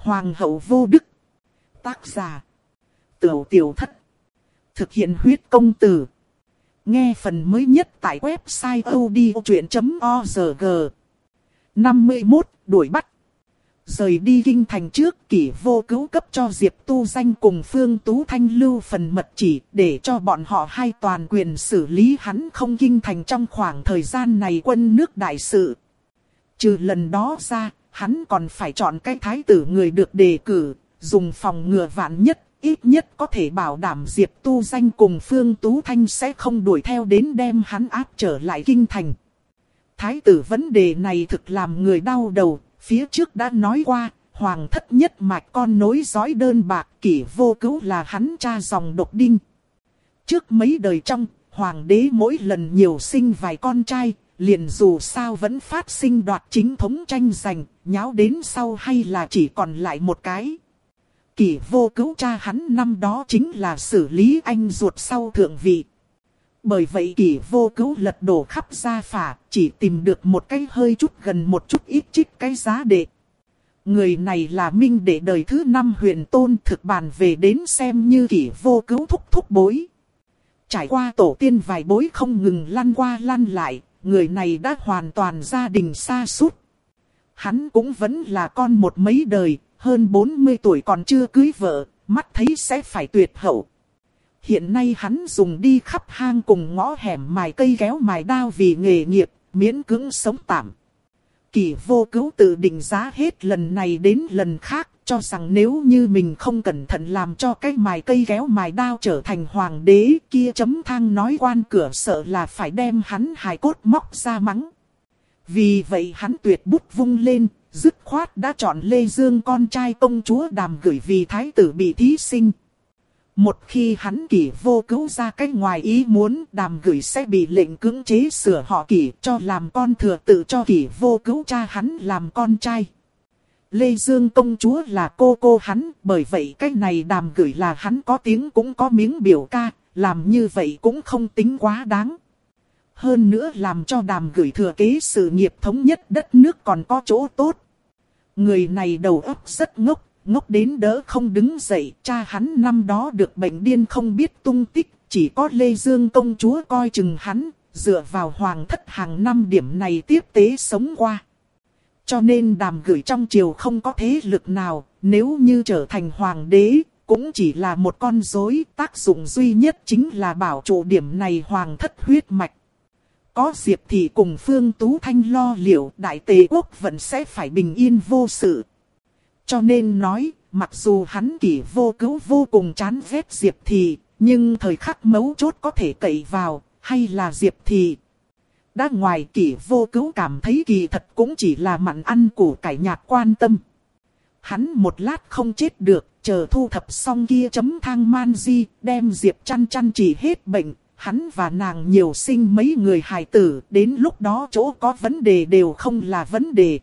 Hoàng hậu vô đức. Tác giả. Tiểu tiểu thất. Thực hiện huyết công từ. Nghe phần mới nhất tại website odchuyện.org. 51. Đuổi bắt. Rời đi kinh thành trước kỷ vô cứu cấp cho Diệp Tu Danh cùng Phương Tú Thanh lưu phần mật chỉ để cho bọn họ hai toàn quyền xử lý hắn không kinh thành trong khoảng thời gian này quân nước đại sự. Trừ lần đó ra, hắn còn phải chọn cái thái tử người được đề cử, dùng phòng ngừa vạn nhất, ít nhất có thể bảo đảm Diệp Tu Danh cùng Phương Tú Thanh sẽ không đuổi theo đến đem hắn áp trở lại kinh thành. Thái tử vấn đề này thực làm người đau đầu, phía trước đã nói qua, hoàng thất nhất mạch con nối dõi đơn bạc kỷ vô cứu là hắn cha dòng độc đinh. Trước mấy đời trong, hoàng đế mỗi lần nhiều sinh vài con trai, liền dù sao vẫn phát sinh đoạt chính thống tranh giành, nháo đến sau hay là chỉ còn lại một cái. Kỷ vô cứu cha hắn năm đó chính là xử lý anh ruột sau thượng vị. Bởi vậy kỷ vô cứu lật đổ khắp gia phả, chỉ tìm được một cái hơi chút gần một chút ít chích cái giá đệ. Người này là minh đệ đời thứ năm huyền tôn thực bàn về đến xem như kỷ vô cứu thúc thúc bối. Trải qua tổ tiên vài bối không ngừng lăn qua lăn lại, người này đã hoàn toàn gia đình xa suốt. Hắn cũng vẫn là con một mấy đời, hơn 40 tuổi còn chưa cưới vợ, mắt thấy sẽ phải tuyệt hậu. Hiện nay hắn dùng đi khắp hang cùng ngõ hẻm mài cây kéo mài đao vì nghề nghiệp, miễn cưỡng sống tạm. Kỳ vô cứu tự định giá hết lần này đến lần khác, cho rằng nếu như mình không cẩn thận làm cho cái mài cây kéo mài đao trở thành hoàng đế kia chấm thang nói quan cửa sợ là phải đem hắn hài cốt móc ra mắng. Vì vậy hắn tuyệt bút vung lên, dứt khoát đã chọn Lê Dương con trai công chúa đàm gửi vì thái tử bị thí sinh. Một khi hắn kỷ vô cứu ra cách ngoài ý muốn đàm gửi sẽ bị lệnh cưỡng chế sửa họ kỷ cho làm con thừa tự cho kỷ vô cứu cha hắn làm con trai. Lê Dương công chúa là cô cô hắn, bởi vậy cách này đàm gửi là hắn có tiếng cũng có miếng biểu ca, làm như vậy cũng không tính quá đáng. Hơn nữa làm cho đàm gửi thừa kế sự nghiệp thống nhất đất nước còn có chỗ tốt. Người này đầu óc rất ngốc, ngốc đến đỡ không đứng dậy, cha hắn năm đó được bệnh điên không biết tung tích, chỉ có Lê Dương công chúa coi chừng hắn, dựa vào hoàng thất hàng năm điểm này tiếp tế sống qua. Cho nên đàm gửi trong triều không có thế lực nào, nếu như trở thành hoàng đế, cũng chỉ là một con rối, tác dụng duy nhất chính là bảo trụ điểm này hoàng thất huyết mạch. Có Diệp thì cùng Phương Tú Thanh lo liệu đại tề quốc vẫn sẽ phải bình yên vô sự. Cho nên nói, mặc dù hắn kỷ vô cứu vô cùng chán ghét Diệp thì, nhưng thời khắc mấu chốt có thể cậy vào, hay là Diệp thì. Đã ngoài kỷ vô cứu cảm thấy kỳ thật cũng chỉ là mặn ăn củ cải nhạt quan tâm. Hắn một lát không chết được, chờ thu thập xong kia chấm thang man di, đem Diệp chăn chăn chỉ hết bệnh, hắn và nàng nhiều sinh mấy người hài tử, đến lúc đó chỗ có vấn đề đều không là vấn đề.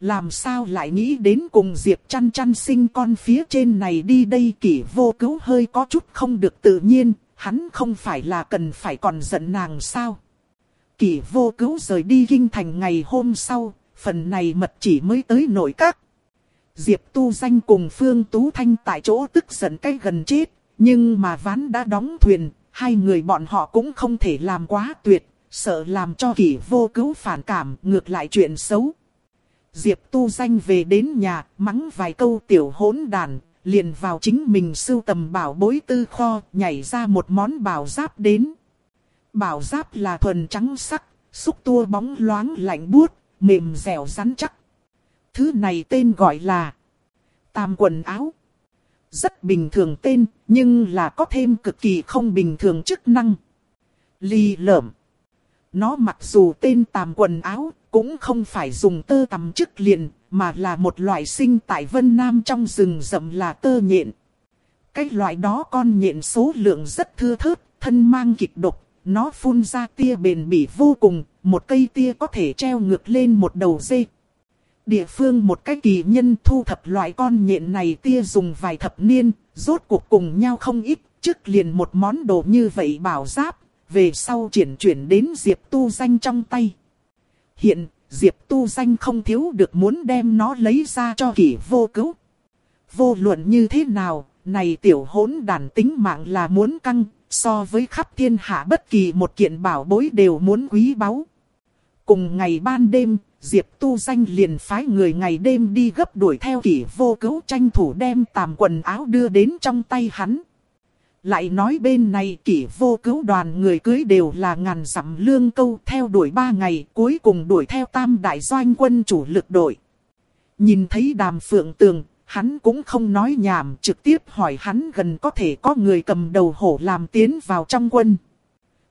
Làm sao lại nghĩ đến cùng Diệp chăn chăn sinh con phía trên này đi đây kỷ vô cứu hơi có chút không được tự nhiên, hắn không phải là cần phải còn giận nàng sao. Kỷ vô cứu rời đi kinh thành ngày hôm sau, phần này mật chỉ mới tới nội các. Diệp tu danh cùng Phương Tú Thanh tại chỗ tức giận cái gần chết, nhưng mà ván đã đóng thuyền, hai người bọn họ cũng không thể làm quá tuyệt, sợ làm cho kỷ vô cứu phản cảm, ngược lại chuyện xấu. Diệp tu danh về đến nhà, mắng vài câu tiểu hỗn đàn, liền vào chính mình sưu tầm bảo bối tư kho, nhảy ra một món bảo giáp đến. Bảo giáp là thuần trắng sắc, xúc tua bóng loáng lạnh buốt, mềm dẻo rắn chắc. Thứ này tên gọi là tam quần áo. Rất bình thường tên, nhưng là có thêm cực kỳ không bình thường chức năng. Ly lợm. Nó mặc dù tên tàm quần áo, cũng không phải dùng tơ tằm chức liền, mà là một loại sinh tại Vân Nam trong rừng rậm là tơ nhện. Cái loại đó con nhện số lượng rất thưa thớt, thân mang kịch độc, nó phun ra tia bền bỉ vô cùng, một cây tia có thể treo ngược lên một đầu dê. Địa phương một cái kỳ nhân thu thập loại con nhện này tia dùng vài thập niên, rốt cuộc cùng nhau không ít, trước liền một món đồ như vậy bảo giáp, về sau chuyển chuyển đến Diệp Tu Danh trong tay. Hiện, Diệp Tu Danh không thiếu được muốn đem nó lấy ra cho kỷ vô cứu. vô luận như thế nào, này tiểu hỗn đàn tính mạng là muốn căng, so với khắp thiên hạ bất kỳ một kiện bảo bối đều muốn quý báu. Cùng ngày ban đêm, Diệp Tu Danh liền phái người ngày đêm đi gấp đuổi theo kỷ vô cứu tranh thủ đem tàm quần áo đưa đến trong tay hắn. Lại nói bên này kỷ vô cứu đoàn người cưới đều là ngàn dặm lương câu theo đuổi ba ngày cuối cùng đuổi theo tam đại doanh quân chủ lực đội. Nhìn thấy đàm phượng tường, hắn cũng không nói nhảm trực tiếp hỏi hắn gần có thể có người cầm đầu hổ làm tiến vào trong quân.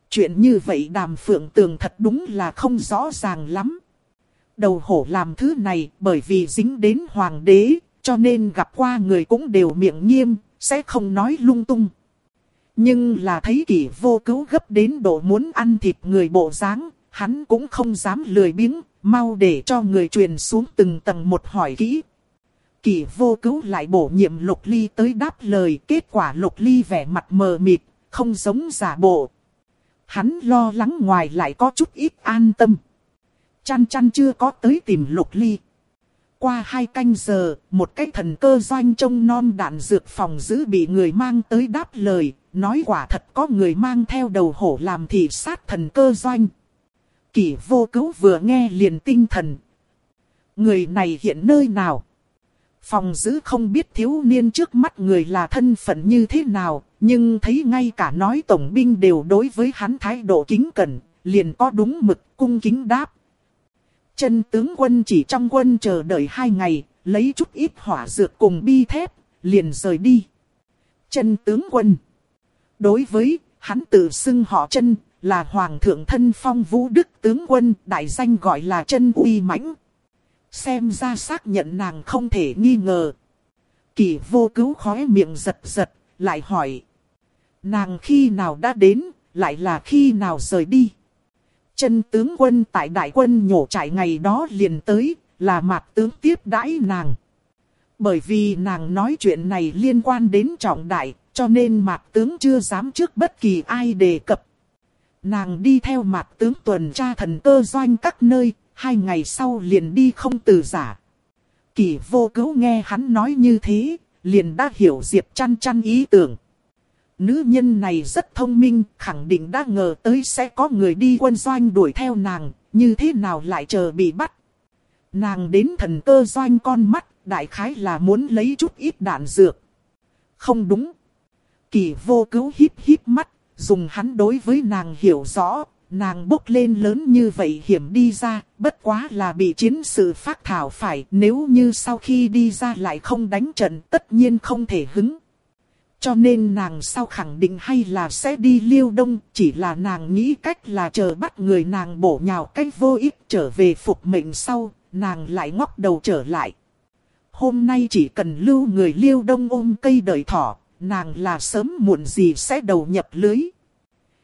Chuyện như vậy đàm phượng tường thật đúng là không rõ ràng lắm. Đầu hổ làm thứ này bởi vì dính đến hoàng đế, cho nên gặp qua người cũng đều miệng nghiêm, sẽ không nói lung tung. Nhưng là thấy kỷ vô cứu gấp đến độ muốn ăn thịt người bộ dáng, hắn cũng không dám lười biếng, mau để cho người truyền xuống từng tầng một hỏi kỹ kỳ vô cứu lại bổ nhiệm lục ly tới đáp lời, kết quả lục ly vẻ mặt mờ mịt, không giống giả bộ. Hắn lo lắng ngoài lại có chút ít an tâm. Chăn chăn chưa có tới tìm lục ly. Qua hai canh giờ, một cái thần cơ doanh trông non đạn dược phòng giữ bị người mang tới đáp lời, nói quả thật có người mang theo đầu hổ làm thị sát thần cơ doanh. Kỷ vô cứu vừa nghe liền tinh thần. Người này hiện nơi nào? Phòng giữ không biết thiếu niên trước mắt người là thân phận như thế nào, nhưng thấy ngay cả nói tổng binh đều đối với hắn thái độ kính cẩn, liền có đúng mực cung kính đáp. Chân tướng quân chỉ trong quân chờ đợi hai ngày, lấy chút ít hỏa dược cùng bi thép, liền rời đi. Chân tướng quân. Đối với, hắn tự xưng họ chân, là hoàng thượng thân phong vũ đức tướng quân, đại danh gọi là chân uy mãnh. Xem ra xác nhận nàng không thể nghi ngờ. Kỳ vô cứu khóe miệng giật giật, lại hỏi. Nàng khi nào đã đến, lại là khi nào rời đi. Chân tướng quân tại đại quân nhổ trại ngày đó liền tới, là mặt tướng tiếp đãi nàng. Bởi vì nàng nói chuyện này liên quan đến trọng đại, cho nên mặt tướng chưa dám trước bất kỳ ai đề cập. Nàng đi theo mặt tướng tuần tra thần cơ doanh các nơi, hai ngày sau liền đi không từ giả. Kỳ vô cứu nghe hắn nói như thế, liền đã hiểu Diệp chăn chăn ý tưởng. Nữ nhân này rất thông minh, khẳng định đã ngờ tới sẽ có người đi quân doanh đuổi theo nàng, như thế nào lại chờ bị bắt. Nàng đến thần cơ doanh con mắt, đại khái là muốn lấy chút ít đạn dược. Không đúng. Kỳ vô cứu híp híp mắt, dùng hắn đối với nàng hiểu rõ, nàng bốc lên lớn như vậy hiểm đi ra, bất quá là bị chiến sự phát thảo phải, nếu như sau khi đi ra lại không đánh trận tất nhiên không thể hứng. Cho nên nàng sau khẳng định hay là sẽ đi liêu đông, chỉ là nàng nghĩ cách là chờ bắt người nàng bổ nhào cách vô ích trở về phục mệnh sau, nàng lại ngóc đầu trở lại. Hôm nay chỉ cần lưu người liêu đông ôm cây đợi thỏ, nàng là sớm muộn gì sẽ đầu nhập lưới.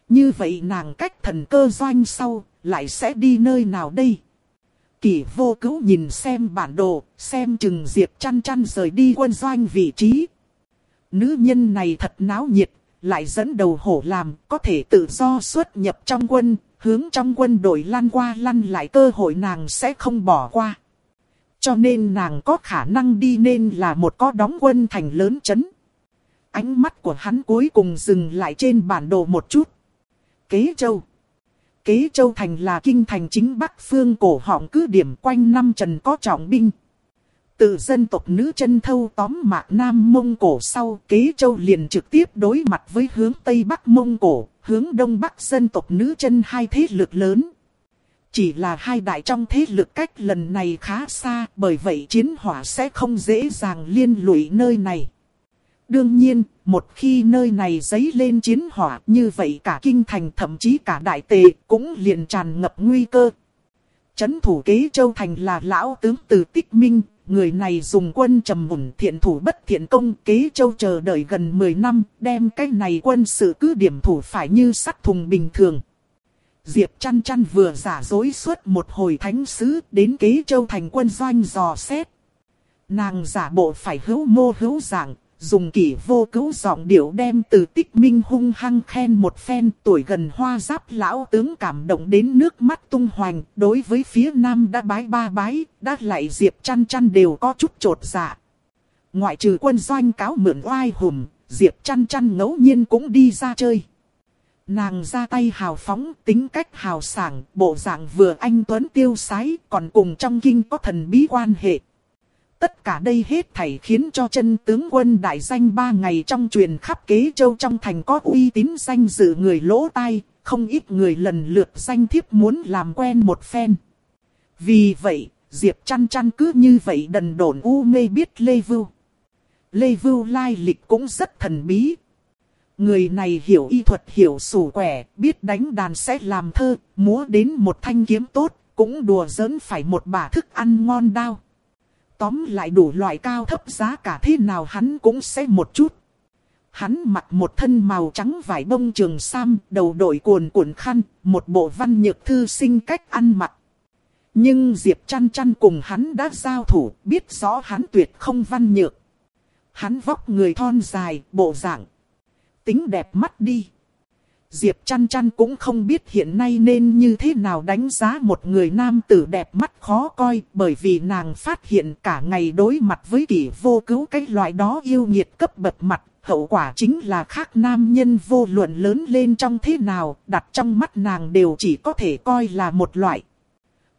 Như vậy nàng cách thần cơ doanh sau, lại sẽ đi nơi nào đây? kỷ vô cứu nhìn xem bản đồ, xem chừng Diệp chăn chăn rời đi quân doanh vị trí, Nữ nhân này thật náo nhiệt, lại dẫn đầu hổ làm, có thể tự do xuất nhập trong quân, hướng trong quân đội lăn qua lăn lại cơ hội nàng sẽ không bỏ qua. Cho nên nàng có khả năng đi nên là một có đóng quân thành lớn chấn. Ánh mắt của hắn cuối cùng dừng lại trên bản đồ một chút. Kế Châu Kế Châu Thành là kinh thành chính Bắc phương cổ họng cứ điểm quanh năm trần có trọng binh. Từ dân tộc nữ chân thâu tóm mạc Nam Mông Cổ sau kế châu liền trực tiếp đối mặt với hướng Tây Bắc Mông Cổ, hướng Đông Bắc dân tộc nữ chân hai thế lực lớn. Chỉ là hai đại trong thế lực cách lần này khá xa, bởi vậy chiến hỏa sẽ không dễ dàng liên lụy nơi này. Đương nhiên, một khi nơi này dấy lên chiến hỏa như vậy cả kinh thành thậm chí cả đại tề cũng liền tràn ngập nguy cơ. Chấn thủ kế châu thành là lão tướng từ tích minh, người này dùng quân trầm mùn thiện thủ bất thiện công kế châu chờ đợi gần 10 năm, đem cái này quân sự cứ điểm thủ phải như sắt thùng bình thường. Diệp chăn chăn vừa giả dối suốt một hồi thánh sứ đến kế châu thành quân doanh dò xét. Nàng giả bộ phải hữu mô hữu dạng, dùng kỷ vô cứu giọng điệu đem từ tích minh hung hăng khen một phen tuổi gần hoa giáp lão tướng cảm động đến nước mắt tung hoành, đối với phía nam đã bái ba bái, đã lại diệp chăn chăn đều có chút trột dạ. ngoại trừ quân doanh cáo mượn oai hùm, Diệp chăn chăn ngẫu nhiên cũng đi ra chơi. Nàng ra tay hào phóng, tính cách hào sảng, bộ dạng vừa anh tuấn tiêu sái, còn cùng trong kinh có thần bí quan hệ. Tất cả đây hết thảy khiến cho chân tướng quân đại danh ba ngày trong truyền khắp kế châu trong thành có uy tín danh dự người lỗ tai, không ít người lần lượt danh thiếp muốn làm quen một phen. Vì vậy, Diệp chăn chăn cứ như vậy đần đồn u mê biết Lê Vưu. Lê Vưu lai lịch cũng rất thần bí. Người này hiểu y thuật hiểu sủ quẻ, biết đánh đàn sẽ làm thơ, múa đến một thanh kiếm tốt, cũng đùa giỡn phải một bả thức ăn ngon đao. Tóm lại đủ loại cao thấp giá cả thế nào hắn cũng sẽ một chút. Hắn mặc một thân màu trắng vải bông trường sam, đầu đội cuồn cuộn khăn, một bộ văn nhược thư sinh cách ăn mặc. Nhưng Diệp chăn chăn cùng hắn đã giao thủ, biết rõ hắn tuyệt không văn nhược. Hắn vóc người thon dài, bộ dạng. Tính đẹp mắt đi. Diệp chăn chăn cũng không biết hiện nay nên như thế nào đánh giá một người nam tử đẹp mắt khó coi bởi vì nàng phát hiện cả ngày đối mặt với kỷ vô cứu cái loại đó yêu nhiệt cấp bậc mặt. Hậu quả chính là khác nam nhân vô luận lớn lên trong thế nào, đặt trong mắt nàng đều chỉ có thể coi là một loại.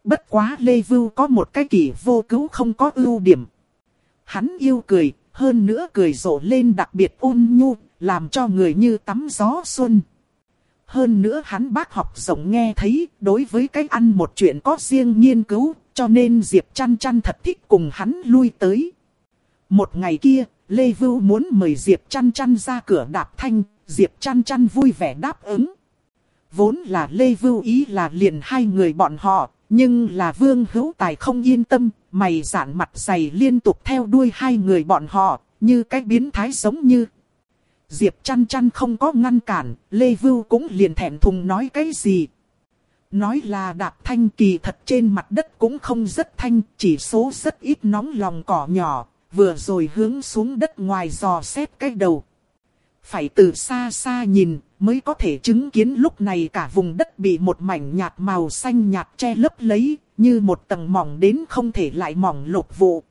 Bất quá Lê Vưu có một cái kỷ vô cứu không có ưu điểm. Hắn yêu cười, hơn nữa cười rộ lên đặc biệt ôn nhu, làm cho người như tắm gió xuân. Hơn nữa hắn bác học rộng nghe thấy, đối với cái ăn một chuyện có riêng nghiên cứu, cho nên Diệp chăn chăn thật thích cùng hắn lui tới. Một ngày kia, Lê Vưu muốn mời Diệp chăn chăn ra cửa đạp thanh, Diệp chăn chăn vui vẻ đáp ứng. Vốn là Lê Vưu ý là liền hai người bọn họ, nhưng là Vương Hữu Tài không yên tâm, mày giản mặt dày liên tục theo đuôi hai người bọn họ, như cái biến thái giống như. Diệp chăn chăn không có ngăn cản, Lê Vưu cũng liền thẹn thùng nói cái gì. Nói là đạp thanh kỳ thật trên mặt đất cũng không rất thanh, chỉ số rất ít nóng lòng cỏ nhỏ, vừa rồi hướng xuống đất ngoài dò xét cái đầu. Phải từ xa xa nhìn, mới có thể chứng kiến lúc này cả vùng đất bị một mảnh nhạt màu xanh nhạt che lấp lấy, như một tầng mỏng đến không thể lại mỏng lột vụ.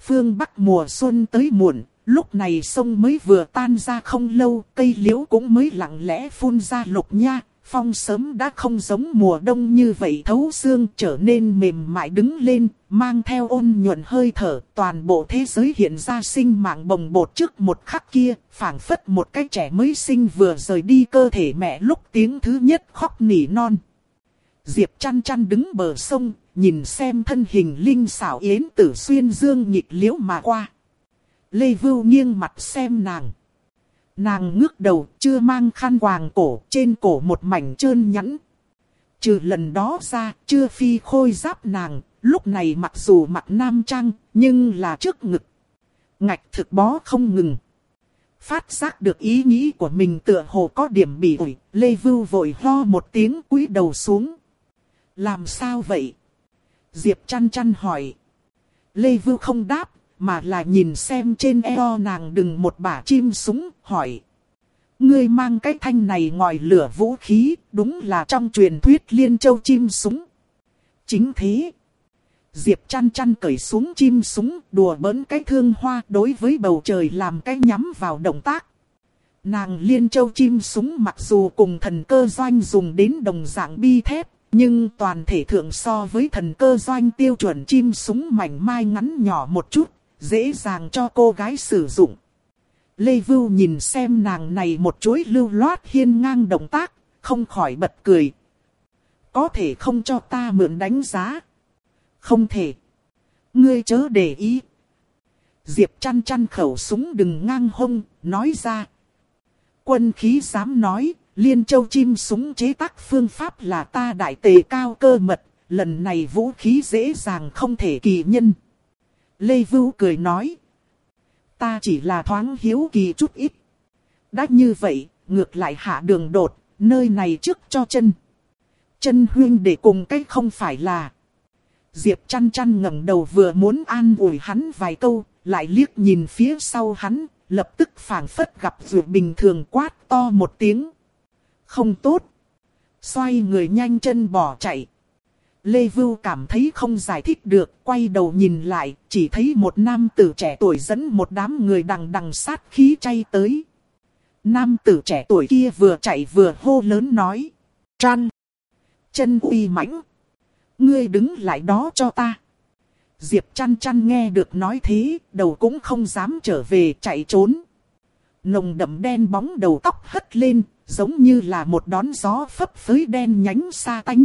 Phương Bắc mùa xuân tới muộn, lúc này sông mới vừa tan ra không lâu, cây liễu cũng mới lặng lẽ phun ra lục nha, phong sớm đã không giống mùa đông như vậy thấu xương trở nên mềm mại đứng lên, mang theo ôn nhuận hơi thở, toàn bộ thế giới hiện ra sinh mạng bồng bột trước một khắc kia, phảng phất một cái trẻ mới sinh vừa rời đi cơ thể mẹ lúc tiếng thứ nhất khóc nỉ non. Diệp chăn chăn đứng bờ sông, nhìn xem thân hình linh xảo yến tử xuyên dương nhịp liễu mà qua. Lê Vưu nghiêng mặt xem nàng. Nàng ngước đầu, chưa mang khăn quàng cổ, trên cổ một mảnh trơn nhẵn. Trừ lần đó ra, chưa phi khôi giáp nàng, lúc này mặc dù mặt nam trang, nhưng là trước ngực. Ngạch thực bó không ngừng. Phát giác được ý nghĩ của mình tựa hồ có điểm bị ủi, Lê Vưu vội ho một tiếng cúi đầu xuống. Làm sao vậy? Diệp chăn chăn hỏi. Lê Vưu không đáp, mà là nhìn xem trên eo nàng đừng một bả chim súng, hỏi. Ngươi mang cái thanh này ngòi lửa vũ khí, đúng là trong truyền thuyết liên châu chim súng. Chính thế. Diệp chăn chăn cởi xuống chim súng, đùa bỡn cái thương hoa đối với bầu trời làm cái nhắm vào động tác. Nàng liên châu chim súng mặc dù cùng thần cơ doanh dùng đến đồng dạng bi thép, nhưng toàn thể thượng so với thần cơ doanh tiêu chuẩn chim súng mảnh mai ngắn nhỏ một chút, dễ dàng cho cô gái sử dụng. Lê Vưu nhìn xem nàng này một chuỗi lưu loát hiên ngang động tác, không khỏi bật cười. Có thể không cho ta mượn đánh giá. Không thể. Ngươi chớ để ý. Diệp chăn chăn khẩu súng đừng ngang hông, nói ra. Quân khí dám nói, liên châu chim súng chế tác phương pháp là ta đại tề cao cơ mật, lần này vũ khí dễ dàng không thể kỳ nhân. Lê Vưu cười nói. Ta chỉ là thoáng hiếu kỳ chút ít. Đã như vậy, ngược lại hạ đường đột, nơi này trước cho chân. Chân huyên để cùng cái không phải là. Diệp chăn chăn ngẩng đầu vừa muốn an ủi hắn vài câu, lại liếc nhìn phía sau hắn, lập tức phảng phất gặp vượt bình thường quát to một tiếng. Không tốt. Xoay người nhanh chân bỏ chạy. Lê Vưu cảm thấy không giải thích được, quay đầu nhìn lại, chỉ thấy một nam tử trẻ tuổi dẫn một đám người đằng đằng sát khí chay tới. Nam tử trẻ tuổi kia vừa chạy vừa hô lớn nói. Trăn! Chân uy mãnh! Ngươi đứng lại đó cho ta! Diệp chăn chăn nghe được nói thế, đầu cũng không dám trở về chạy trốn. Nồng đậm đen bóng đầu tóc hất lên, giống như là một đón gió phấp phới đen nhánh xa tanh.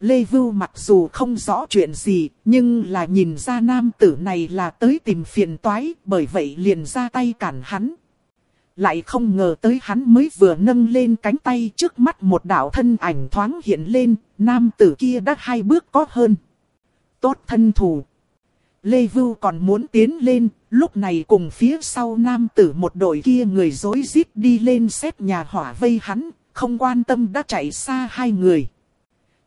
Lê Vưu mặc dù không rõ chuyện gì, nhưng là nhìn ra nam tử này là tới tìm phiền toái, bởi vậy liền ra tay cản hắn. Lại không ngờ tới hắn mới vừa nâng lên cánh tay trước mắt một đạo thân ảnh thoáng hiện lên, nam tử kia đã hai bước có hơn. Tốt thân thủ. Lê Vưu còn muốn tiến lên, lúc này cùng phía sau nam tử một đội kia người dối rít đi lên xếp nhà hỏa vây hắn, không quan tâm đã chạy xa hai người.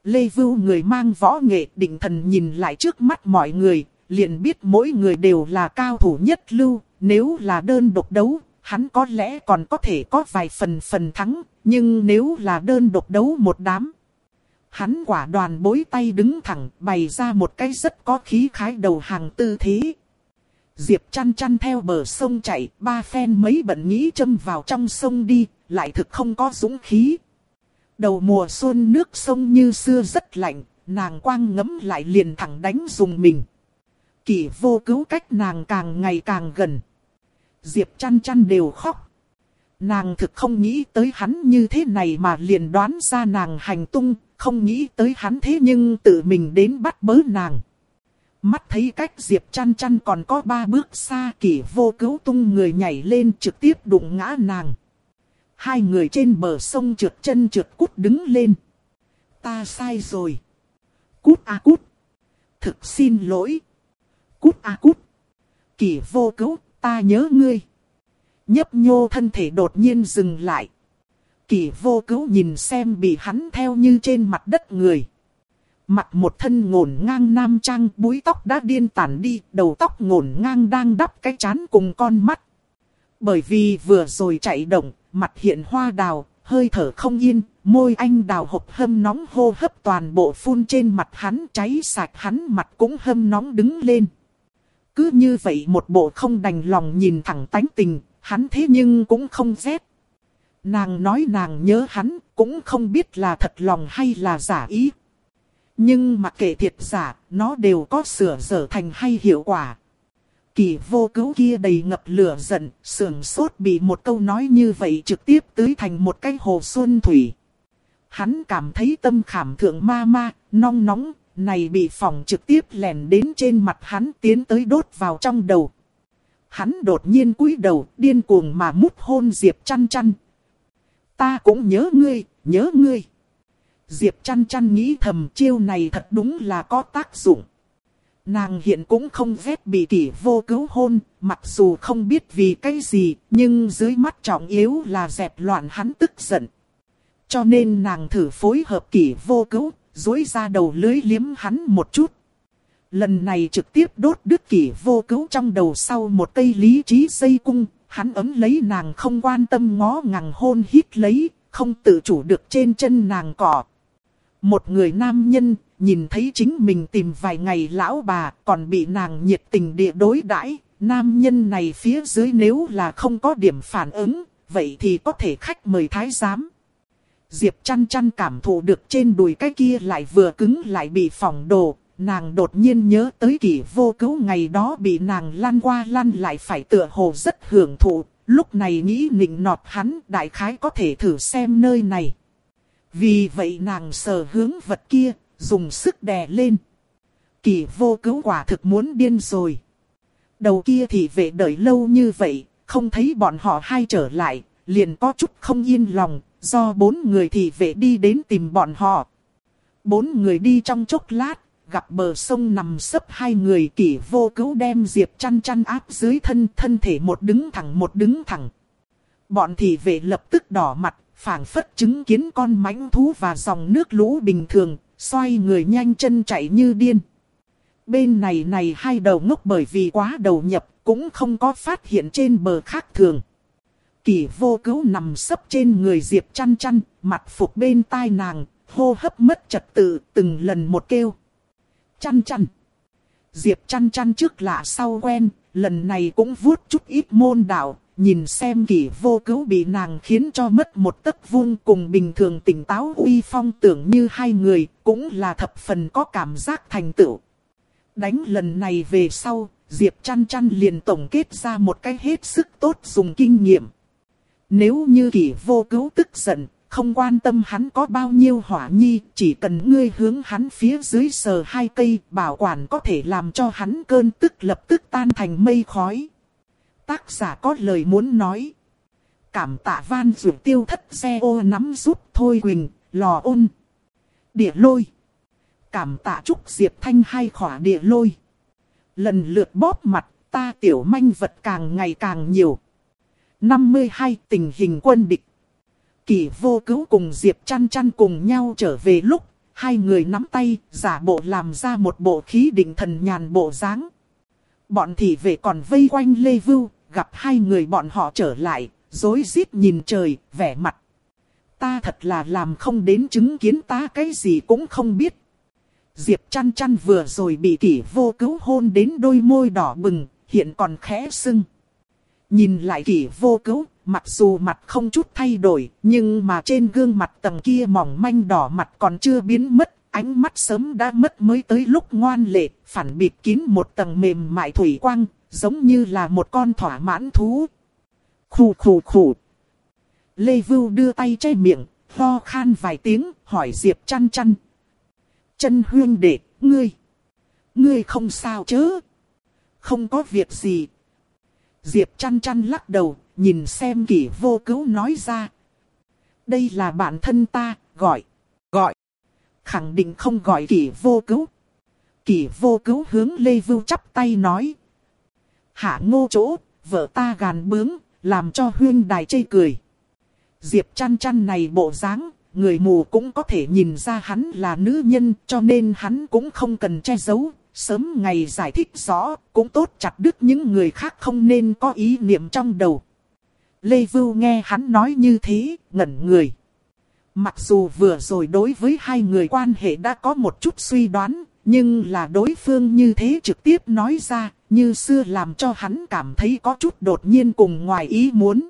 Lê Vưu người mang võ nghệ định thần nhìn lại trước mắt mọi người, liền biết mỗi người đều là cao thủ nhất lưu, nếu là đơn độc đấu, hắn có lẽ còn có thể có vài phần phần thắng, nhưng nếu là đơn độc đấu một đám. Hắn quả đoàn bối tay đứng thẳng, bày ra một cái rất có khí khái đầu hàng tư thế. Diệp chăn chăn theo bờ sông chạy, ba phen mấy bận nghĩ châm vào trong sông đi, lại thực không có dũng khí. Đầu mùa xuân nước sông như xưa rất lạnh, nàng quang ngấm lại liền thẳng đánh dùng mình. Kỷ vô cứu cách nàng càng ngày càng gần. Diệp chăn chăn đều khóc. Nàng thực không nghĩ tới hắn như thế này mà liền đoán ra nàng hành tung, không nghĩ tới hắn thế nhưng tự mình đến bắt bớ nàng. Mắt thấy cách Diệp chăn chăn còn có ba bước xa kỷ vô cứu tung người nhảy lên trực tiếp đụng ngã nàng. Hai người trên bờ sông trượt chân trượt cút đứng lên. Ta sai rồi. Cút a cút. Thực xin lỗi. Cút a cút. Kỷ vô cứu, ta nhớ ngươi. Nhấp nhô thân thể đột nhiên dừng lại. Kỷ vô cứu nhìn xem bị hắn theo như trên mặt đất người. Mặt một thân ngổn ngang nam trang búi tóc đã điên tản đi, đầu tóc ngổn ngang đang đắp cái chán cùng con mắt. Bởi vì vừa rồi chạy động, mặt hiện hoa đào, hơi thở không yên, môi anh đào hộp hâm nóng hô hấp toàn bộ phun trên mặt hắn cháy sạch hắn mặt cũng hâm nóng đứng lên. Cứ như vậy một bộ không đành lòng nhìn thẳng tánh tình, hắn thế nhưng cũng không rét. Nàng nói nàng nhớ hắn, cũng không biết là thật lòng hay là giả ý. Nhưng mà kể thiệt giả, nó đều có sửa dở thành hay hiệu quả. Kỳ vô cứu kia đầy ngập lửa giận, sườn sốt bị một câu nói như vậy trực tiếp tưới thành một cái hồ xuân thủy. Hắn cảm thấy tâm khảm thượng ma ma, nong nóng, này bị phòng trực tiếp lèn đến trên mặt hắn tiến tới đốt vào trong đầu. Hắn đột nhiên cúi đầu, điên cuồng mà mút hôn Diệp chăn chăn. Ta cũng nhớ ngươi, nhớ ngươi. Diệp chăn chăn nghĩ thầm chiêu này thật đúng là có tác dụng. Nàng hiện cũng không ghét bị kỷ vô cứu hôn, mặc dù không biết vì cái gì, nhưng dưới mắt trọng yếu là dẹp loạn hắn tức giận. Cho nên nàng thử phối hợp kỷ vô cứu, dối ra đầu lưới liếm hắn một chút. Lần này trực tiếp đốt đứt kỷ vô cứu trong đầu sau một cây lý trí dây cung, hắn ấm lấy nàng không quan tâm ngó ngằng hôn hít lấy, không tự chủ được trên chân nàng cỏ. Một người nam nhân, nhìn thấy chính mình tìm vài ngày lão bà, còn bị nàng nhiệt tình địa đối đãi nam nhân này phía dưới nếu là không có điểm phản ứng, vậy thì có thể khách mời thái giám. Diệp chăn chăn cảm thụ được trên đùi cái kia lại vừa cứng lại bị phỏng đồ, nàng đột nhiên nhớ tới kỷ vô cứu ngày đó bị nàng lăn qua lăn lại phải tựa hồ rất hưởng thụ, lúc này nghĩ nịnh nọt hắn đại khái có thể thử xem nơi này. Vì vậy nàng sờ hướng vật kia, dùng sức đè lên. Kỳ vô cứu quả thực muốn điên rồi. Đầu kia thì vệ đợi lâu như vậy, không thấy bọn họ hai trở lại, liền có chút không yên lòng, do bốn người thì vệ đi đến tìm bọn họ. Bốn người đi trong chốc lát, gặp bờ sông nằm sấp hai người kỷ vô cứu đem Diệp chăn chăn áp dưới thân, thân thể một đứng thẳng một đứng thẳng. Bọn thị vệ lập tức đỏ mặt, phảng phất chứng kiến con mãnh thú và dòng nước lũ bình thường, xoay người nhanh chân chạy như điên. Bên này này hai đầu ngốc bởi vì quá đầu nhập, cũng không có phát hiện trên bờ khác thường. Kỳ vô cứu nằm sấp trên người Diệp chăn chăn, mặt phục bên tai nàng, hô hấp mất trật tự, từng lần một kêu. Chăn chăn. Diệp chăn chăn trước lạ sau quen, lần này cũng vuốt chút ít môn đạo, nhìn xem kỷ vô cứu bị nàng khiến cho mất một tấc vuông cùng bình thường tỉnh táo uy phong tưởng như hai người, cũng là thập phần có cảm giác thành tựu. Đánh lần này về sau, Diệp chăn chăn liền tổng kết ra một cái hết sức tốt dùng kinh nghiệm. Nếu như kỷ vô cứu tức giận, không quan tâm hắn có bao nhiêu hỏa nhi, chỉ cần ngươi hướng hắn phía dưới sờ hai cây, bảo quản có thể làm cho hắn cơn tức lập tức tan thành mây khói. Tác giả có lời muốn nói. Cảm tạ van dụ tiêu thất xe ô nắm giúp thôi quỳnh, lò ôn. Địa lôi. Cảm tạ trúc diệp thanh hai khỏa địa lôi. Lần lượt bóp mặt, ta tiểu manh vật càng ngày càng nhiều. 52 tình hình quân địch. Kỳ vô cứu cùng Diệp chăn chăn cùng nhau trở về lúc, hai người nắm tay, giả bộ làm ra một bộ khí định thần nhàn bộ dáng. Bọn thị vệ còn vây quanh Lê Vưu, gặp hai người bọn họ trở lại, dối rít nhìn trời, vẻ mặt. Ta thật là làm không đến chứng kiến ta cái gì cũng không biết. Diệp chăn chăn vừa rồi bị kỷ vô cứu hôn đến đôi môi đỏ bừng, hiện còn khẽ sưng. Nhìn lại kỷ vô cứu, mặc dù mặt không chút thay đổi, nhưng mà trên gương mặt tầng kia mỏng manh đỏ mặt còn chưa biến mất, ánh mắt sớm đã mất mới tới lúc ngoan lệ, phản bịt kín một tầng mềm mại thủy quang, giống như là một con thỏa mãn thú. Khủ khủ khủ. Lê Vưu đưa tay che miệng, ho khan vài tiếng, hỏi Diệp chăn chăn. Chân huyên đệ, ngươi. Ngươi không sao chứ? Không có việc gì. Diệp chăn chăn lắc đầu, nhìn xem kỷ vô cứu nói ra. Đây là bản thân ta, gọi, gọi. Khẳng định không gọi kỷ vô cứu. Kỷ vô cứu hướng Lê Vưu chắp tay nói. Hạ ngô chỗ, vợ ta gàn bướng, làm cho huyên đài chê cười. Diệp chăn chăn này bộ dáng, người mù cũng có thể nhìn ra hắn là nữ nhân cho nên hắn cũng không cần che giấu, sớm ngày giải thích rõ, cũng tốt chặt đứt những người khác không nên có ý niệm trong đầu. Lê Vưu nghe hắn nói như thế, ngẩn người. Mặc dù vừa rồi đối với hai người quan hệ đã có một chút suy đoán, nhưng là đối phương như thế trực tiếp nói ra, như xưa làm cho hắn cảm thấy có chút đột nhiên cùng ngoài ý muốn.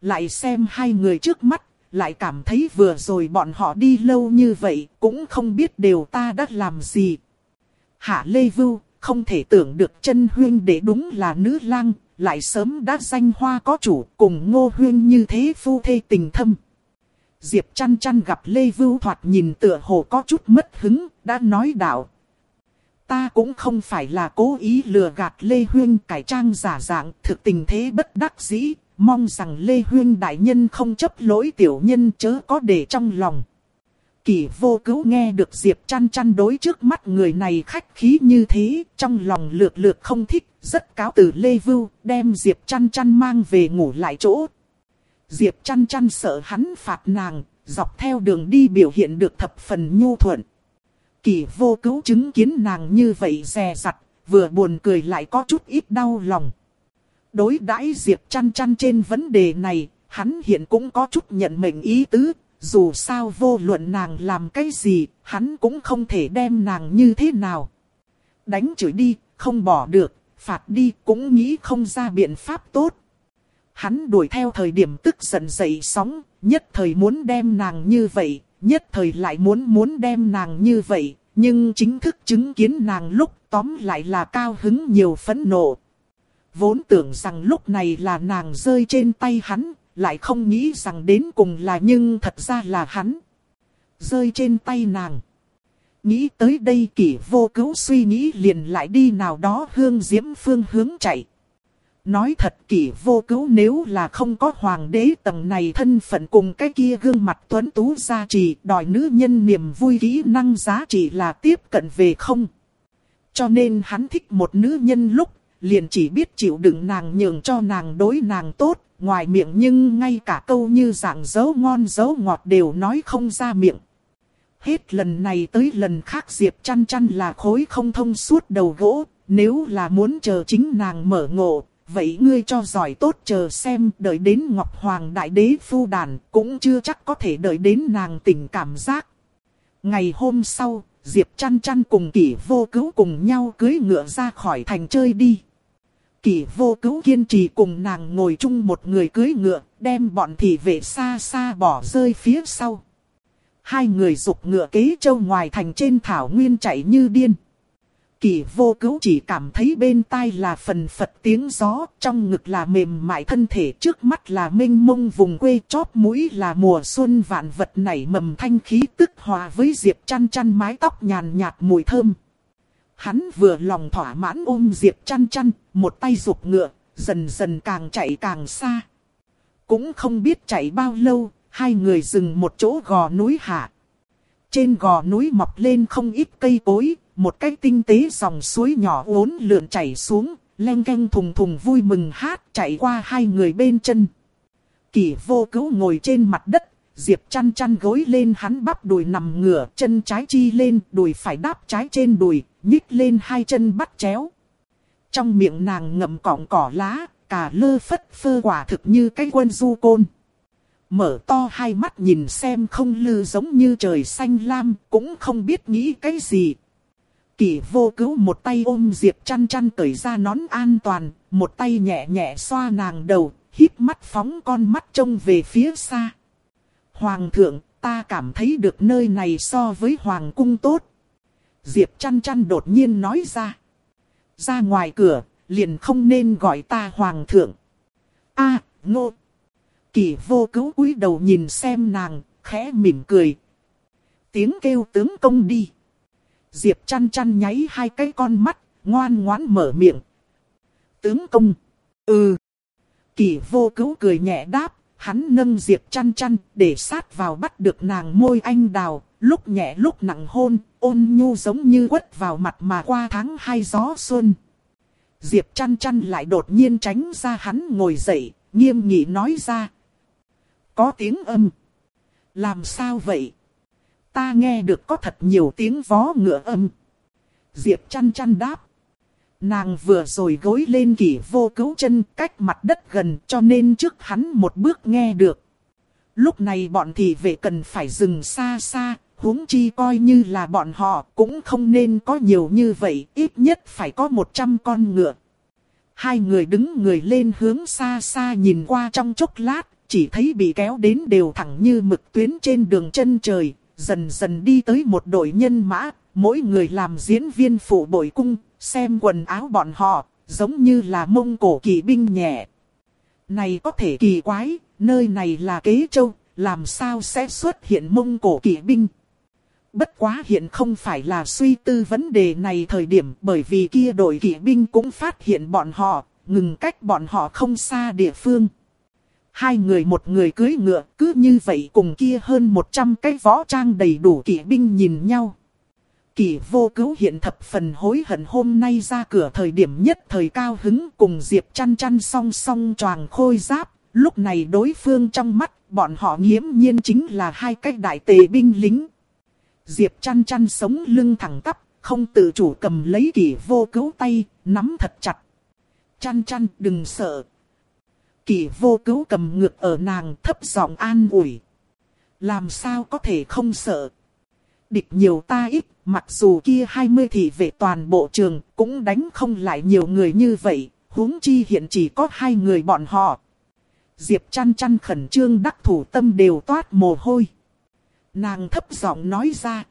Lại xem hai người trước mắt, lại cảm thấy vừa rồi bọn họ đi lâu như vậy, cũng không biết đều ta đã làm gì. Hạ Lê Vưu, không thể tưởng được chân huyên để đúng là nữ lang, lại sớm đã danh hoa có chủ cùng ngô huyên như thế phu thê tình thâm. Diệp chăn chăn gặp Lê Vưu thoạt nhìn tựa hồ có chút mất hứng, đã nói đạo. Ta cũng không phải là cố ý lừa gạt Lê Huyên cải trang giả dạng thực tình thế bất đắc dĩ, mong rằng Lê Huyên đại nhân không chấp lỗi tiểu nhân chớ có để trong lòng. Kỳ vô cứu nghe được Diệp chăn chăn đối trước mắt người này khách khí như thế, trong lòng lược lược không thích, rất cáo từ Lê Vưu, đem Diệp chăn chăn mang về ngủ lại chỗ. Diệp chăn chăn sợ hắn phạt nàng, dọc theo đường đi biểu hiện được thập phần nhu thuận. Kỳ vô cứu chứng kiến nàng như vậy dè dặt, vừa buồn cười lại có chút ít đau lòng. Đối đãi Diệp chăn chăn trên vấn đề này, hắn hiện cũng có chút nhận mệnh ý tứ, dù sao vô luận nàng làm cái gì, hắn cũng không thể đem nàng như thế nào. Đánh chửi đi, không bỏ được, phạt đi cũng nghĩ không ra biện pháp tốt. Hắn đuổi theo thời điểm tức giận dậy sóng, nhất thời muốn đem nàng như vậy, nhất thời lại muốn muốn đem nàng như vậy, nhưng chính thức chứng kiến nàng lúc tóm lại là cao hứng nhiều phẫn nộ. Vốn tưởng rằng lúc này là nàng rơi trên tay hắn, lại không nghĩ rằng đến cùng là nhưng thật ra là hắn. Rơi trên tay nàng. Nghĩ tới đây kỷ vô cứu suy nghĩ liền lại đi nào đó hương diễm phương hướng chạy. Nói thật kỷ vô cứu nếu là không có hoàng đế tầng này thân phận cùng cái kia gương mặt tuấn tú gia trì đòi nữ nhân niềm vui kỹ năng giá trị là tiếp cận về không. Cho nên hắn thích một nữ nhân lúc liền chỉ biết chịu đựng nàng nhường cho nàng đối nàng tốt, ngoài miệng nhưng ngay cả câu như dạng dấu ngon dấu ngọt đều nói không ra miệng. Hết lần này tới lần khác Diệp chăn chăn là khối không thông suốt đầu gỗ, nếu là muốn chờ chính nàng mở ngộ, vậy ngươi cho giỏi tốt chờ xem đợi đến Ngọc Hoàng Đại Đế phu đàn cũng chưa chắc có thể đợi đến nàng tình cảm giác. Ngày hôm sau, Diệp chăn chăn cùng kỷ vô cứu cùng nhau cưới ngựa ra khỏi thành chơi đi. Kỷ vô cứu kiên trì cùng nàng ngồi chung một người cưới ngựa, đem bọn thị vệ xa xa bỏ rơi phía sau. Hai người dục ngựa kế châu ngoài thành trên thảo nguyên chạy như điên. Kỳ vô cứu chỉ cảm thấy bên tai là phần phật tiếng gió, trong ngực là mềm mại thân thể trước mắt là mênh mông vùng quê chóp mũi là mùa xuân vạn vật nảy mầm thanh khí tức hòa với diệp chăn chăn mái tóc nhàn nhạt mùi thơm. Hắn vừa lòng thỏa mãn ôm diệp chăn chăn, một tay rụt ngựa, dần dần càng chạy càng xa. Cũng không biết chạy bao lâu, hai người dừng một chỗ gò núi hạ. Trên gò núi mọc lên không ít cây cối, một cái tinh tế dòng suối nhỏ uốn lượn chảy xuống, len canh thùng thùng vui mừng hát chạy qua hai người bên chân. Kỳ vô cứu ngồi trên mặt đất, Diệp chăn chăn gối lên hắn bắp đùi nằm ngửa, chân trái chi lên, đùi phải đáp trái trên đùi, nhích lên hai chân bắt chéo. Trong miệng nàng ngậm cọng cỏ lá, cả lơ phất phơ quả thực như cái quân du côn. Mở to hai mắt nhìn xem không lư giống như trời xanh lam, cũng không biết nghĩ cái gì, Kỳ vô cứu một tay ôm Diệp chăn chăn cởi ra nón an toàn, một tay nhẹ nhẹ xoa nàng đầu, hít mắt phóng con mắt trông về phía xa. Hoàng thượng, ta cảm thấy được nơi này so với hoàng cung tốt. Diệp chăn chăn đột nhiên nói ra. Ra ngoài cửa, liền không nên gọi ta hoàng thượng. a ngô. Kỳ vô cứu cúi đầu nhìn xem nàng, khẽ mỉm cười. Tiếng kêu tướng công đi. Diệp chăn chăn nháy hai cái con mắt, ngoan ngoãn mở miệng. Tướng công. Ừ. Kỳ vô cứu cười nhẹ đáp, hắn nâng Diệp chăn chăn để sát vào bắt được nàng môi anh đào, lúc nhẹ lúc nặng hôn, ôn nhu giống như quất vào mặt mà qua tháng hai gió xuân. Diệp chăn chăn lại đột nhiên tránh ra hắn ngồi dậy, nghiêm nghị nói ra. Có tiếng âm. Làm sao vậy? Ta nghe được có thật nhiều tiếng vó ngựa âm. Diệp chăn chăn đáp. Nàng vừa rồi gối lên kỷ vô cứu chân cách mặt đất gần cho nên trước hắn một bước nghe được. Lúc này bọn thị vệ cần phải dừng xa xa, huống chi coi như là bọn họ cũng không nên có nhiều như vậy, ít nhất phải có 100 con ngựa. Hai người đứng người lên hướng xa xa nhìn qua trong chốc lát, chỉ thấy bị kéo đến đều thẳng như mực tuyến trên đường chân trời, dần dần đi tới một đội nhân mã, mỗi người làm diễn viên phụ bội cung, xem quần áo bọn họ, giống như là mông cổ kỳ binh nhẹ. Này có thể kỳ quái, nơi này là kế châu, làm sao sẽ xuất hiện mông cổ kỳ binh? Bất quá hiện không phải là suy tư vấn đề này thời điểm bởi vì kia đội kỵ binh cũng phát hiện bọn họ, ngừng cách bọn họ không xa địa phương. Hai người một người cưới ngựa, cứ như vậy cùng kia hơn 100 cái võ trang đầy đủ kỵ binh nhìn nhau. Kỷ vô cứu hiện thập phần hối hận hôm nay ra cửa thời điểm nhất thời cao hứng cùng Diệp chăn chăn song song choàng khôi giáp. Lúc này đối phương trong mắt bọn họ nghiễm nhiên chính là hai cái đại tề binh lính. Diệp chăn chăn sống lưng thẳng tắp, không tự chủ cầm lấy kỷ vô cứu tay, nắm thật chặt. Chăn chăn đừng sợ, Kỳ vô cứu cầm ngược ở nàng thấp giọng an ủi. Làm sao có thể không sợ. Địch nhiều ta ít, mặc dù kia 20 thị vệ toàn bộ trường cũng đánh không lại nhiều người như vậy, huống chi hiện chỉ có hai người bọn họ. Diệp chăn chăn khẩn trương đắc thủ tâm đều toát mồ hôi. Nàng thấp giọng nói ra.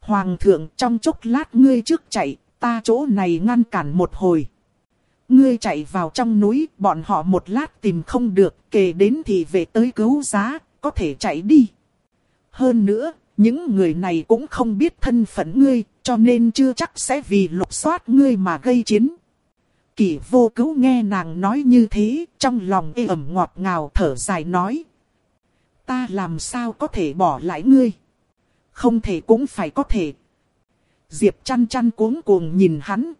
Hoàng thượng trong chốc lát ngươi trước chạy, ta chỗ này ngăn cản một hồi. Ngươi chạy vào trong núi, bọn họ một lát tìm không được, kể đến thì về tới cứu giá, có thể chạy đi. Hơn nữa, những người này cũng không biết thân phận ngươi, cho nên chưa chắc sẽ vì lục soát ngươi mà gây chiến. Kỷ vô cứu nghe nàng nói như thế, trong lòng ê ẩm ngọt ngào thở dài nói. Ta làm sao có thể bỏ lại ngươi? Không thể cũng phải có thể. Diệp chăn chăn cuống cuồng nhìn hắn,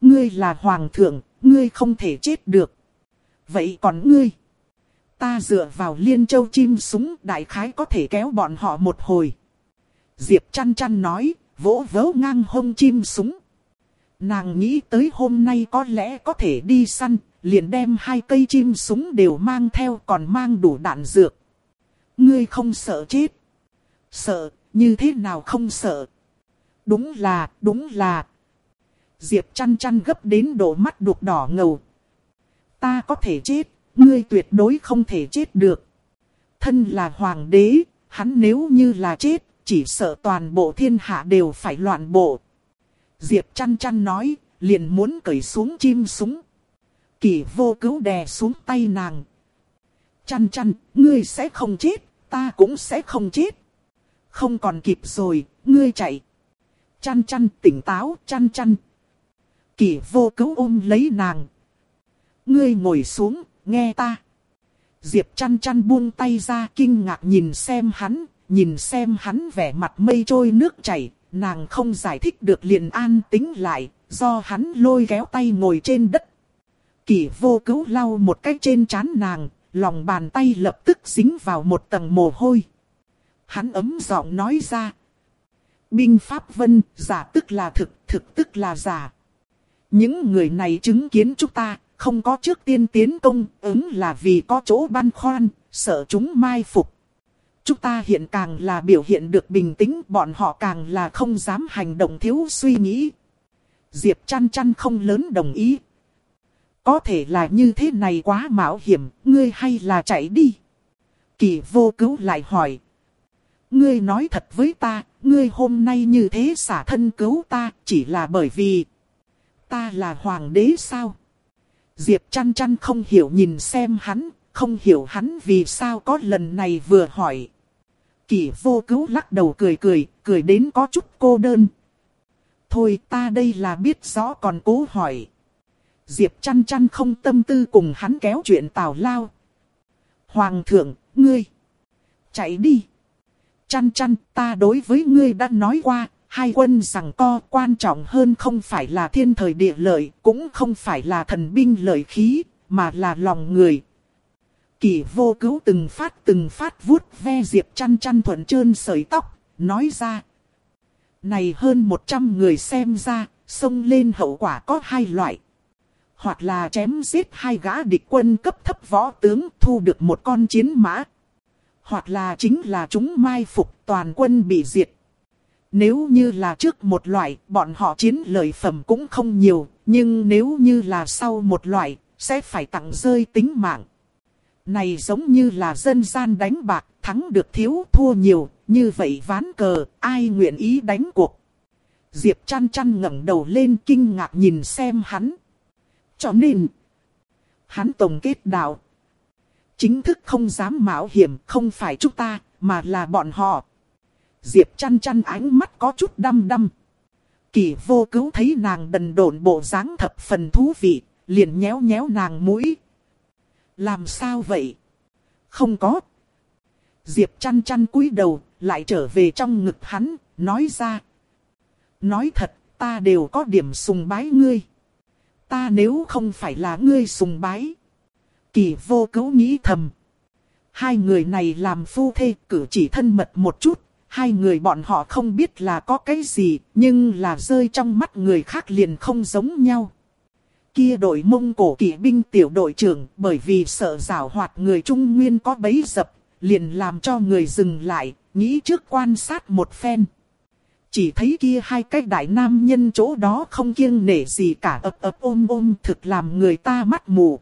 Ngươi là hoàng thượng, ngươi không thể chết được. Vậy còn ngươi? Ta dựa vào liên châu chim súng đại khái có thể kéo bọn họ một hồi. Diệp chăn chăn nói, vỗ vớ ngang hông chim súng. Nàng nghĩ tới hôm nay có lẽ có thể đi săn, liền đem hai cây chim súng đều mang theo còn mang đủ đạn dược. Ngươi không sợ chết. Sợ, như thế nào không sợ. Đúng là, đúng là. Diệp chăn chăn gấp đến độ mắt đục đỏ ngầu. Ta có thể chết, ngươi tuyệt đối không thể chết được. Thân là hoàng đế, hắn nếu như là chết, chỉ sợ toàn bộ thiên hạ đều phải loạn bộ. Diệp chăn chăn nói, liền muốn cởi xuống chim súng. Kỳ vô cứu đè xuống tay nàng. Chăn chăn, ngươi sẽ không chết, ta cũng sẽ không chết. Không còn kịp rồi, ngươi chạy. Chăn chăn tỉnh táo, chăn chăn. Kỳ vô cứu ôm lấy nàng. Ngươi ngồi xuống, nghe ta. Diệp chăn chăn buông tay ra kinh ngạc nhìn xem hắn, nhìn xem hắn vẻ mặt mây trôi nước chảy, nàng không giải thích được liền an tính lại, do hắn lôi kéo tay ngồi trên đất. Kỳ vô cứu lau một cái trên trán nàng, lòng bàn tay lập tức dính vào một tầng mồ hôi. Hắn ấm giọng nói ra. Binh Pháp Vân, giả tức là thực, thực tức là giả. Những người này chứng kiến chúng ta, không có trước tiên tiến công, ứng là vì có chỗ băn khoăn, sợ chúng mai phục. Chúng ta hiện càng là biểu hiện được bình tĩnh, bọn họ càng là không dám hành động thiếu suy nghĩ. Diệp chăn chăn không lớn đồng ý. Có thể là như thế này quá mạo hiểm, ngươi hay là chạy đi. Kỳ vô cứu lại hỏi. Ngươi nói thật với ta, ngươi hôm nay như thế xả thân cứu ta, chỉ là bởi vì ta là hoàng đế sao? Diệp chăn chăn không hiểu nhìn xem hắn, không hiểu hắn vì sao có lần này vừa hỏi. Kỷ vô cứu lắc đầu cười cười, cười đến có chút cô đơn. Thôi ta đây là biết rõ còn cố hỏi. Diệp chăn chăn không tâm tư cùng hắn kéo chuyện tào lao. Hoàng thượng, ngươi, chạy đi. Chăn chăn, ta đối với ngươi đã nói qua, hai quân rằng co quan trọng hơn không phải là thiên thời địa lợi, cũng không phải là thần binh lợi khí, mà là lòng người. Kỳ vô cứu từng phát từng phát vuốt ve diệp chăn chăn thuận trơn sợi tóc, nói ra. Này hơn 100 người xem ra, xông lên hậu quả có hai loại. Hoặc là chém giết hai gã địch quân cấp thấp võ tướng thu được một con chiến mã. Hoặc là chính là chúng mai phục toàn quân bị diệt. Nếu như là trước một loại, bọn họ chiến lợi phẩm cũng không nhiều, nhưng nếu như là sau một loại, sẽ phải tặng rơi tính mạng. Này giống như là dân gian đánh bạc, thắng được thiếu thua nhiều, như vậy ván cờ, ai nguyện ý đánh cuộc. Diệp chăn chăn ngẩng đầu lên kinh ngạc nhìn xem hắn. Cho nên, hắn tổng kết đạo. Chính thức không dám mạo hiểm, không phải chúng ta, mà là bọn họ. Diệp chăn chăn ánh mắt có chút đăm đăm. Kỳ vô cứu thấy nàng đần độn bộ dáng thập phần thú vị, liền nhéo nhéo nàng mũi. Làm sao vậy? Không có. Diệp chăn chăn cúi đầu, lại trở về trong ngực hắn, nói ra. Nói thật, ta đều có điểm sùng bái ngươi. Ta nếu không phải là ngươi sùng bái. Kỳ vô cứu nghĩ thầm. Hai người này làm phu thê cử chỉ thân mật một chút, hai người bọn họ không biết là có cái gì, nhưng là rơi trong mắt người khác liền không giống nhau. Kia đội mông cổ kỵ binh tiểu đội trưởng bởi vì sợ rào hoạt người Trung Nguyên có bấy dập, liền làm cho người dừng lại, nghĩ trước quan sát một phen. Chỉ thấy kia hai cái đại nam nhân chỗ đó không kiêng nể gì cả ập ập ôm ôm thực làm người ta mắt mù.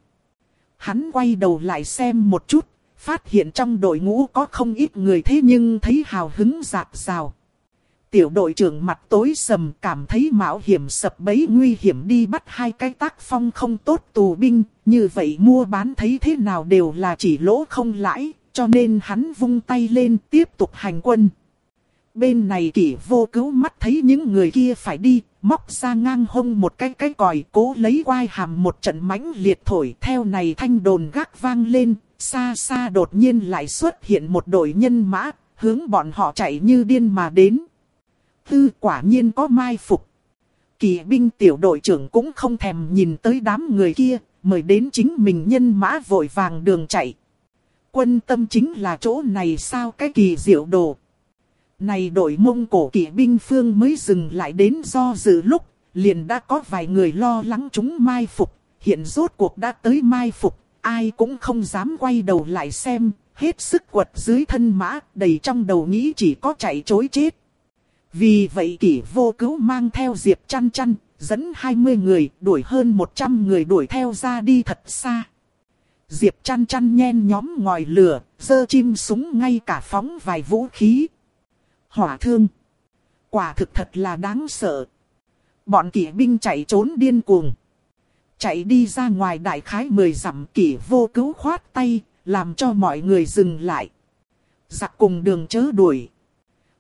Hắn quay đầu lại xem một chút, phát hiện trong đội ngũ có không ít người thế nhưng thấy hào hứng dạt rào. Tiểu đội trưởng mặt tối sầm cảm thấy mạo hiểm sập bấy nguy hiểm đi bắt hai cái tác phong không tốt tù binh, như vậy mua bán thấy thế nào đều là chỉ lỗ không lãi, cho nên hắn vung tay lên tiếp tục hành quân. Bên này kỷ vô cứu mắt thấy những người kia phải đi, móc ra ngang hông một cái cái còi cố lấy quai hàm một trận mãnh liệt thổi theo này thanh đồn gác vang lên, xa xa đột nhiên lại xuất hiện một đội nhân mã, hướng bọn họ chạy như điên mà đến. Tư quả nhiên có mai phục. Kỳ binh tiểu đội trưởng cũng không thèm nhìn tới đám người kia, mời đến chính mình nhân mã vội vàng đường chạy. Quân tâm chính là chỗ này sao cái kỳ diệu đồ. Này đội mông cổ kỵ binh phương mới dừng lại đến do dự lúc, liền đã có vài người lo lắng chúng mai phục, hiện rốt cuộc đã tới mai phục, ai cũng không dám quay đầu lại xem, hết sức quật dưới thân mã, đầy trong đầu nghĩ chỉ có chạy chối chết. Vì vậy kỷ vô cứu mang theo Diệp chăn chăn, dẫn 20 người, đuổi hơn 100 người đuổi theo ra đi thật xa. Diệp chăn chăn nhen nhóm ngòi lửa, dơ chim súng ngay cả phóng vài vũ khí. Hỏa thương. Quả thực thật là đáng sợ. Bọn kỵ binh chạy trốn điên cuồng. Chạy đi ra ngoài đại khái mười dặm kỷ vô cứu khoát tay, làm cho mọi người dừng lại. Giặc cùng đường chớ đuổi.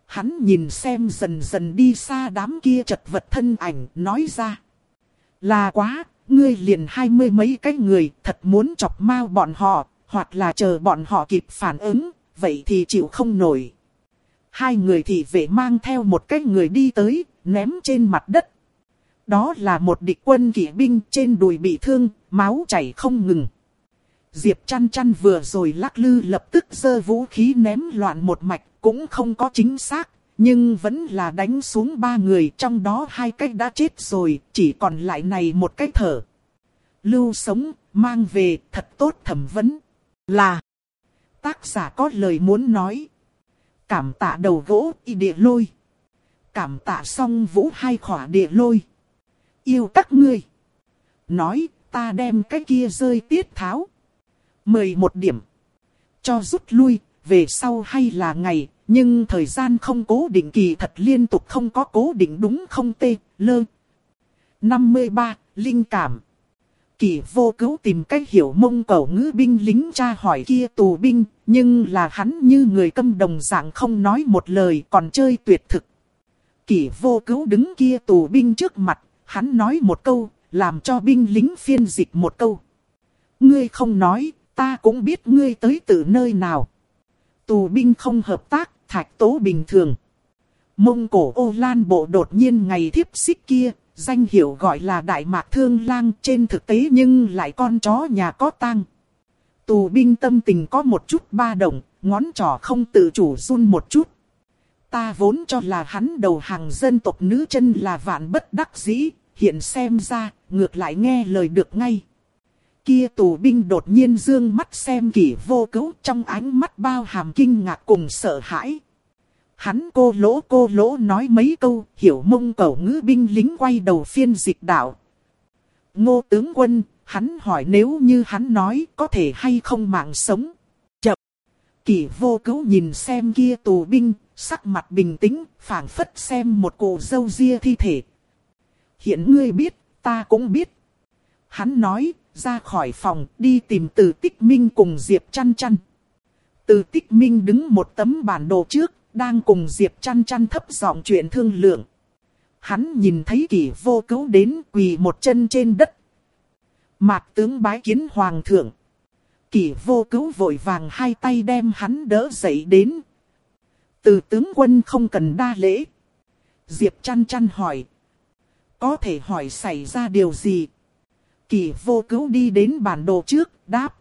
Hắn nhìn xem dần dần đi xa đám kia chật vật thân ảnh, nói ra. Là quá, ngươi liền hai mươi mấy cái người, thật muốn chọc mau bọn họ, hoặc là chờ bọn họ kịp phản ứng, vậy thì chịu không nổi. Hai người thì vệ mang theo một cái người đi tới, ném trên mặt đất. Đó là một địch quân kỵ binh trên đùi bị thương, máu chảy không ngừng. Diệp chăn chăn vừa rồi lắc lư lập tức giơ vũ khí ném loạn một mạch, cũng không có chính xác, nhưng vẫn là đánh xuống ba người trong đó hai cách đã chết rồi, chỉ còn lại này một cách thở. Lưu sống, mang về, thật tốt thẩm vấn. Là, tác giả có lời muốn nói. Cảm tạ đầu gỗ, y địa lôi. Cảm tạ song vũ hai khỏa địa lôi. Yêu các ngươi. Nói, ta đem cái kia rơi tiết tháo. Mời một điểm. Cho rút lui, về sau hay là ngày, nhưng thời gian không cố định kỳ thật liên tục không có cố định đúng không tê, lơ. 53. Linh cảm Kỳ vô cứu tìm cách hiểu mông cầu ngữ binh lính tra hỏi kia tù binh, nhưng là hắn như người câm đồng dạng không nói một lời còn chơi tuyệt thực. Kỳ vô cứu đứng kia tù binh trước mặt, hắn nói một câu, làm cho binh lính phiên dịch một câu. Ngươi không nói, ta cũng biết ngươi tới từ nơi nào. Tù binh không hợp tác, thạch tố bình thường. Mông cổ ô lan bộ đột nhiên ngày thiếp xích kia, danh hiệu gọi là Đại Mạc Thương Lang trên thực tế nhưng lại con chó nhà có tang. Tù binh tâm tình có một chút ba động, ngón trỏ không tự chủ run một chút. Ta vốn cho là hắn đầu hàng dân tộc nữ chân là vạn bất đắc dĩ, hiện xem ra, ngược lại nghe lời được ngay. Kia tù binh đột nhiên dương mắt xem kỷ vô cứu trong ánh mắt bao hàm kinh ngạc cùng sợ hãi. Hắn cô lỗ cô lỗ nói mấy câu, hiểu mông cầu ngữ binh lính quay đầu phiên dịch đạo. Ngô tướng quân, hắn hỏi nếu như hắn nói có thể hay không mạng sống. Chậm. Kỷ vô cứu nhìn xem kia tù binh, sắc mặt bình tĩnh, phảng phất xem một cổ dâu ria thi thể. Hiện ngươi biết, ta cũng biết. Hắn nói, ra khỏi phòng, đi tìm từ tích minh cùng Diệp chăn chăn. Từ tích minh đứng một tấm bản đồ trước, đang cùng Diệp chăn chăn thấp giọng chuyện thương lượng. Hắn nhìn thấy kỷ vô cứu đến quỳ một chân trên đất. Mạc tướng bái kiến hoàng thượng. Kỷ vô cứu vội vàng hai tay đem hắn đỡ dậy đến. Từ tướng quân không cần đa lễ. Diệp chăn chăn hỏi. Có thể hỏi xảy ra điều gì? Kỳ vô cứu đi đến bản đồ trước, đáp.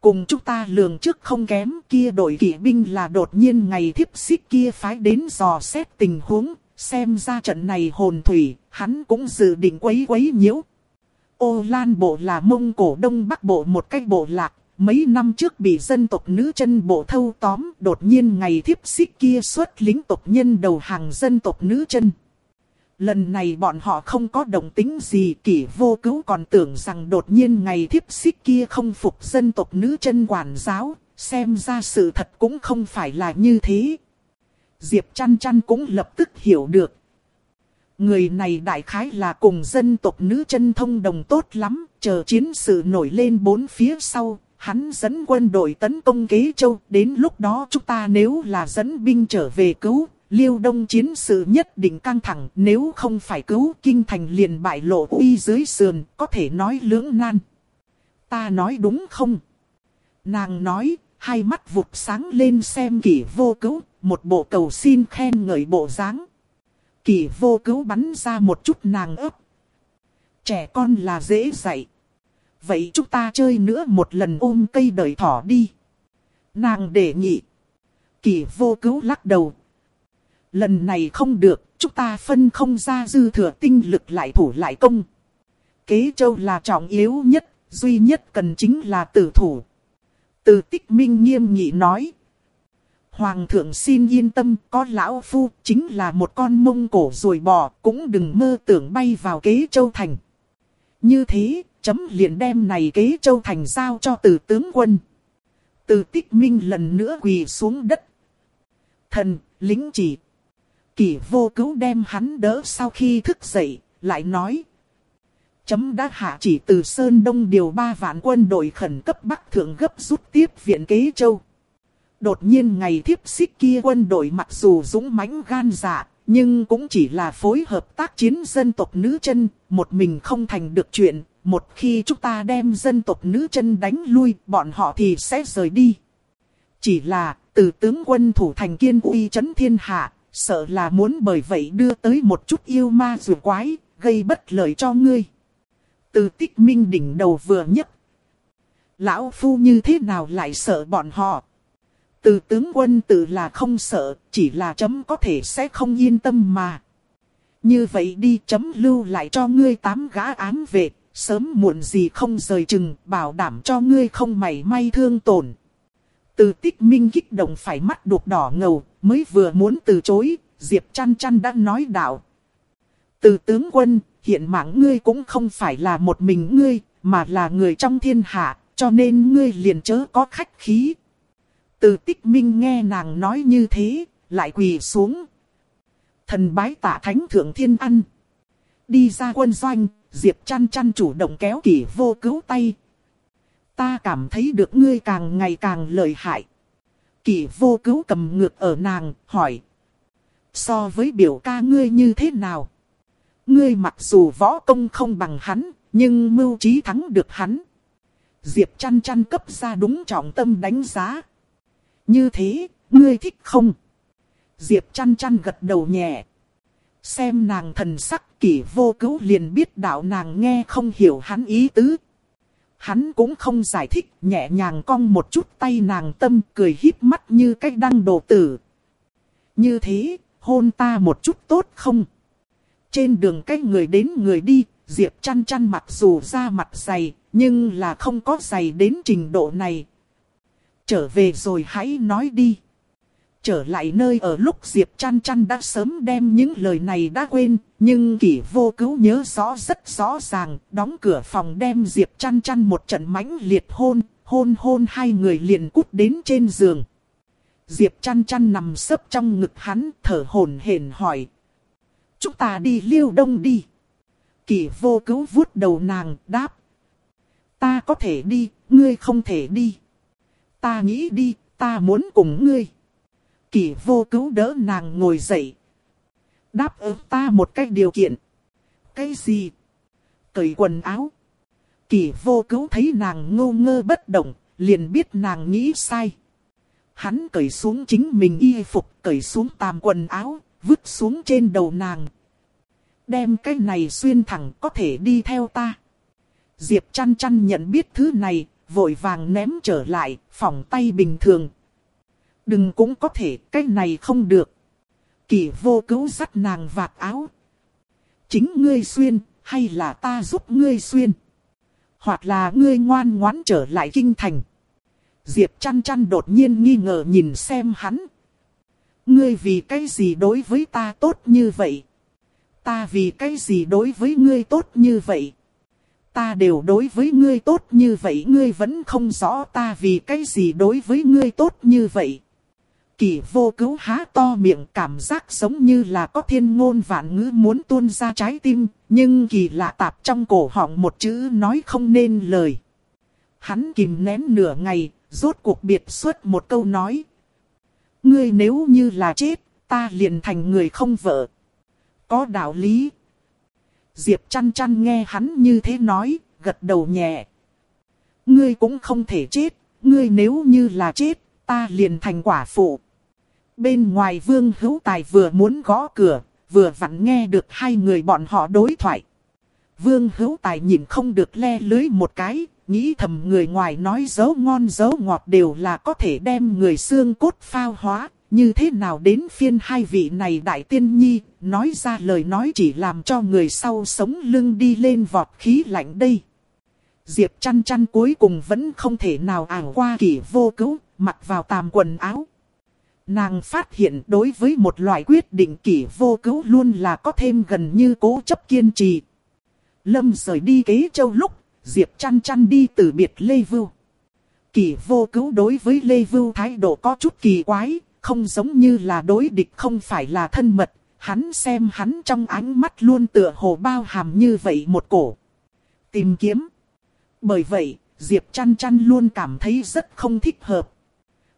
Cùng chúng ta lường trước không kém kia đội kỵ binh là đột nhiên ngày thiếp xích kia phái đến dò xét tình huống, xem ra trận này hồn thủy, hắn cũng dự định quấy quấy nhiễu. Ô Lan Bộ là Mông Cổ Đông Bắc Bộ một cách bộ lạc, mấy năm trước bị dân tộc nữ chân bộ thâu tóm, đột nhiên ngày thiếp xích kia xuất lính tộc nhân đầu hàng dân tộc nữ chân. Lần này bọn họ không có đồng tính gì kỷ vô cứu còn tưởng rằng đột nhiên ngày thiếp xích kia không phục dân tộc nữ chân quản giáo, xem ra sự thật cũng không phải là như thế. Diệp chăn chăn cũng lập tức hiểu được. Người này đại khái là cùng dân tộc nữ chân thông đồng tốt lắm, chờ chiến sự nổi lên bốn phía sau, hắn dẫn quân đội tấn công kế châu, đến lúc đó chúng ta nếu là dẫn binh trở về cứu, Liêu đông chiến sự nhất định căng thẳng nếu không phải cứu kinh thành liền bại lộ uy dưới sườn có thể nói lưỡng nan. Ta nói đúng không? Nàng nói, hai mắt vụt sáng lên xem kỷ vô cứu, một bộ cầu xin khen ngợi bộ dáng. Kỷ vô cứu bắn ra một chút nàng ấp. Trẻ con là dễ dạy. Vậy chúng ta chơi nữa một lần ôm cây đợi thỏ đi. Nàng đề nghị. kỳ vô cứu lắc đầu, Lần này không được, chúng ta phân không ra dư thừa tinh lực lại thủ lại công. Kế châu là trọng yếu nhất, duy nhất cần chính là tử thủ. Từ tích minh nghiêm nghị nói. Hoàng thượng xin yên tâm, có lão phu chính là một con mông cổ rồi bò, cũng đừng mơ tưởng bay vào kế châu thành. Như thế, chấm liền đem này kế châu thành giao cho từ tướng quân. Từ tích minh lần nữa quỳ xuống đất. Thần, lính chỉ. Kỷ vô cứu đem hắn đỡ sau khi thức dậy, lại nói. Chấm đã hạ chỉ từ Sơn Đông điều ba vạn quân đội khẩn cấp Bắc Thượng gấp rút tiếp viện kế châu. Đột nhiên ngày thiếp xích kia quân đội mặc dù dũng mãnh gan dạ, nhưng cũng chỉ là phối hợp tác chiến dân tộc nữ chân, một mình không thành được chuyện. Một khi chúng ta đem dân tộc nữ chân đánh lui, bọn họ thì sẽ rời đi. Chỉ là, từ tướng quân thủ thành kiên uy chấn thiên hạ, sợ là muốn bởi vậy đưa tới một chút yêu ma rùa quái, gây bất lợi cho ngươi. Từ tích minh đỉnh đầu vừa nhất. Lão phu như thế nào lại sợ bọn họ? Từ tướng quân tự là không sợ, chỉ là chấm có thể sẽ không yên tâm mà. Như vậy đi chấm lưu lại cho ngươi tám gã án vệ, sớm muộn gì không rời chừng, bảo đảm cho ngươi không mảy may thương tổn. Từ tích minh kích động phải mắt đục đỏ ngầu, mới vừa muốn từ chối, Diệp chăn chăn đã nói đạo. Từ tướng quân, hiện mạng ngươi cũng không phải là một mình ngươi, mà là người trong thiên hạ, cho nên ngươi liền chớ có khách khí. Từ tích minh nghe nàng nói như thế, lại quỳ xuống. Thần bái tạ thánh thượng thiên ăn. Đi ra quân doanh, Diệp chăn chăn chủ động kéo kỷ vô cứu tay. Ta cảm thấy được ngươi càng ngày càng lợi hại. Kỷ vô cứu cầm ngược ở nàng, hỏi. So với biểu ca ngươi như thế nào? Ngươi mặc dù võ công không bằng hắn, nhưng mưu trí thắng được hắn. Diệp chăn chăn cấp ra đúng trọng tâm đánh giá. Như thế, ngươi thích không? Diệp chăn chăn gật đầu nhẹ. Xem nàng thần sắc kỷ vô cứu liền biết đạo nàng nghe không hiểu hắn ý tứ. Hắn cũng không giải thích, nhẹ nhàng cong một chút tay nàng tâm cười híp mắt như cách đăng đồ tử. Như thế, hôn ta một chút tốt không? Trên đường cách người đến người đi, Diệp chăn chăn mặc dù da mặt dày, nhưng là không có dày đến trình độ này. Trở về rồi hãy nói đi. Trở lại nơi ở lúc Diệp chăn chăn đã sớm đem những lời này đã quên, nhưng kỷ vô cứu nhớ rõ rất rõ ràng, đóng cửa phòng đem Diệp chăn chăn một trận mãnh liệt hôn, hôn hôn hai người liền cút đến trên giường. Diệp chăn chăn nằm sấp trong ngực hắn, thở hổn hển hỏi. Chúng ta đi liêu đông đi. Kỷ vô cứu vuốt đầu nàng, đáp. Ta có thể đi, ngươi không thể đi. Ta nghĩ đi, ta muốn cùng ngươi kỳ vô cứu đỡ nàng ngồi dậy. Đáp ứng ta một cách điều kiện. Cái gì? Cởi quần áo. Kỳ vô cứu thấy nàng ngô ngơ bất động, liền biết nàng nghĩ sai. Hắn cởi xuống chính mình y phục, cởi xuống tàm quần áo, vứt xuống trên đầu nàng. Đem cái này xuyên thẳng có thể đi theo ta. Diệp chăn chăn nhận biết thứ này, vội vàng ném trở lại, phòng tay bình thường. Đừng cũng có thể, cái này không được. Kỳ vô cứu dắt nàng vạt áo. Chính ngươi xuyên, hay là ta giúp ngươi xuyên? Hoặc là ngươi ngoan ngoãn trở lại kinh thành. Diệp chăn chăn đột nhiên nghi ngờ nhìn xem hắn. Ngươi vì cái gì đối với ta tốt như vậy? Ta vì cái gì đối với ngươi tốt như vậy? Ta đều đối với ngươi tốt như vậy ngươi vẫn không rõ ta vì cái gì đối với ngươi tốt như vậy. Kỳ vô cứu há to miệng cảm giác giống như là có thiên ngôn vạn ngữ muốn tuôn ra trái tim, nhưng kỳ lạ tạp trong cổ họng một chữ nói không nên lời. Hắn kìm nén nửa ngày, rốt cuộc biệt xuất một câu nói. Ngươi nếu như là chết, ta liền thành người không vợ. Có đạo lý. Diệp chăn chăn nghe hắn như thế nói, gật đầu nhẹ. Ngươi cũng không thể chết, ngươi nếu như là chết, ta liền thành quả phụ. Bên ngoài vương hữu tài vừa muốn gõ cửa, vừa vặn nghe được hai người bọn họ đối thoại. Vương hữu tài nhìn không được le lưới một cái, nghĩ thầm người ngoài nói dấu ngon dấu ngọt đều là có thể đem người xương cốt phao hóa, như thế nào đến phiên hai vị này đại tiên nhi, nói ra lời nói chỉ làm cho người sau sống lưng đi lên vọt khí lạnh đây. Diệp chăn chăn cuối cùng vẫn không thể nào ảng qua kỷ vô cứu, mặc vào tàm quần áo. Nàng phát hiện đối với một loại quyết định kỷ vô cứu luôn là có thêm gần như cố chấp kiên trì. Lâm rời đi kế châu lúc, Diệp chăn chăn đi từ biệt Lê Vưu. Kỷ vô cứu đối với Lê Vưu thái độ có chút kỳ quái, không giống như là đối địch không phải là thân mật, hắn xem hắn trong ánh mắt luôn tựa hồ bao hàm như vậy một cổ. Tìm kiếm. Bởi vậy, Diệp chăn chăn luôn cảm thấy rất không thích hợp.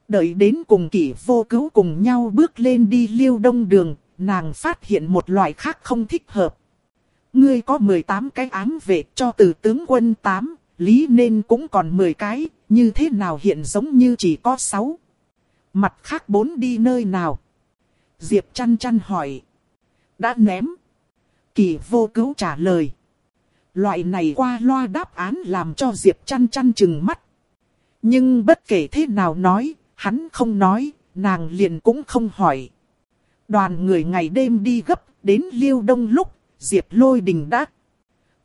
Đợi đến cùng kỷ vô cứu cùng nhau bước lên đi liêu đông đường, nàng phát hiện một loại khác không thích hợp. Ngươi có 18 cái ám vệ cho từ tướng quân 8, lý nên cũng còn 10 cái, như thế nào hiện giống như chỉ có 6. Mặt khác bốn đi nơi nào? Diệp chăn chăn hỏi. Đã ném. Kỳ vô cứu trả lời. Loại này qua loa đáp án làm cho Diệp chăn chăn chừng mắt. Nhưng bất kể thế nào nói, hắn không nói, nàng liền cũng không hỏi. Đoàn người ngày đêm đi gấp, đến liêu đông lúc, Diệp lôi đình đã.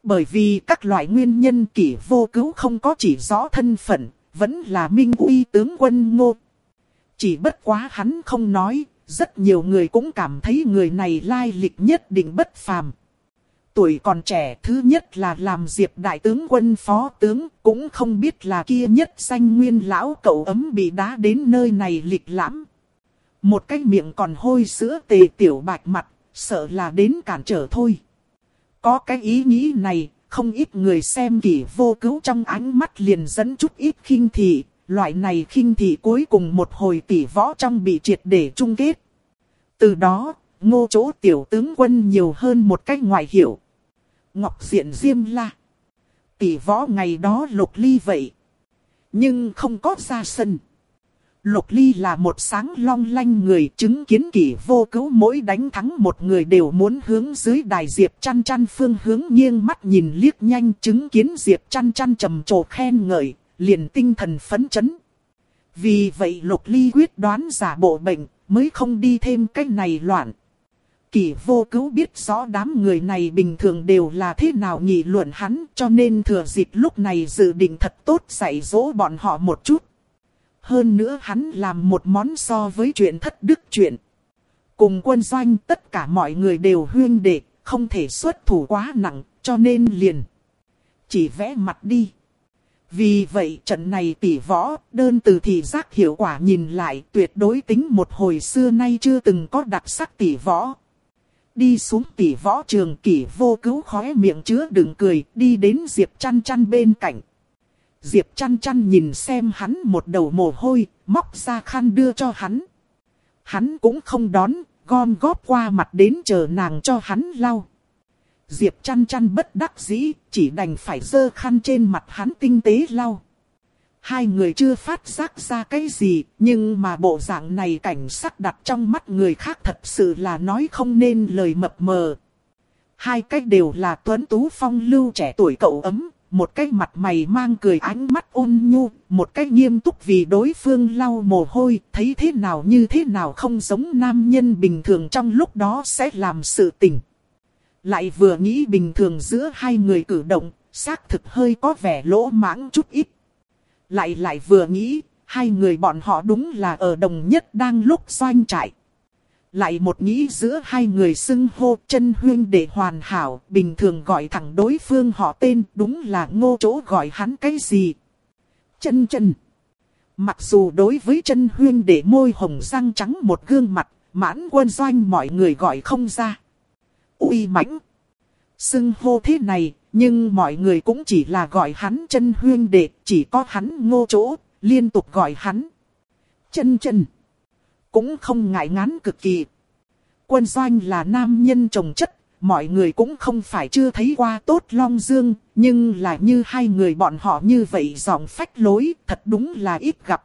Bởi vì các loại nguyên nhân kỷ vô cứu không có chỉ rõ thân phận, vẫn là minh uy tướng quân ngô. Chỉ bất quá hắn không nói, rất nhiều người cũng cảm thấy người này lai lịch nhất định bất phàm. Tuổi còn trẻ thứ nhất là làm diệp đại tướng quân phó tướng, cũng không biết là kia nhất danh nguyên lão cậu ấm bị đá đến nơi này lịch lãm. Một cái miệng còn hôi sữa tề tiểu bạch mặt, sợ là đến cản trở thôi. Có cái ý nghĩ này, không ít người xem kỷ vô cứu trong ánh mắt liền dẫn chút ít khinh thị, loại này khinh thị cuối cùng một hồi tỷ võ trong bị triệt để chung kết. Từ đó, ngô chỗ tiểu tướng quân nhiều hơn một cách ngoại hiệu. Ngọc diện diêm la. Tỷ võ ngày đó lục ly vậy. Nhưng không có ra sân. Lục ly là một sáng long lanh người chứng kiến kỷ vô cứu mỗi đánh thắng một người đều muốn hướng dưới đài diệp chăn chăn phương hướng nghiêng mắt nhìn liếc nhanh chứng kiến diệp chăn chăn trầm trồ khen ngợi, liền tinh thần phấn chấn. Vì vậy lục ly quyết đoán giả bộ bệnh, mới không đi thêm cái này loạn. Kỷ vô cứu biết rõ đám người này bình thường đều là thế nào nghị luận hắn cho nên thừa dịp lúc này dự định thật tốt dạy dỗ bọn họ một chút. Hơn nữa hắn làm một món so với chuyện thất đức chuyện. Cùng quân doanh tất cả mọi người đều huyên đệ, không thể xuất thủ quá nặng, cho nên liền. Chỉ vẽ mặt đi. Vì vậy trận này tỷ võ, đơn từ thị giác hiệu quả nhìn lại tuyệt đối tính một hồi xưa nay chưa từng có đặc sắc tỷ võ. Đi xuống tỷ võ trường kỷ vô cứu khóe miệng chứa đừng cười, đi đến Diệp chăn chăn bên cạnh. Diệp chăn chăn nhìn xem hắn một đầu mồ hôi, móc ra khăn đưa cho hắn. Hắn cũng không đón, gom góp qua mặt đến chờ nàng cho hắn lau. Diệp chăn chăn bất đắc dĩ, chỉ đành phải dơ khăn trên mặt hắn tinh tế lau. Hai người chưa phát giác ra cái gì, nhưng mà bộ dạng này cảnh sắc đặt trong mắt người khác thật sự là nói không nên lời mập mờ. Hai cách đều là tuấn tú phong lưu trẻ tuổi cậu ấm, một cái mặt mày mang cười ánh mắt ôn nhu, một cái nghiêm túc vì đối phương lau mồ hôi, thấy thế nào như thế nào không giống nam nhân bình thường trong lúc đó sẽ làm sự tình. Lại vừa nghĩ bình thường giữa hai người cử động, xác thực hơi có vẻ lỗ mãng chút ít. Lại lại vừa nghĩ, hai người bọn họ đúng là ở đồng nhất đang lúc doanh trại. Lại một nghĩ giữa hai người xưng hô chân huyên để hoàn hảo, bình thường gọi thẳng đối phương họ tên, đúng là ngô chỗ gọi hắn cái gì. Chân chân. Mặc dù đối với chân huyên để môi hồng răng trắng một gương mặt, mãn quân doanh mọi người gọi không ra. uy mãnh. Xưng hô thế này, nhưng mọi người cũng chỉ là gọi hắn chân huyên đệ, chỉ có hắn ngô chỗ, liên tục gọi hắn. Chân chân. Cũng không ngại ngán cực kỳ. Quân doanh là nam nhân trồng chất, mọi người cũng không phải chưa thấy qua tốt long dương, nhưng là như hai người bọn họ như vậy giọng phách lối, thật đúng là ít gặp.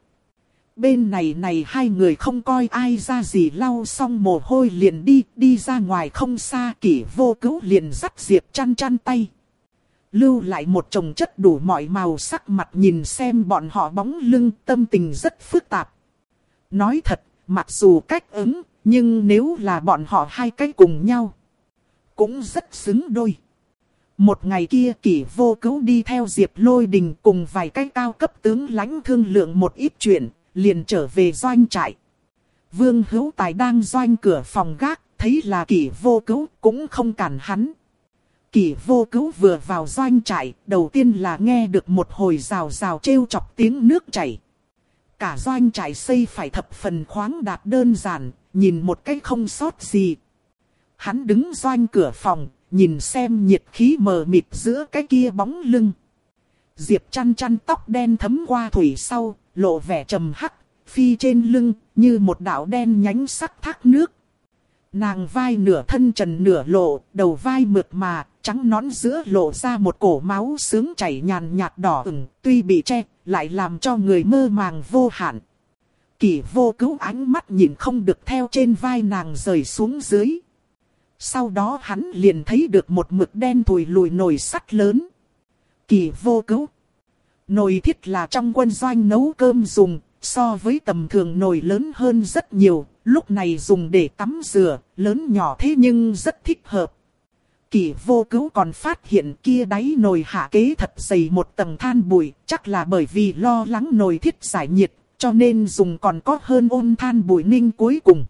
Bên này này hai người không coi ai ra gì lau xong mồ hôi liền đi, đi ra ngoài không xa kỷ vô cứu liền dắt diệp chăn chăn tay. Lưu lại một chồng chất đủ mọi màu sắc mặt nhìn xem bọn họ bóng lưng tâm tình rất phức tạp. Nói thật, mặc dù cách ứng, nhưng nếu là bọn họ hai cái cùng nhau, cũng rất xứng đôi. Một ngày kia kỷ vô cứu đi theo Diệp Lôi Đình cùng vài cái cao cấp tướng lãnh thương lượng một ít chuyện, liền trở về doanh trại. Vương Hữu Tài đang doanh cửa phòng gác, thấy là kỷ vô cứu cũng không cản hắn kỳ vô cứu vừa vào doanh trại, đầu tiên là nghe được một hồi rào rào trêu chọc tiếng nước chảy. Cả doanh trại xây phải thập phần khoáng đạt đơn giản, nhìn một cách không sót gì. Hắn đứng doanh cửa phòng, nhìn xem nhiệt khí mờ mịt giữa cái kia bóng lưng. Diệp chăn chăn tóc đen thấm qua thủy sau, lộ vẻ trầm hắc, phi trên lưng, như một đạo đen nhánh sắc thác nước. Nàng vai nửa thân trần nửa lộ, đầu vai mượt mà, trắng nón giữa lộ ra một cổ máu sướng chảy nhàn nhạt đỏ ửng, tuy bị che, lại làm cho người mơ màng vô hạn. Kỷ vô cứu ánh mắt nhìn không được theo trên vai nàng rời xuống dưới. Sau đó hắn liền thấy được một mực đen thùi lùi nồi sắt lớn. Kỳ vô cứu. Nồi thiết là trong quân doanh nấu cơm dùng, so với tầm thường nồi lớn hơn rất nhiều, lúc này dùng để tắm rửa, lớn nhỏ thế nhưng rất thích hợp. Kỳ vô cứu còn phát hiện kia đáy nồi hạ kế thật dày một tầng than bụi, chắc là bởi vì lo lắng nồi thiết giải nhiệt, cho nên dùng còn có hơn ôn than bụi ninh cuối cùng.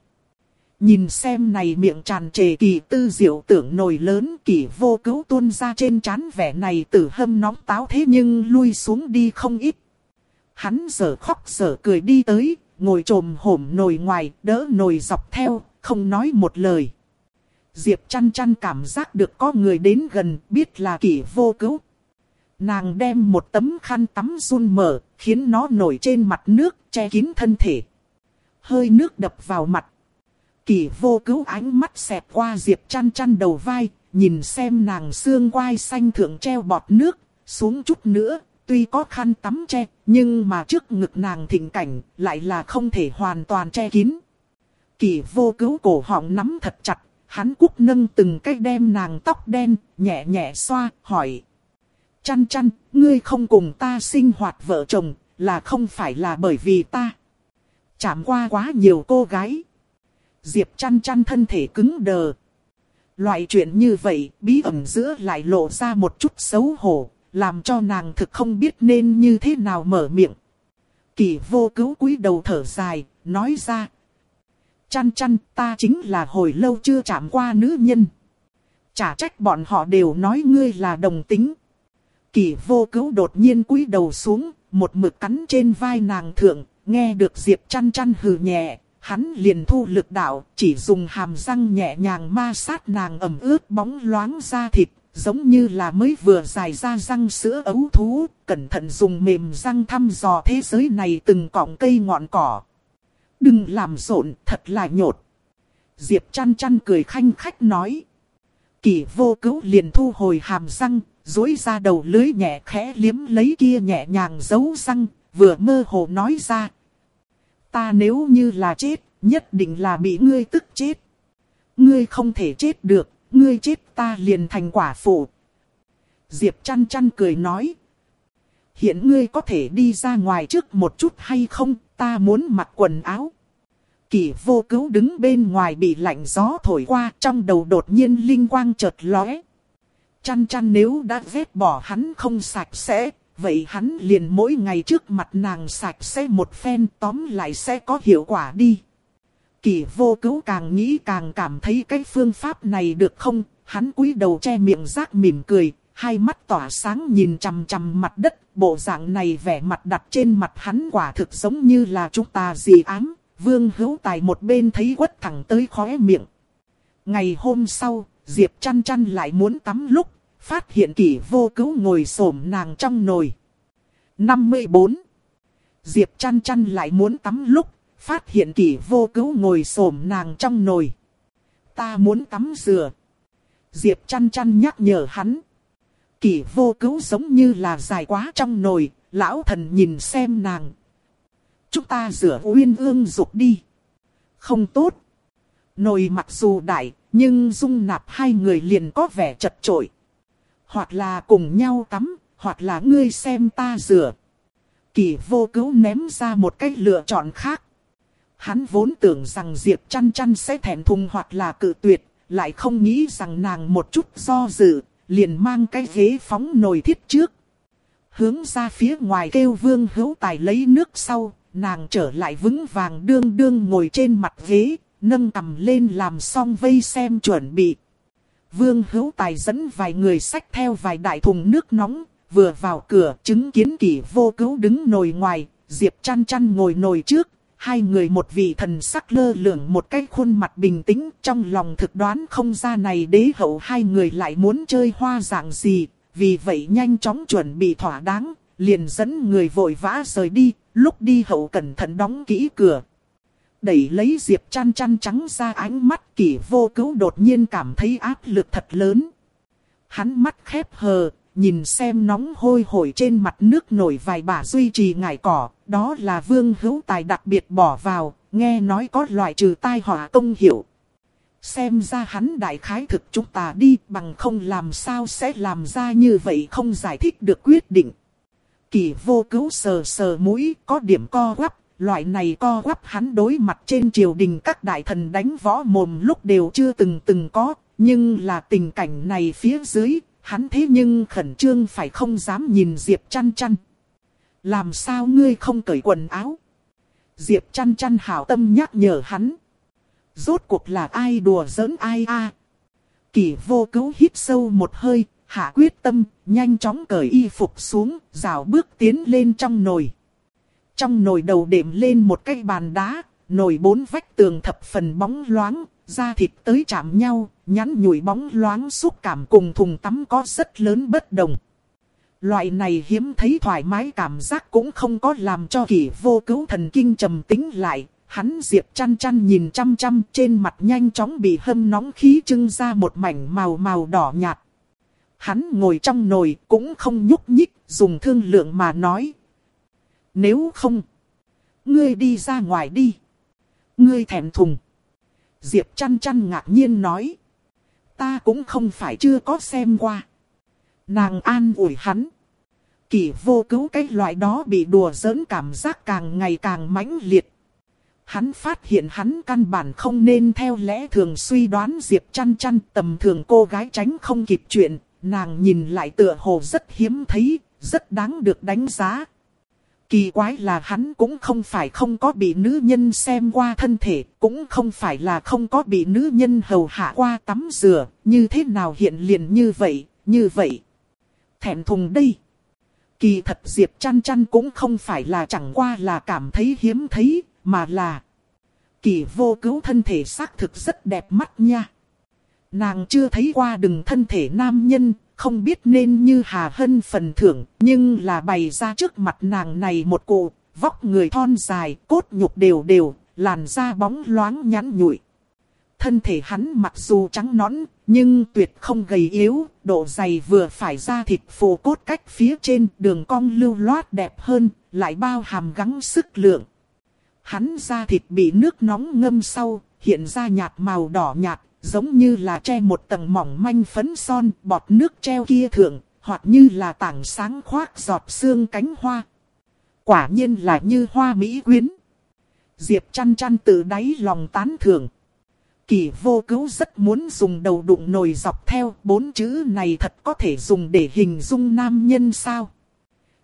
Nhìn xem này miệng tràn trề kỳ tư diệu tưởng nồi lớn kỳ vô cứu tuôn ra trên chán vẻ này tử hâm nóng táo thế nhưng lui xuống đi không ít. Hắn giờ khóc giờ cười đi tới, ngồi trồm hổm nồi ngoài, đỡ nồi dọc theo, không nói một lời. Diệp chăn chăn cảm giác được có người đến gần, biết là kỷ vô cứu. Nàng đem một tấm khăn tắm run mở, khiến nó nổi trên mặt nước, che kín thân thể. Hơi nước đập vào mặt. Kỷ vô cứu ánh mắt xẹt qua Diệp chăn chăn đầu vai, nhìn xem nàng xương quai xanh thượng treo bọt nước, xuống chút nữa, tuy có khăn tắm che, nhưng mà trước ngực nàng thịnh cảnh, lại là không thể hoàn toàn che kín. kỳ vô cứu cổ họng nắm thật chặt, hắn cúc nâng từng cái đem nàng tóc đen, nhẹ nhẹ xoa, hỏi. Chăn chăn, ngươi không cùng ta sinh hoạt vợ chồng, là không phải là bởi vì ta. Chạm qua quá nhiều cô gái. Diệp chăn chăn thân thể cứng đờ. Loại chuyện như vậy, bí ẩn giữa lại lộ ra một chút xấu hổ, làm cho nàng thực không biết nên như thế nào mở miệng. Kỳ vô cứu cúi đầu thở dài, nói ra. Chăn chăn, ta chính là hồi lâu chưa chạm qua nữ nhân. Chả trách bọn họ đều nói ngươi là đồng tính. Kỳ vô cứu đột nhiên cúi đầu xuống, một mực cắn trên vai nàng thượng, nghe được Diệp chăn chăn hừ nhẹ, hắn liền thu lực đạo, chỉ dùng hàm răng nhẹ nhàng ma sát nàng ẩm ướt bóng loáng da thịt, giống như là mới vừa dài ra răng sữa ấu thú, cẩn thận dùng mềm răng thăm dò thế giới này từng cọng cây ngọn cỏ. Đừng làm rộn, thật là nhột. Diệp chăn chăn cười khanh khách nói. Kỳ vô cứu liền thu hồi hàm răng, dối ra đầu lưới nhẹ khẽ liếm lấy kia nhẹ nhàng giấu răng, vừa mơ hồ nói ra, ta nếu như là chết, nhất định là bị ngươi tức chết. Ngươi không thể chết được, ngươi chết ta liền thành quả phụ. Diệp chăn chăn cười nói. Hiện ngươi có thể đi ra ngoài trước một chút hay không, ta muốn mặc quần áo. Kỷ vô cứu đứng bên ngoài bị lạnh gió thổi qua, trong đầu đột nhiên linh quang chợt lóe. Chăn chăn nếu đã vết bỏ hắn không sạch sẽ, vậy hắn liền mỗi ngày trước mặt nàng sạch sẽ một phen tóm lại sẽ có hiệu quả đi. Kỳ vô cứu càng nghĩ càng cảm thấy cái phương pháp này được không, hắn cúi đầu che miệng rác mỉm cười, hai mắt tỏa sáng nhìn chằm chằm mặt đất, bộ dạng này vẻ mặt đặt trên mặt hắn quả thực giống như là chúng ta gì ám, vương hữu tài một bên thấy quất thẳng tới khóe miệng. Ngày hôm sau, Diệp chăn chăn lại muốn tắm lúc, phát hiện kỷ vô cứu ngồi xổm nàng trong nồi. 54. Diệp chăn chăn lại muốn tắm lúc, phát hiện kỷ vô cứu ngồi xổm nàng trong nồi. Ta muốn tắm rửa. Diệp chăn chăn nhắc nhở hắn. Kỷ vô cứu giống như là dài quá trong nồi, lão thần nhìn xem nàng. Chúng ta rửa uyên ương dục đi. Không tốt. Nồi mặc dù đại, nhưng dung nạp hai người liền có vẻ chật trội hoặc là cùng nhau tắm, hoặc là ngươi xem ta rửa. Kỳ vô cứu ném ra một cách lựa chọn khác. Hắn vốn tưởng rằng Diệp chăn chăn sẽ thèm thùng hoặc là cự tuyệt, lại không nghĩ rằng nàng một chút do dự, liền mang cái ghế phóng nồi thiết trước. Hướng ra phía ngoài kêu vương hữu tài lấy nước sau, nàng trở lại vững vàng đương đương ngồi trên mặt ghế, nâng cầm lên làm xong vây xem chuẩn bị. Vương hữu tài dẫn vài người xách theo vài đại thùng nước nóng, vừa vào cửa chứng kiến kỷ vô cứu đứng nồi ngoài, Diệp chăn chăn ngồi nồi trước, hai người một vị thần sắc lơ lửng một cái khuôn mặt bình tĩnh trong lòng thực đoán không ra này đế hậu hai người lại muốn chơi hoa dạng gì, vì vậy nhanh chóng chuẩn bị thỏa đáng, liền dẫn người vội vã rời đi, lúc đi hậu cẩn thận đóng kỹ cửa. Đẩy lấy Diệp chăn chăn trắng ra ánh mắt kỷ vô cứu đột nhiên cảm thấy áp lực thật lớn. Hắn mắt khép hờ, nhìn xem nóng hôi hổi trên mặt nước nổi vài bả duy trì ngải cỏ, đó là vương hữu tài đặc biệt bỏ vào, nghe nói có loại trừ tai họa công hiệu. Xem ra hắn đại khái thực chúng ta đi bằng không làm sao sẽ làm ra như vậy không giải thích được quyết định. Kỳ vô cứu sờ sờ mũi có điểm co quắp, loại này co quắp hắn đối mặt trên triều đình các đại thần đánh võ mồm lúc đều chưa từng từng có, nhưng là tình cảnh này phía dưới, hắn thế nhưng khẩn trương phải không dám nhìn Diệp chăn chăn. Làm sao ngươi không cởi quần áo? Diệp chăn chăn hảo tâm nhắc nhở hắn. Rốt cuộc là ai đùa giỡn ai a? À? Kỳ vô cứu hít sâu một hơi, hạ quyết tâm, nhanh chóng cởi y phục xuống, rào bước tiến lên trong nồi. Trong nồi đầu đệm lên một cái bàn đá, nồi bốn vách tường thập phần bóng loáng, da thịt tới chạm nhau, nhắn nhủi bóng loáng xúc cảm cùng thùng tắm có rất lớn bất đồng. Loại này hiếm thấy thoải mái cảm giác cũng không có làm cho kỷ vô cứu thần kinh trầm tính lại. Hắn diệp chăn chăn nhìn chăm chăm trên mặt nhanh chóng bị hâm nóng khí trưng ra một mảnh màu màu đỏ nhạt. Hắn ngồi trong nồi cũng không nhúc nhích, dùng thương lượng mà nói. Nếu không, ngươi đi ra ngoài đi. Ngươi thèm thùng. Diệp chăn chăn ngạc nhiên nói. Ta cũng không phải chưa có xem qua. Nàng an ủi hắn. Kỳ vô cứu cái loại đó bị đùa giỡn cảm giác càng ngày càng mãnh liệt. Hắn phát hiện hắn căn bản không nên theo lẽ thường suy đoán Diệp chăn chăn tầm thường cô gái tránh không kịp chuyện. Nàng nhìn lại tựa hồ rất hiếm thấy, rất đáng được đánh giá. Kỳ quái là hắn cũng không phải không có bị nữ nhân xem qua thân thể, cũng không phải là không có bị nữ nhân hầu hạ qua tắm rửa, như thế nào hiện liền như vậy, như vậy. Thẹn thùng đây. Kỳ thật Diệp chăn chăn cũng không phải là chẳng qua là cảm thấy hiếm thấy, mà là kỳ vô cứu thân thể xác thực rất đẹp mắt nha. Nàng chưa thấy qua đừng thân thể nam nhân, không biết nên như Hà Hân phần thưởng, nhưng là bày ra trước mặt nàng này một cụ, vóc người thon dài, cốt nhục đều đều, làn da bóng loáng nhắn nhụi. Thân thể hắn mặc dù trắng nõn, nhưng tuyệt không gầy yếu, độ dày vừa phải da thịt phù cốt cách phía trên đường cong lưu loát đẹp hơn, lại bao hàm gắng sức lượng. Hắn da thịt bị nước nóng ngâm sau, hiện ra nhạt màu đỏ nhạt, giống như là che một tầng mỏng manh phấn son bọt nước treo kia thượng, hoặc như là tảng sáng khoác giọt xương cánh hoa. Quả nhiên là như hoa mỹ quyến. Diệp chăn chăn từ đáy lòng tán thưởng. Kỳ vô cứu rất muốn dùng đầu đụng nồi dọc theo bốn chữ này thật có thể dùng để hình dung nam nhân sao.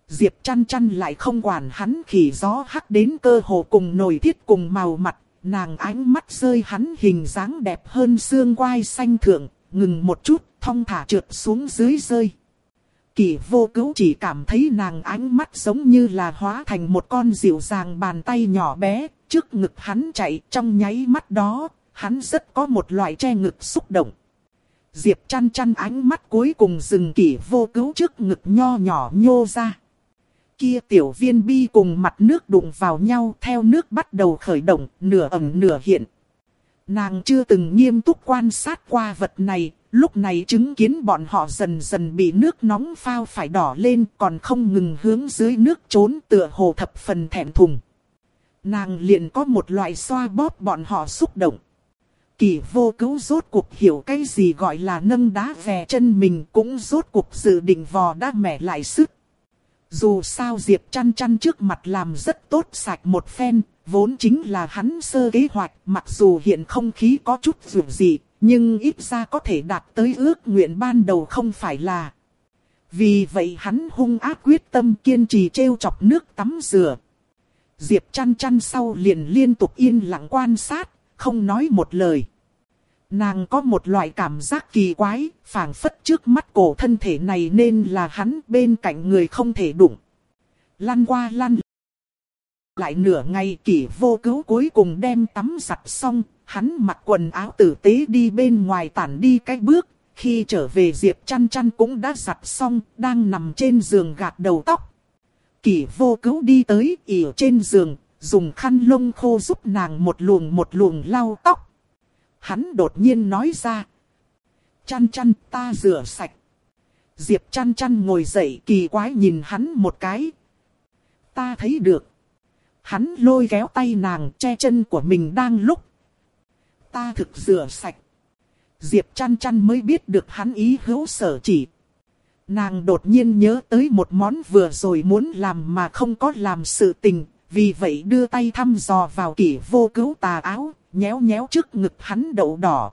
Diệp chăn chăn lại không quản hắn khỉ gió hắc đến cơ hồ cùng nồi thiết cùng màu mặt nàng ánh mắt rơi hắn hình dáng đẹp hơn xương quai xanh thượng, ngừng một chút, thong thả trượt xuống dưới rơi. Kỳ vô cứu chỉ cảm thấy nàng ánh mắt giống như là hóa thành một con dịu dàng bàn tay nhỏ bé, trước ngực hắn chạy trong nháy mắt đó, hắn rất có một loại che ngực xúc động. Diệp chăn chăn ánh mắt cuối cùng dừng kỳ vô cứu trước ngực nho nhỏ nhô ra kia tiểu viên bi cùng mặt nước đụng vào nhau theo nước bắt đầu khởi động, nửa ẩm nửa hiện. Nàng chưa từng nghiêm túc quan sát qua vật này, lúc này chứng kiến bọn họ dần dần bị nước nóng phao phải đỏ lên còn không ngừng hướng dưới nước trốn tựa hồ thập phần thẹn thùng. Nàng liền có một loại xoa bóp bọn họ xúc động. Kỳ vô cứu rốt cuộc hiểu cái gì gọi là nâng đá về chân mình cũng rốt cuộc dự định vò đá mẻ lại sức. Dù sao Diệp chăn chăn trước mặt làm rất tốt sạch một phen, vốn chính là hắn sơ kế hoạch, mặc dù hiện không khí có chút dù gì, Nhưng ít ra có thể đạt tới ước nguyện ban đầu không phải là. Vì vậy hắn hung ác quyết tâm kiên trì treo chọc nước tắm rửa. Diệp chăn chăn sau liền liên tục yên lặng quan sát, không nói một lời. Nàng có một loại cảm giác kỳ quái, phảng phất trước mắt cổ thân thể này nên là hắn bên cạnh người không thể đụng. Lăn qua lăn lại nửa ngày kỷ vô cứu cuối cùng đem tắm giặt xong, hắn mặc quần áo tử tế đi bên ngoài tản đi cái bước. Khi trở về Diệp chăn chăn cũng đã giặt xong, đang nằm trên giường gạt đầu tóc. Kỷ vô cứu đi tới, ỉ trên giường, dùng khăn lông khô giúp nàng một luồng một luồng lau tóc. Hắn đột nhiên nói ra. Chăn chăn ta rửa sạch. Diệp chăn chăn ngồi dậy kỳ quái nhìn hắn một cái. Ta thấy được. Hắn lôi kéo tay nàng che chân của mình đang lúc. Ta thực rửa sạch. Diệp chăn chăn mới biết được hắn ý hữu sở chỉ. Nàng đột nhiên nhớ tới một món vừa rồi muốn làm mà không có làm sự tình. Vì vậy đưa tay thăm dò vào kỷ vô cứu tà áo, nhéo nhéo trước ngực hắn đậu đỏ.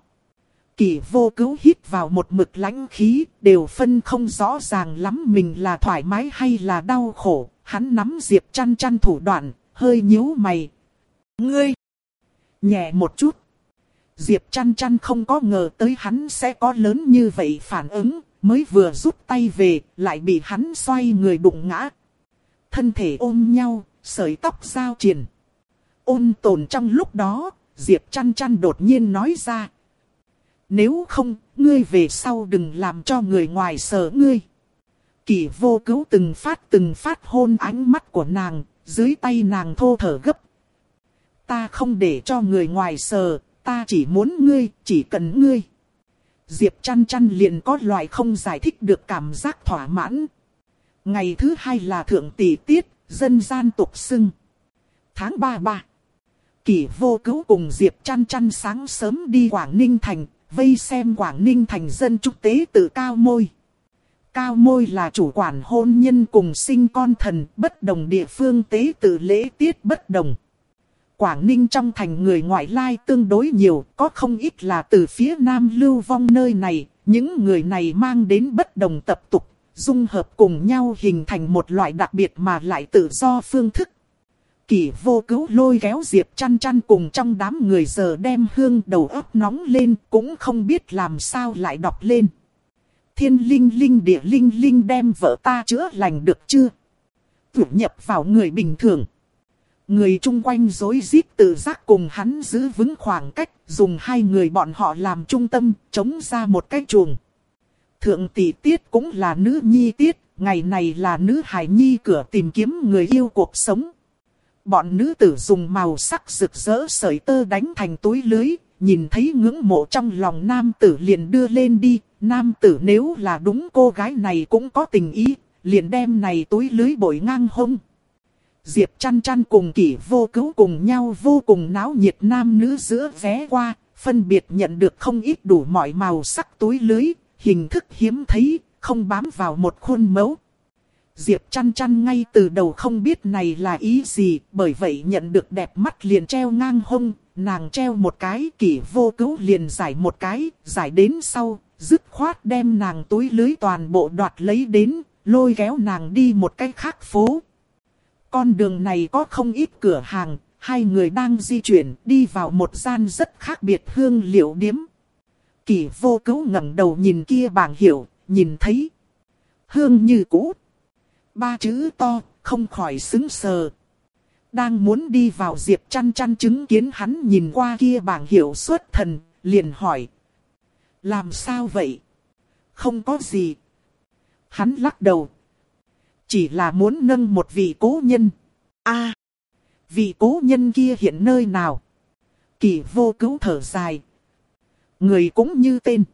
kỳ vô cứu hít vào một mực lãnh khí, đều phân không rõ ràng lắm mình là thoải mái hay là đau khổ. Hắn nắm Diệp chăn chăn thủ đoạn, hơi nhíu mày. Ngươi! Nhẹ một chút. Diệp chăn chăn không có ngờ tới hắn sẽ có lớn như vậy phản ứng, mới vừa rút tay về, lại bị hắn xoay người đụng ngã. Thân thể ôm nhau, sợi tóc giao triển Ôn tồn trong lúc đó, Diệp chăn chăn đột nhiên nói ra. Nếu không, ngươi về sau đừng làm cho người ngoài sợ ngươi. Kỳ vô cứu từng phát từng phát hôn ánh mắt của nàng, dưới tay nàng thô thở gấp. Ta không để cho người ngoài sờ, ta chỉ muốn ngươi, chỉ cần ngươi. Diệp chăn chăn liền có loại không giải thích được cảm giác thỏa mãn. Ngày thứ hai là thượng tỷ tiết, dân gian tục xưng. Tháng ba ba. Kỷ vô cứu cùng Diệp chăn chăn sáng sớm đi Quảng Ninh Thành, vây xem Quảng Ninh Thành dân trúc tế tự cao môi. Cao môi là chủ quản hôn nhân cùng sinh con thần, bất đồng địa phương tế tự lễ tiết bất đồng. Quảng Ninh trong thành người ngoại lai tương đối nhiều, có không ít là từ phía nam lưu vong nơi này, những người này mang đến bất đồng tập tục, dung hợp cùng nhau hình thành một loại đặc biệt mà lại tự do phương thức. Kỷ vô cứu lôi kéo Diệp chăn chăn cùng trong đám người giờ đem hương đầu óc nóng lên cũng không biết làm sao lại đọc lên thiên linh linh địa linh linh đem vợ ta chữa lành được chưa? Thủ nhập vào người bình thường. Người chung quanh dối rít tự giác cùng hắn giữ vững khoảng cách, dùng hai người bọn họ làm trung tâm, chống ra một cái chuồng. Thượng tỷ tiết cũng là nữ nhi tiết, ngày này là nữ hải nhi cửa tìm kiếm người yêu cuộc sống. Bọn nữ tử dùng màu sắc rực rỡ sợi tơ đánh thành túi lưới, nhìn thấy ngưỡng mộ trong lòng nam tử liền đưa lên đi, nam tử nếu là đúng cô gái này cũng có tình ý, liền đem này túi lưới bội ngang hông. Diệp chăn chăn cùng kỷ vô cứu cùng nhau vô cùng náo nhiệt nam nữ giữa vé qua, phân biệt nhận được không ít đủ mọi màu sắc túi lưới, hình thức hiếm thấy, không bám vào một khuôn mẫu. Diệp chăn chăn ngay từ đầu không biết này là ý gì, bởi vậy nhận được đẹp mắt liền treo ngang hông, nàng treo một cái, kỷ vô cứu liền giải một cái, giải đến sau, dứt khoát đem nàng túi lưới toàn bộ đoạt lấy đến, lôi kéo nàng đi một cái khác phố. Con đường này có không ít cửa hàng, hai người đang di chuyển đi vào một gian rất khác biệt hương liệu điếm. Kỷ vô cứu ngẩng đầu nhìn kia bảng hiệu, nhìn thấy. Hương như cũ. Ba chữ to, không khỏi xứng sờ. Đang muốn đi vào Diệp chăn chăn chứng kiến hắn nhìn qua kia bảng hiệu xuất thần, liền hỏi. Làm sao vậy? Không có gì. Hắn lắc đầu. Chỉ là muốn nâng một vị cố nhân. a vị cố nhân kia hiện nơi nào? Kỳ vô cứu thở dài. Người cũng như tên.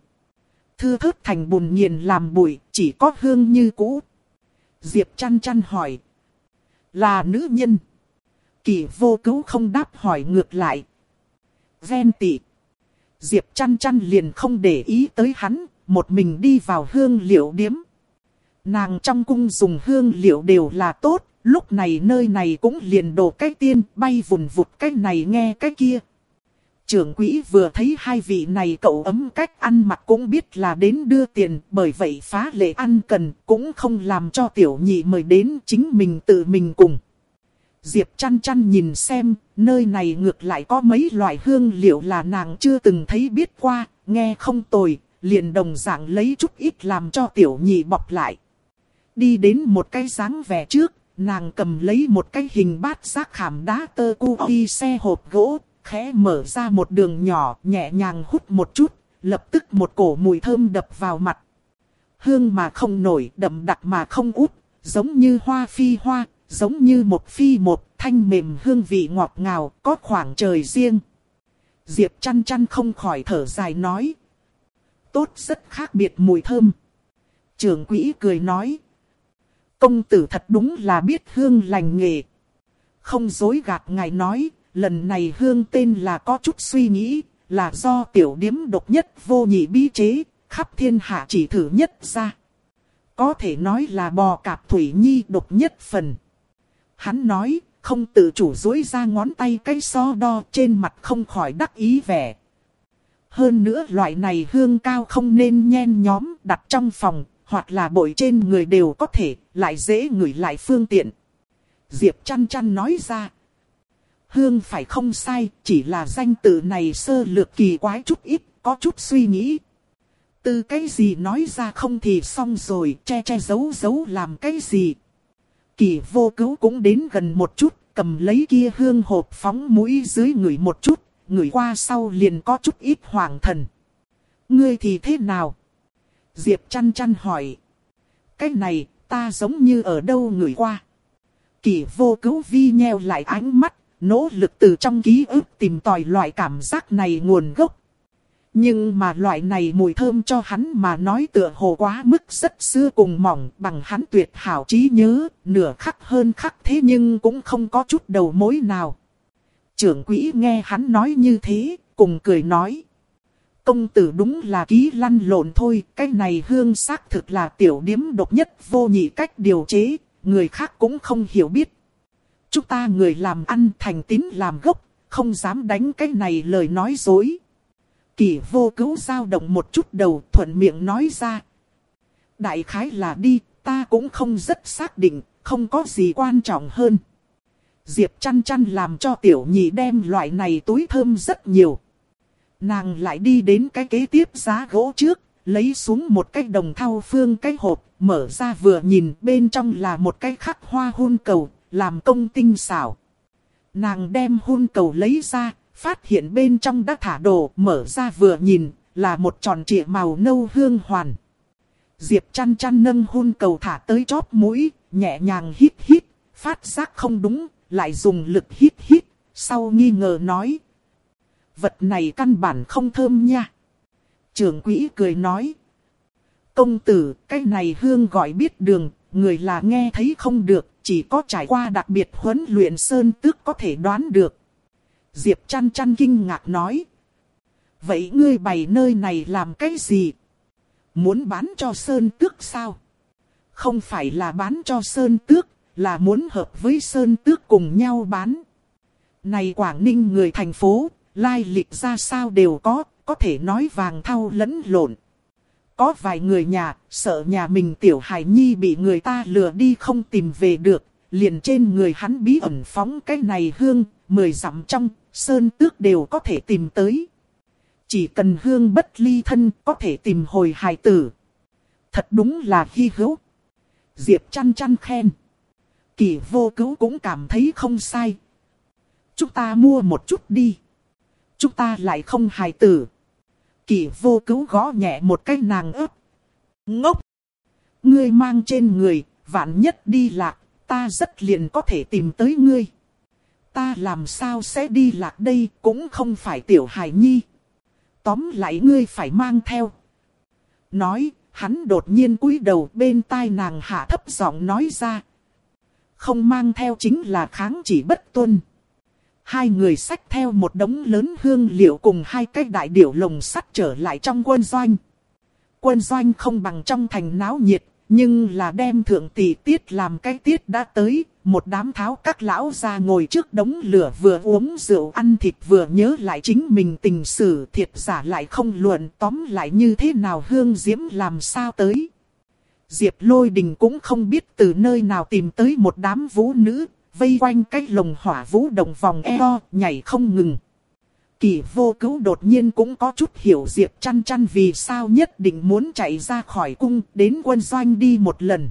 Thư thớt thành bùn nghiền làm bụi, chỉ có hương như cũ. Diệp chăn chăn hỏi. Là nữ nhân. Kỳ vô cứu không đáp hỏi ngược lại. Ghen tị. Diệp chăn chăn liền không để ý tới hắn, một mình đi vào hương liệu điếm. Nàng trong cung dùng hương liệu đều là tốt, lúc này nơi này cũng liền đổ cái tiên, bay vùn vụt cái này nghe cái kia. Trưởng quỹ vừa thấy hai vị này cậu ấm cách ăn mặc cũng biết là đến đưa tiền, bởi vậy phá lệ ăn cần, cũng không làm cho tiểu nhị mời đến chính mình tự mình cùng. Diệp chăn chăn nhìn xem, nơi này ngược lại có mấy loại hương liệu là nàng chưa từng thấy biết qua, nghe không tồi, liền đồng dạng lấy chút ít làm cho tiểu nhị bọc lại. Đi đến một cái dáng vẻ trước, nàng cầm lấy một cái hình bát giác khảm đá tơ cu đi xe hộp gỗ, khẽ mở ra một đường nhỏ, nhẹ nhàng hút một chút, lập tức một cổ mùi thơm đập vào mặt. Hương mà không nổi, đậm đặc mà không út, giống như hoa phi hoa, giống như một phi một, thanh mềm hương vị ngọt ngào, có khoảng trời riêng. Diệp chăn chăn không khỏi thở dài nói. Tốt rất khác biệt mùi thơm. Trưởng quỹ cười nói. Công tử thật đúng là biết hương lành nghề. Không dối gạt ngài nói, lần này hương tên là có chút suy nghĩ, là do tiểu điếm độc nhất vô nhị bí chế, khắp thiên hạ chỉ thử nhất ra. Có thể nói là bò cạp thủy nhi độc nhất phần. Hắn nói, không tự chủ dối ra ngón tay cái so đo trên mặt không khỏi đắc ý vẻ. Hơn nữa loại này hương cao không nên nhen nhóm đặt trong phòng, hoặc là bội trên người đều có thể, lại dễ ngửi lại phương tiện. Diệp chăn chăn nói ra. Hương phải không sai, chỉ là danh tự này sơ lược kỳ quái chút ít, có chút suy nghĩ. Từ cái gì nói ra không thì xong rồi, che che giấu giấu làm cái gì. Kỳ vô cứu cũng đến gần một chút, cầm lấy kia hương hộp phóng mũi dưới người một chút, người qua sau liền có chút ít hoàng thần. Ngươi thì thế nào? Diệp chăn chăn hỏi. Cái này, ta giống như ở đâu người qua. Kỳ vô cứu vi nheo lại ánh mắt, nỗ lực từ trong ký ức tìm tòi loại cảm giác này nguồn gốc. Nhưng mà loại này mùi thơm cho hắn mà nói tựa hồ quá mức rất xưa cùng mỏng bằng hắn tuyệt hảo trí nhớ, nửa khắc hơn khắc thế nhưng cũng không có chút đầu mối nào. Trưởng quỹ nghe hắn nói như thế, cùng cười nói. Công tử đúng là ký lăn lộn thôi, cái này hương xác thực là tiểu điếm độc nhất vô nhị cách điều chế, người khác cũng không hiểu biết. Chúng ta người làm ăn thành tín làm gốc, không dám đánh cái này lời nói dối. Kỳ vô cứu dao động một chút đầu thuận miệng nói ra. Đại khái là đi, ta cũng không rất xác định, không có gì quan trọng hơn. Diệp chăn chăn làm cho tiểu nhị đem loại này túi thơm rất nhiều. Nàng lại đi đến cái kế tiếp giá gỗ trước, lấy xuống một cái đồng thau phương cái hộp, mở ra vừa nhìn bên trong là một cái khắc hoa hôn cầu, làm công tinh xảo. Nàng đem hôn cầu lấy ra, phát hiện bên trong đã thả đồ, mở ra vừa nhìn, là một tròn trịa màu nâu hương hoàn. Diệp chăn chăn nâng hôn cầu thả tới chóp mũi, nhẹ nhàng hít hít, phát giác không đúng, lại dùng lực hít hít, sau nghi ngờ nói. Vật này căn bản không thơm nha. Trưởng quỹ cười nói. Công tử, cái này hương gọi biết đường, người là nghe thấy không được, chỉ có trải qua đặc biệt huấn luyện sơn tước có thể đoán được. Diệp chăn chăn kinh ngạc nói. Vậy ngươi bày nơi này làm cái gì? Muốn bán cho sơn tước sao? Không phải là bán cho sơn tước, là muốn hợp với sơn tước cùng nhau bán. Này Quảng Ninh người thành phố, lai lịch ra sao đều có, có thể nói vàng thau lẫn lộn. Có vài người nhà, sợ nhà mình tiểu hài nhi bị người ta lừa đi không tìm về được, liền trên người hắn bí ẩn phóng cái này hương, mười dặm trong, sơn tước đều có thể tìm tới. Chỉ cần hương bất ly thân có thể tìm hồi hài tử. Thật đúng là hy hữu. Diệp chăn chăn khen. Kỳ vô cứu cũng cảm thấy không sai. Chúng ta mua một chút đi. Chúng ta lại không hài tử. Kỳ vô cứu gõ nhẹ một cái nàng ớt. Ngốc! Ngươi mang trên người, vạn nhất đi lạc, ta rất liền có thể tìm tới ngươi. Ta làm sao sẽ đi lạc đây cũng không phải tiểu hài nhi. Tóm lại ngươi phải mang theo. Nói, hắn đột nhiên cúi đầu bên tai nàng hạ thấp giọng nói ra. Không mang theo chính là kháng chỉ bất tuân. Hai người xách theo một đống lớn hương liệu cùng hai cái đại điểu lồng sắt trở lại trong quân doanh. Quân doanh không bằng trong thành náo nhiệt, nhưng là đem thượng tỷ tiết làm cái tiết đã tới, một đám tháo các lão ra ngồi trước đống lửa vừa uống rượu ăn thịt vừa nhớ lại chính mình tình sử thiệt giả lại không luận tóm lại như thế nào hương diễm làm sao tới. Diệp lôi đình cũng không biết từ nơi nào tìm tới một đám vũ nữ, vây quanh cái lồng hỏa vũ đồng vòng eo, nhảy không ngừng. Kỳ vô cứu đột nhiên cũng có chút hiểu Diệp chăn chăn vì sao nhất định muốn chạy ra khỏi cung đến quân doanh đi một lần.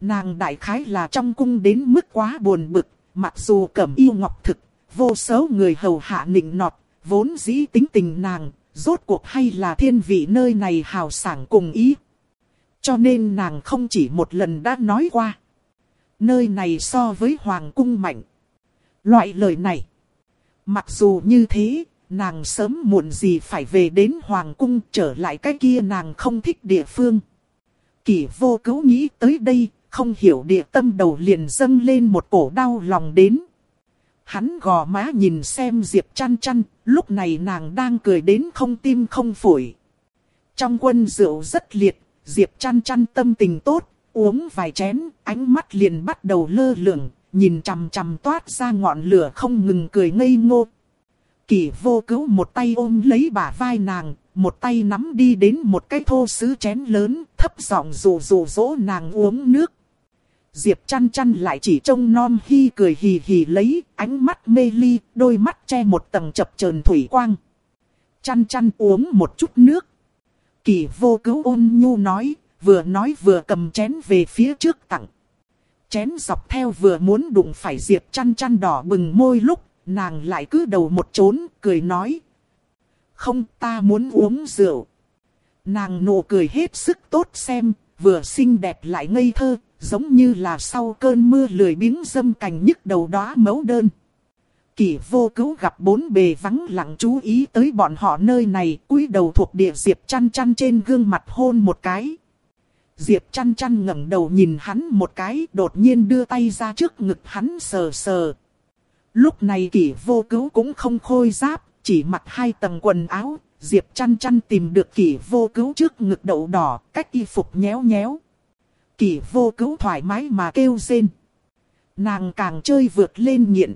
Nàng đại khái là trong cung đến mức quá buồn bực, mặc dù cẩm yêu ngọc thực, vô số người hầu hạ nịnh nọt, vốn dĩ tính tình nàng, rốt cuộc hay là thiên vị nơi này hào sảng cùng ý. Cho nên nàng không chỉ một lần đã nói qua. Nơi này so với hoàng cung mạnh. Loại lời này. Mặc dù như thế, nàng sớm muộn gì phải về đến hoàng cung trở lại cái kia nàng không thích địa phương. Kỷ vô cứu nghĩ tới đây, không hiểu địa tâm đầu liền dâng lên một cổ đau lòng đến. Hắn gò má nhìn xem Diệp chăn chăn, lúc này nàng đang cười đến không tim không phổi. Trong quân rượu rất liệt, Diệp chăn chăn tâm tình tốt, uống vài chén, ánh mắt liền bắt đầu lơ lửng, nhìn chằm chằm toát ra ngọn lửa không ngừng cười ngây ngô. Kỳ vô cứu một tay ôm lấy bả vai nàng, một tay nắm đi đến một cái thô sứ chén lớn, thấp giọng rủ rủ dỗ nàng uống nước. Diệp chăn chăn lại chỉ trông non hi cười hì hì lấy, ánh mắt mê ly, đôi mắt che một tầng chập chờn thủy quang. Chăn chăn uống một chút nước. Kỳ vô cứu ôn nhu nói, vừa nói vừa cầm chén về phía trước tặng. Chén dọc theo vừa muốn đụng phải Diệp chăn chăn đỏ bừng môi lúc, nàng lại cứ đầu một trốn, cười nói. Không ta muốn uống rượu. Nàng nụ cười hết sức tốt xem, vừa xinh đẹp lại ngây thơ, giống như là sau cơn mưa lười biếng dâm cành nhức đầu đó mấu đơn. Kỷ vô cứu gặp bốn bề vắng lặng chú ý tới bọn họ nơi này, cúi đầu thuộc địa Diệp chăn chăn trên gương mặt hôn một cái. Diệp chăn chăn ngẩng đầu nhìn hắn một cái, đột nhiên đưa tay ra trước ngực hắn sờ sờ. Lúc này kỷ vô cứu cũng không khôi giáp, chỉ mặc hai tầng quần áo, Diệp chăn chăn tìm được kỷ vô cứu trước ngực đậu đỏ, cách y phục nhéo nhéo. Kỷ vô cứu thoải mái mà kêu rên. Nàng càng chơi vượt lên nghiện.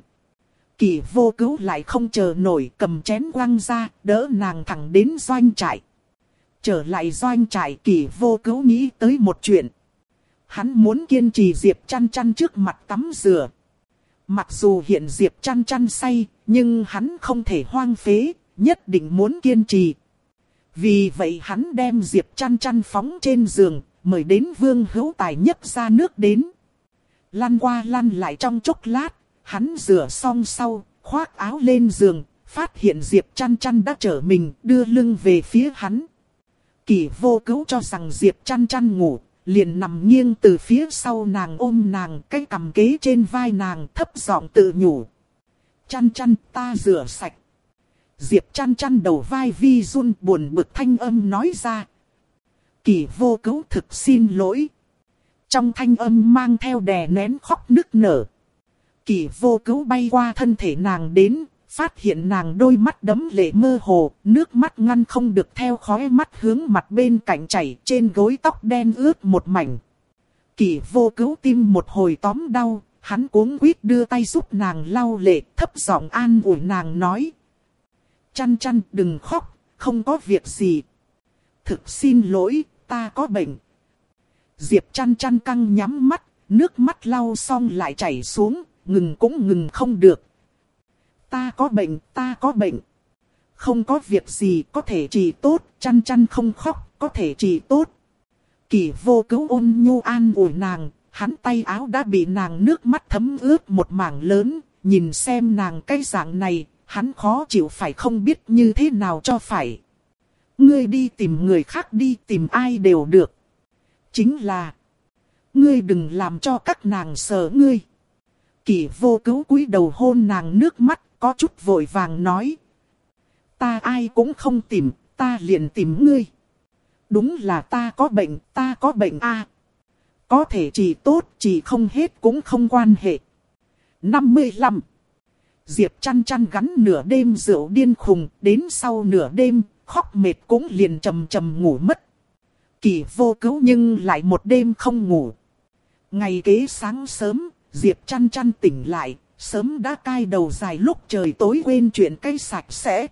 Kỷ vô cứu lại không chờ nổi cầm chén quăng ra, đỡ nàng thẳng đến doanh trại. Trở lại doanh trại kỷ vô cứu nghĩ tới một chuyện. Hắn muốn kiên trì Diệp chăn chăn trước mặt tắm rửa. Mặc dù hiện Diệp chăn chăn say, nhưng hắn không thể hoang phế, nhất định muốn kiên trì. Vì vậy hắn đem Diệp chăn chăn phóng trên giường, mời đến vương hữu tài nhấp ra nước đến. Lăn qua lăn lại trong chốc lát, hắn rửa xong sau, khoác áo lên giường, phát hiện Diệp chăn chăn đã trở mình, đưa lưng về phía hắn. Kỳ vô cứu cho rằng Diệp chăn chăn ngủ, liền nằm nghiêng từ phía sau nàng ôm nàng, cái cầm kế trên vai nàng thấp giọng tự nhủ. Chăn chăn ta rửa sạch. Diệp chăn chăn đầu vai vi run buồn bực thanh âm nói ra. Kỳ vô cứu thực xin lỗi. Trong thanh âm mang theo đè nén khóc nức nở. Kỳ vô cứu bay qua thân thể nàng đến, phát hiện nàng đôi mắt đấm lệ mơ hồ, nước mắt ngăn không được theo khóe mắt hướng mặt bên cạnh chảy trên gối tóc đen ướt một mảnh. Kỳ vô cứu tim một hồi tóm đau, hắn cuống quýt đưa tay giúp nàng lau lệ, thấp giọng an ủi nàng nói. Chăn chăn đừng khóc, không có việc gì. Thực xin lỗi, ta có bệnh. Diệp chăn chăn căng nhắm mắt, nước mắt lau xong lại chảy xuống, ngừng cũng ngừng không được, ta có bệnh, ta có bệnh. Không có việc gì có thể trị tốt, chăn chăn không khóc, có thể trị tốt. Kỳ vô cứu ôn nhu an ủi nàng, hắn tay áo đã bị nàng nước mắt thấm ướt một mảng lớn, nhìn xem nàng cái dạng này, hắn khó chịu phải không biết như thế nào cho phải. Ngươi đi tìm người khác đi tìm ai đều được. Chính là, ngươi đừng làm cho các nàng sợ ngươi. Kỳ vô cứu cúi đầu hôn nàng nước mắt, có chút vội vàng nói. Ta ai cũng không tìm, ta liền tìm ngươi. Đúng là ta có bệnh, ta có bệnh a. Có thể chỉ tốt, chỉ không hết cũng không quan hệ. 55. Diệp chăn chăn gắn nửa đêm rượu điên khùng, đến sau nửa đêm, khóc mệt cũng liền trầm trầm ngủ mất. kỳ vô cứu nhưng lại một đêm không ngủ. Ngày kế sáng sớm, Diệp chăn chăn tỉnh lại, sớm đã cai đầu dài lúc trời tối quên chuyện cây sạch sẽ.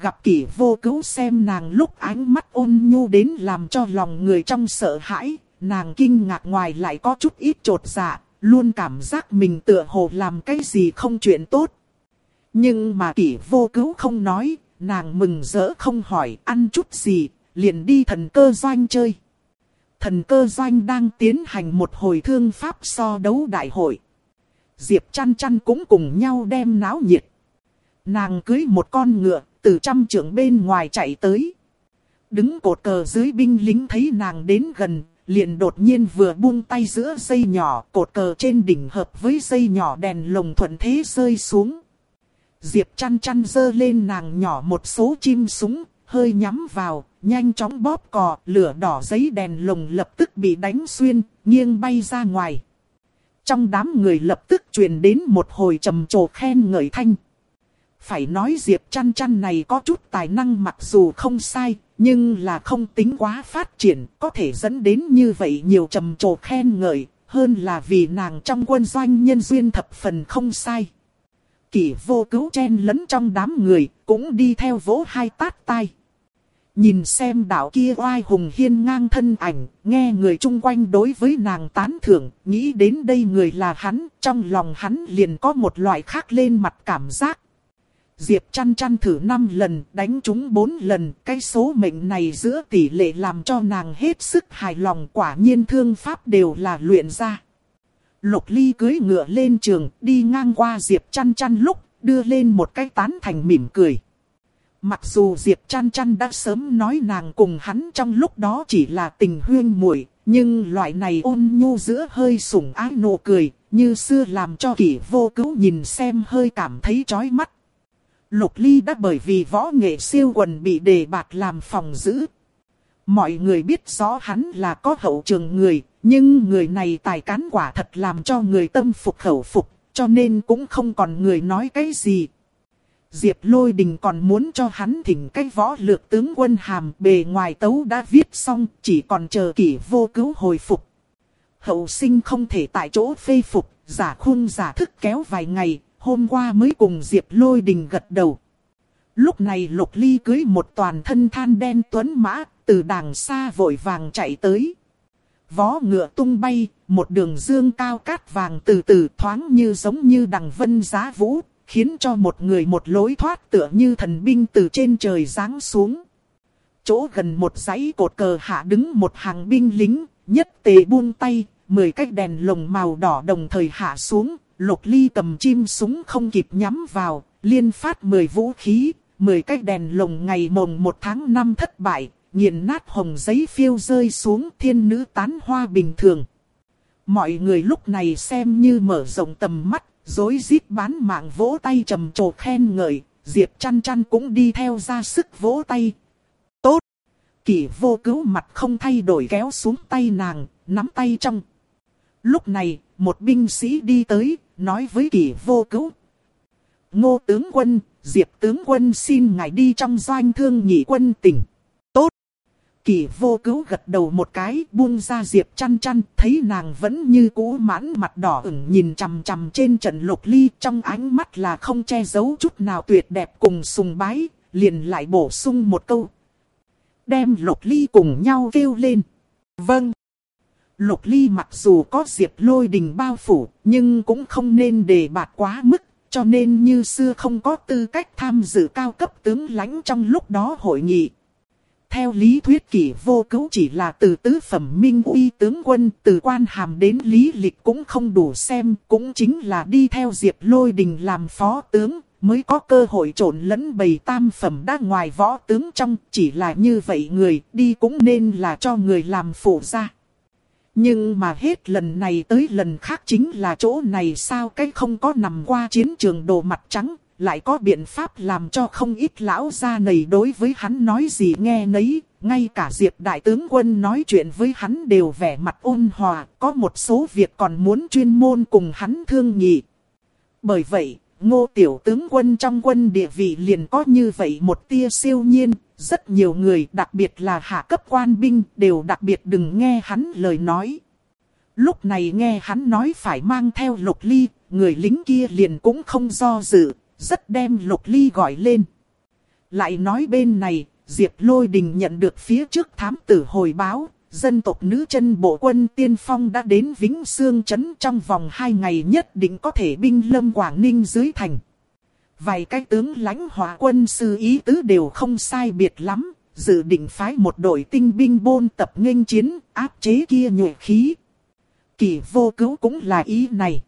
Gặp kỷ vô cứu xem nàng lúc ánh mắt ôn nhu đến làm cho lòng người trong sợ hãi, nàng kinh ngạc ngoài lại có chút ít trột dạ, luôn cảm giác mình tựa hồ làm cái gì không chuyện tốt. Nhưng mà kỷ vô cứu không nói, nàng mừng rỡ không hỏi ăn chút gì, liền đi thần cơ doanh chơi. Thần cơ doanh đang tiến hành một hồi thương pháp so đấu đại hội. Diệp chăn chăn cũng cùng nhau đem náo nhiệt. Nàng cưới một con ngựa, từ trăm trưởng bên ngoài chạy tới. Đứng cột cờ dưới binh lính thấy nàng đến gần, liền đột nhiên vừa buông tay giữa dây nhỏ, cột cờ trên đỉnh hợp với dây nhỏ đèn lồng thuận thế rơi xuống. Diệp chăn chăn dơ lên nàng nhỏ một số chim súng, hơi nhắm vào, nhanh chóng bóp cò, lửa đỏ giấy đèn lồng lập tức bị đánh xuyên, nghiêng bay ra ngoài. Trong đám người lập tức truyền đến một hồi trầm trồ khen ngợi thanh. Phải nói Diệp chăn chăn này có chút tài năng mặc dù không sai, nhưng là không tính quá phát triển, có thể dẫn đến như vậy nhiều trầm trồ khen ngợi, hơn là vì nàng trong quân doanh nhân duyên thập phần không sai. Kỷ vô cứu chen lẫn trong đám người, cũng đi theo vỗ hai tát tai. Nhìn xem đạo kia oai hùng hiên ngang thân ảnh, nghe người chung quanh đối với nàng tán thưởng, nghĩ đến đây người là hắn, trong lòng hắn liền có một loại khác lên mặt cảm giác. Diệp chăn chăn thử 5 lần, đánh trúng 4 lần, cái số mệnh này giữa tỷ lệ làm cho nàng hết sức hài lòng quả nhiên thương pháp đều là luyện ra. Lục ly cưới ngựa lên trường, đi ngang qua Diệp chăn chăn lúc, đưa lên một cái tán thành mỉm cười. Mặc dù Diệp Chan Chan đã sớm nói nàng cùng hắn trong lúc đó chỉ là tình huyên muội nhưng loại này ôn nhu giữa hơi sủng ái nụ cười, như xưa làm cho kỷ vô cứu nhìn xem hơi cảm thấy chói mắt. Lục Ly đã bởi vì võ nghệ siêu quần bị đề bạt làm phòng giữ. Mọi người biết rõ hắn là có hậu trường người, nhưng người này tài cán quả thật làm cho người tâm phục khẩu phục, cho nên cũng không còn người nói cái gì. Diệp Lôi Đình còn muốn cho hắn thỉnh cái võ lược tướng quân hàm bề ngoài tấu đã viết xong, chỉ còn chờ kỷ vô cứu hồi phục. Hậu sinh không thể tại chỗ phê phục, giả khung giả thức kéo vài ngày, hôm qua mới cùng Diệp Lôi Đình gật đầu. Lúc này Lục Ly cưới một toàn thân than đen tuấn mã, từ đàng xa vội vàng chạy tới. Vó ngựa tung bay, một đường dương cao cát vàng từ từ thoáng như giống như đằng vân giá vũ, khiến cho một người một lối thoát tựa như thần binh từ trên trời giáng xuống. Chỗ gần một dãy cột cờ hạ đứng một hàng binh lính, nhất tề buông tay, mười cái đèn lồng màu đỏ đồng thời hạ xuống, lục ly cầm chim súng không kịp nhắm vào, liên phát mười vũ khí, mười cái đèn lồng ngày mồng một tháng năm thất bại, nghiền nát hồng giấy phiêu rơi xuống thiên nữ tán hoa bình thường. Mọi người lúc này xem như mở rộng tầm mắt, dối rít bán mạng vỗ tay trầm trồ khen ngợi, Diệp chăn chăn cũng đi theo ra sức vỗ tay. Tốt! Kỷ vô cứu mặt không thay đổi kéo xuống tay nàng, nắm tay trong. Lúc này, một binh sĩ đi tới, nói với kỷ vô cứu. Ngô tướng quân, Diệp tướng quân xin ngài đi trong doanh thương nhị quân tỉnh. Kỳ vô cứu gật đầu một cái buông ra Diệp chăn chăn. Thấy nàng vẫn như cũ mãn mặt đỏ ửng nhìn chằm chằm trên trận lục ly. Trong ánh mắt là không che giấu chút nào tuyệt đẹp cùng sùng bái. Liền lại bổ sung một câu. Đem lục ly cùng nhau kêu lên. Vâng. Lục ly mặc dù có diệp lôi đình bao phủ, nhưng cũng không nên đề bạt quá mức, cho nên như xưa không có tư cách tham dự cao cấp tướng lãnh trong lúc đó hội nghị. Theo lý thuyết kỷ vô cứu chỉ là từ tứ phẩm minh uy tướng quân, từ quan hàm đến lý lịch cũng không đủ xem, cũng chính là đi theo diệp lôi đình làm phó tướng, mới có cơ hội trộn lẫn bầy tam phẩm đã ngoài võ tướng trong, chỉ là như vậy người đi cũng nên là cho người làm phụ ra. Nhưng mà hết lần này tới lần khác chính là chỗ này sao cái không có nằm qua chiến trường đồ mặt trắng, lại có biện pháp làm cho không ít lão gia này đối với hắn nói gì nghe nấy, ngay cả Diệp Đại tướng quân nói chuyện với hắn đều vẻ mặt ôn hòa, có một số việc còn muốn chuyên môn cùng hắn thương nghị. Bởi vậy, ngô tiểu tướng quân trong quân địa vị liền có như vậy một tia siêu nhiên, rất nhiều người đặc biệt là hạ cấp quan binh đều đặc biệt đừng nghe hắn lời nói. Lúc này nghe hắn nói phải mang theo lục ly, người lính kia liền cũng không do dự, rất đem lục ly gọi lên. Lại nói bên này, Diệp Lôi Đình nhận được phía trước thám tử hồi báo, dân tộc nữ chân bộ quân tiên phong đã đến Vĩnh Sương Trấn trong vòng 2 ngày nhất định có thể binh lâm Quảng Ninh dưới thành. Vài cái tướng lãnh hỏa quân sư ý tứ đều không sai biệt lắm, dự định phái một đội tinh binh bôn tập nghênh chiến, áp chế kia nhuệ khí. Kỳ vô cứu cũng là ý này.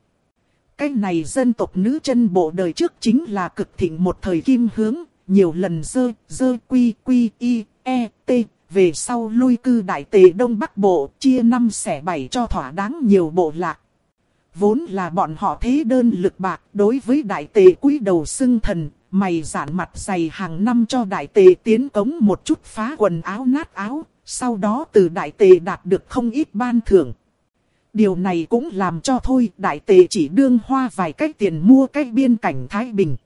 Cái này dân tộc nữ chân bộ đời trước chính là cực thịnh một thời kim hướng, nhiều lần dơ, dơ quy quy y, e, t, về sau lui cư đại tề Đông Bắc Bộ, chia năm xẻ bảy cho thỏa đáng nhiều bộ lạc. Vốn là bọn họ thế đơn lực bạc đối với đại tề quý đầu xưng thần, mày giản mặt dày hàng năm cho đại tề tiến cống một chút phá quần áo nát áo, sau đó từ đại tề đạt được không ít ban thưởng. Điều này cũng làm cho thôi đại tề chỉ đương hoa vài cách tiền mua cái biên cảnh Thái Bình.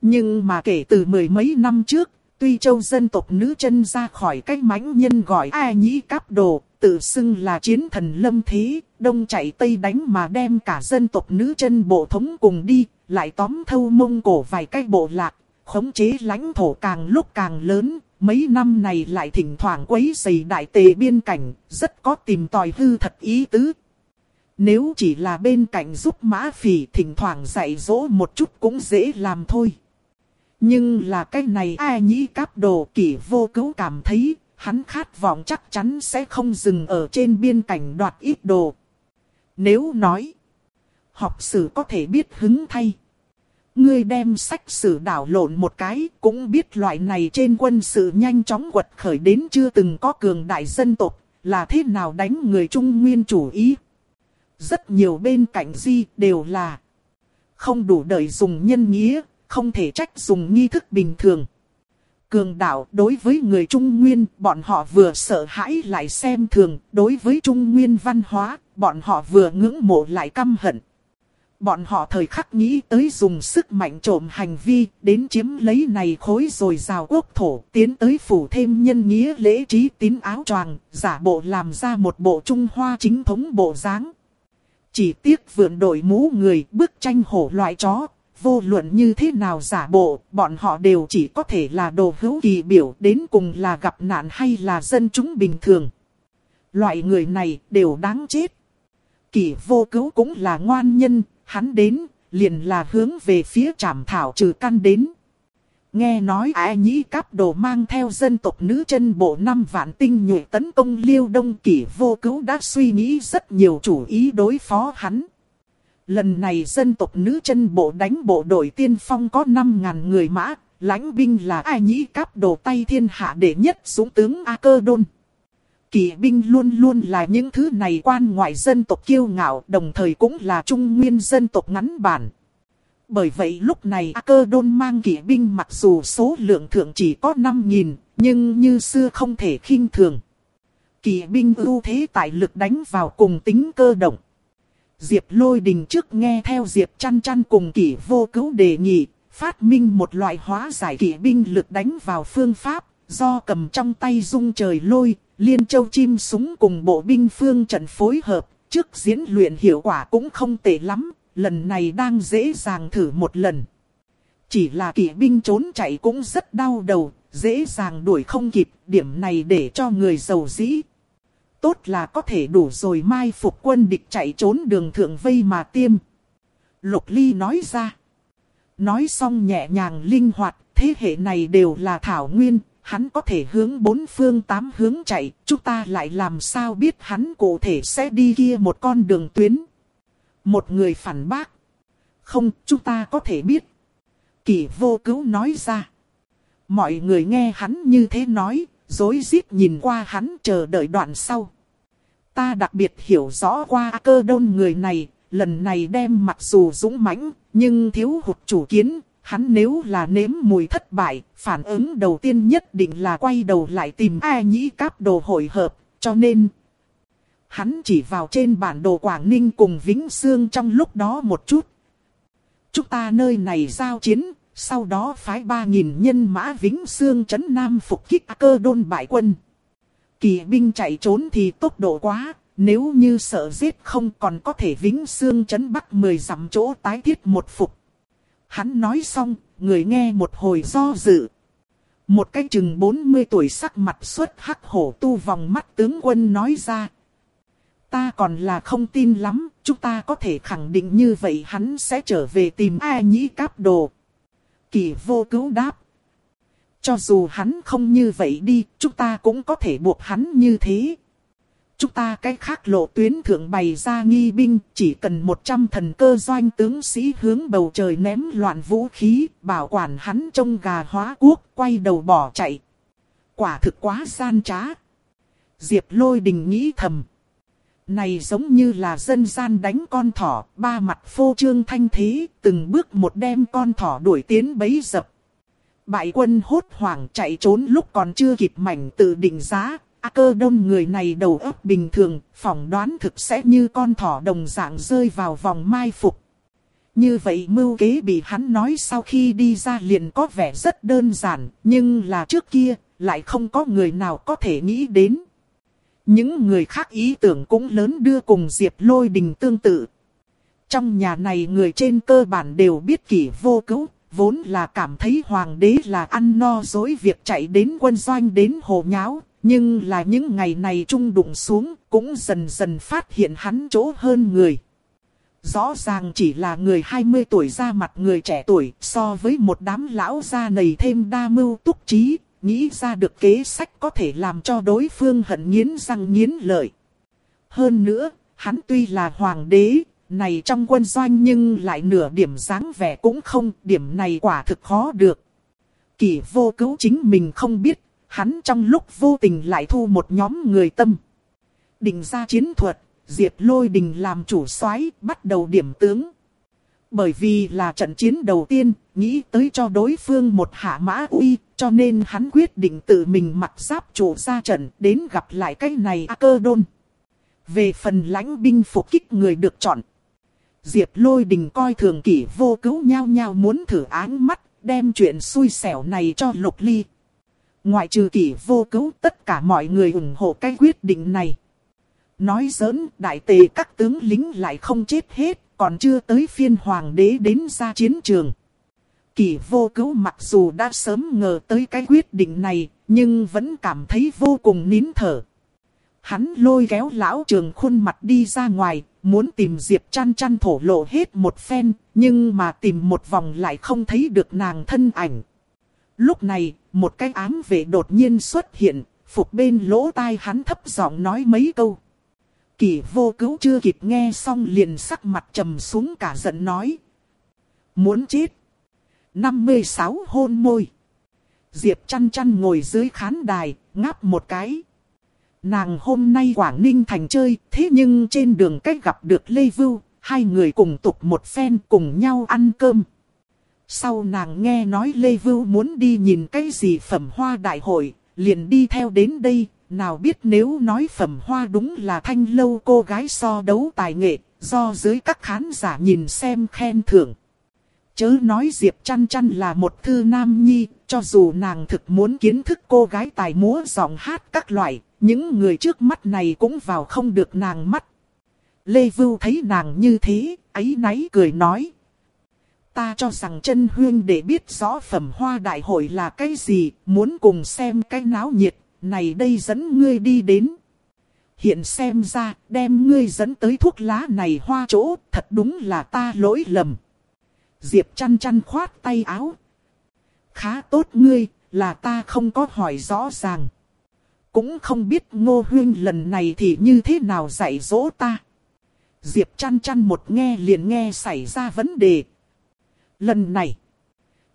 Nhưng mà kể từ mười mấy năm trước, tuy châu dân tộc nữ chân ra khỏi cái mãnh nhân gọi a nhĩ cáp đồ, tự xưng là chiến thần lâm thế, đông chạy tây đánh mà đem cả dân tộc nữ chân bộ thống cùng đi, lại tóm thâu mông cổ vài cái bộ lạc, khống chế lãnh thổ càng lúc càng lớn, mấy năm này lại thỉnh thoảng quấy dày đại tề biên cảnh, rất có tìm tòi hư thật ý tứ. Nếu chỉ là bên cạnh giúp mã phỉ thỉnh thoảng dạy dỗ một chút cũng dễ làm thôi. Nhưng là cái này ai nhĩ cáp đồ kỷ vô cứu cảm thấy, hắn khát vọng chắc chắn sẽ không dừng ở trên biên cảnh đoạt ít đồ. Nếu nói, học sử có thể biết hứng thay. Ngươi đem sách sử đảo lộn một cái, cũng biết loại này trên quân sự nhanh chóng quật khởi đến chưa từng có cường đại dân tộc, là thế nào đánh người Trung Nguyên chủ ý. Rất nhiều bên cạnh di đều là không đủ đời dùng nhân nghĩa, không thể trách dùng nghi thức bình thường. Cường đạo đối với người Trung Nguyên, bọn họ vừa sợ hãi lại xem thường, đối với Trung Nguyên văn hóa, bọn họ vừa ngưỡng mộ lại căm hận. Bọn họ thời khắc nghĩ tới dùng sức mạnh trộm hành vi, đến chiếm lấy này khối rồi rào quốc thổ, tiến tới phủ thêm nhân nghĩa lễ trí tín áo choàng, giả bộ làm ra một bộ Trung Hoa chính thống bộ dáng. Chỉ tiếc vượn đội mũ người, bức tranh hổ loại chó, vô luận như thế nào giả bộ, bọn họ đều chỉ có thể là đồ hữu kỳ biểu đến cùng là gặp nạn hay là dân chúng bình thường. Loại người này đều đáng chết. Kỳ vô cứu cũng là ngoan nhân, hắn đến, liền là hướng về phía trảm thảo trừ căn đến. Nghe nói ai nhĩ cáp đồ mang theo dân tộc nữ chân bộ năm vạn tinh nhuệ tấn công liêu đông kỷ vô cứu đã suy nghĩ rất nhiều chủ ý đối phó hắn. Lần này dân tộc nữ chân bộ đánh bộ đội tiên phong có 5.000 người mã, lãnh binh là ai nhĩ cáp đồ tay thiên hạ đệ nhất xuống tướng A Cơ Đôn. Kỵ binh luôn luôn là những thứ này quan ngoại dân tộc kiêu ngạo đồng thời cũng là trung nguyên dân tộc ngắn bản. Bởi vậy lúc này A Cơ Đôn mang kỵ binh mặc dù số lượng thượng chỉ có 5.000, nhưng như xưa không thể khinh thường. Kỵ binh ưu thế tại lực đánh vào cùng tính cơ động. Diệp Lôi Đình trước nghe theo Diệp Chăn Chăn cùng kỷ vô cứu đề nghị, phát minh một loại hóa giải kỵ binh lực đánh vào phương pháp, do cầm trong tay dung trời lôi, liên châu chim súng cùng bộ binh phương trận phối hợp, trước diễn luyện hiệu quả cũng không tệ lắm, lần này đang dễ dàng thử một lần. Chỉ là kỵ binh trốn chạy cũng rất đau đầu, dễ dàng đuổi không kịp, điểm này để cho người giàu dĩ. Tốt là có thể đủ rồi mai phục quân địch chạy trốn đường thượng vây mà tiêm. Lục Ly nói ra. Nói xong nhẹ nhàng linh hoạt, thế hệ này đều là thảo nguyên, hắn có thể hướng bốn phương tám hướng chạy, chúng ta lại làm sao biết hắn cụ thể sẽ đi kia một con đường tuyến. Một người phản bác. Không, chúng ta có thể biết. Kỳ vô cứu nói ra. Mọi người nghe hắn như thế nói, dối rít nhìn qua hắn chờ đợi đoạn sau. Ta đặc biệt hiểu rõ qua cơ đôn người này, lần này đem mặc dù dũng mãnh, nhưng thiếu hụt chủ kiến. Hắn nếu là nếm mùi thất bại, phản ứng đầu tiên nhất định là quay đầu lại tìm ai nhĩ cáp đồ hội hợp, cho nên Hắn chỉ vào trên bản đồ Quảng Ninh cùng Vĩnh Sương trong lúc đó một chút. chúng ta nơi này giao chiến, sau đó phái 3.000 nhân mã Vĩnh Sương chấn Nam phục kích cơ đôn bại quân. Kỳ binh chạy trốn thì tốc độ quá, nếu như sợ giết không còn có thể Vĩnh Sương chấn Bắc 10 dặm chỗ tái thiết một phục. Hắn nói xong, người nghe một hồi do dự. Một cái chừng 40 tuổi sắc mặt xuất hắc hổ tu vòng mắt tướng quân nói ra. Ta còn là không tin lắm, chúng ta có thể khẳng định như vậy hắn sẽ trở về tìm A nhĩ cáp đồ. Kỳ vô cứu đáp. Cho dù hắn không như vậy đi, chúng ta cũng có thể buộc hắn như thế. Chúng ta cái khác lộ tuyến thượng bày ra nghi binh, chỉ cần 100 thần cơ doanh tướng sĩ hướng bầu trời ném loạn vũ khí, bảo quản hắn trông gà hóa quốc, quay đầu bỏ chạy. Quả thực quá gian trá. Diệp lôi đình nghĩ thầm. Này giống như là dân gian đánh con thỏ, ba mặt phô trương thanh thế, từng bước một đem con thỏ đuổi tiến bấy dập. Bại quân hốt hoảng chạy trốn lúc còn chưa kịp mảnh tự định giá, A cơ đông người này đầu óc bình thường, phỏng đoán thực sẽ như con thỏ đồng dạng rơi vào vòng mai phục. Như vậy mưu kế bị hắn nói sau khi đi ra liền có vẻ rất đơn giản, nhưng là trước kia, lại không có người nào có thể nghĩ đến. Những người khác ý tưởng cũng lớn đưa cùng Diệp Lôi Đình tương tự. Trong nhà này người trên cơ bản đều biết kỷ vô cứu, vốn là cảm thấy hoàng đế là ăn no dối việc chạy đến quân doanh đến hồ nháo, nhưng là những ngày này trung đụng xuống, cũng dần dần phát hiện hắn chỗ hơn người. Rõ ràng chỉ là người 20 tuổi ra mặt người trẻ tuổi, so với một đám lão gia nầy thêm đa mưu túc trí, nghĩ ra được kế sách có thể làm cho đối phương hận nghiến răng nghiến lợi. Hơn nữa, hắn tuy là hoàng đế, này trong quân doanh nhưng lại nửa điểm dáng vẻ cũng không, điểm này quả thực khó được. Kỳ vô cứu chính mình không biết, hắn trong lúc vô tình lại thu một nhóm người tâm. Định ra chiến thuật, diệt Lôi Đình làm chủ soái bắt đầu điểm tướng. Bởi vì là trận chiến đầu tiên, nghĩ tới cho đối phương một hạ mã uy, cho nên hắn quyết định tự mình mặc giáp trụ ra trận đến gặp lại cái này A cơ đôn. Về phần lãnh binh phục kích người được chọn. Diệp lôi đình coi thường kỷ vô cứu nhau nhau muốn thử áng mắt, đem chuyện xui xẻo này cho lục ly. Ngoại trừ kỷ vô cứu tất cả mọi người ủng hộ cái quyết định này. Nói giỡn, đại tề các tướng lính lại không chết hết, còn chưa tới phiên hoàng đế đến ra chiến trường kỳ vô cứu mặc dù đã sớm ngờ tới cái quyết định này, nhưng vẫn cảm thấy vô cùng nín thở. Hắn lôi kéo lão trường khuôn mặt đi ra ngoài, muốn tìm Diệp chăn chăn thổ lộ hết một phen, nhưng mà tìm một vòng lại không thấy được nàng thân ảnh. Lúc này, một cái ám vệ đột nhiên xuất hiện, phục bên lỗ tai hắn thấp giọng nói mấy câu. Kỳ vô cứu chưa kịp nghe xong liền sắc mặt trầm xuống cả giận nói. Muốn chết. 56 hôn môi. Diệp chăn chăn ngồi dưới khán đài, ngáp một cái. Nàng hôm nay Quảng Ninh thành chơi, thế nhưng trên đường cách gặp được Lê Vưu, hai người cùng tục một phen cùng nhau ăn cơm. Sau nàng nghe nói Lê Vưu muốn đi nhìn cái gì phẩm hoa đại hội, liền đi theo đến đây, nào biết nếu nói phẩm hoa đúng là thanh lâu cô gái so đấu tài nghệ, do dưới các khán giả nhìn xem khen thưởng. Chớ nói Diệp chăn chăn là một thư nam nhi, cho dù nàng thực muốn kiến thức cô gái tài múa giọng hát các loại, những người trước mắt này cũng vào không được nàng mắt. Lê Vưu thấy nàng như thế, ấy náy cười nói. Ta cho rằng chân huyên để biết rõ phẩm hoa đại hội là cái gì, muốn cùng xem cái náo nhiệt, này đây dẫn ngươi đi đến. Hiện xem ra, đem ngươi dẫn tới thuốc lá này hoa chỗ, thật đúng là ta lỗi lầm. Diệp chăn chăn khoát tay áo. Khá tốt ngươi, là ta không có hỏi rõ ràng. Cũng không biết ngô huyên lần này thì như thế nào dạy dỗ ta. Diệp chăn chăn một nghe liền nghe xảy ra vấn đề. Lần này,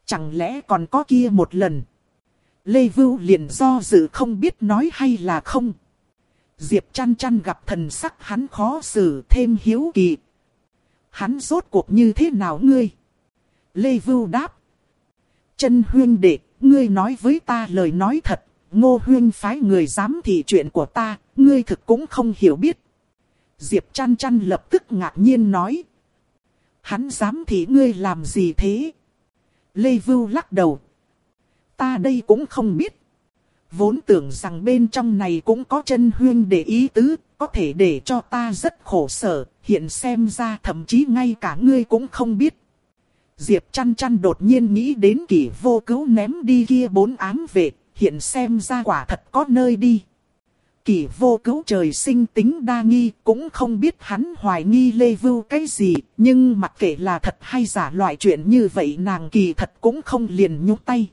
chẳng lẽ còn có kia một lần. Lê Vưu liền do dự không biết nói hay là không. Diệp chăn chăn gặp thần sắc hắn khó xử thêm hiếu kỳ. Hắn rốt cuộc như thế nào ngươi? Lê Vưu đáp. Chân huyên đệ, ngươi nói với ta lời nói thật, ngô huyên phái người dám thị chuyện của ta, ngươi thực cũng không hiểu biết. Diệp chăn chăn lập tức ngạc nhiên nói. Hắn dám thị ngươi làm gì thế? Lê Vưu lắc đầu. Ta đây cũng không biết. Vốn tưởng rằng bên trong này cũng có chân huyên để ý tứ, có thể để cho ta rất khổ sở, hiện xem ra thậm chí ngay cả ngươi cũng không biết. Diệp chăn chăn đột nhiên nghĩ đến kỷ vô cứu ném đi kia bốn ám vệ, hiện xem ra quả thật có nơi đi. Kỷ vô cứu trời sinh tính đa nghi, cũng không biết hắn hoài nghi Lê Vưu cái gì, nhưng mặc kệ là thật hay giả loại chuyện như vậy nàng kỳ thật cũng không liền nhúc tay.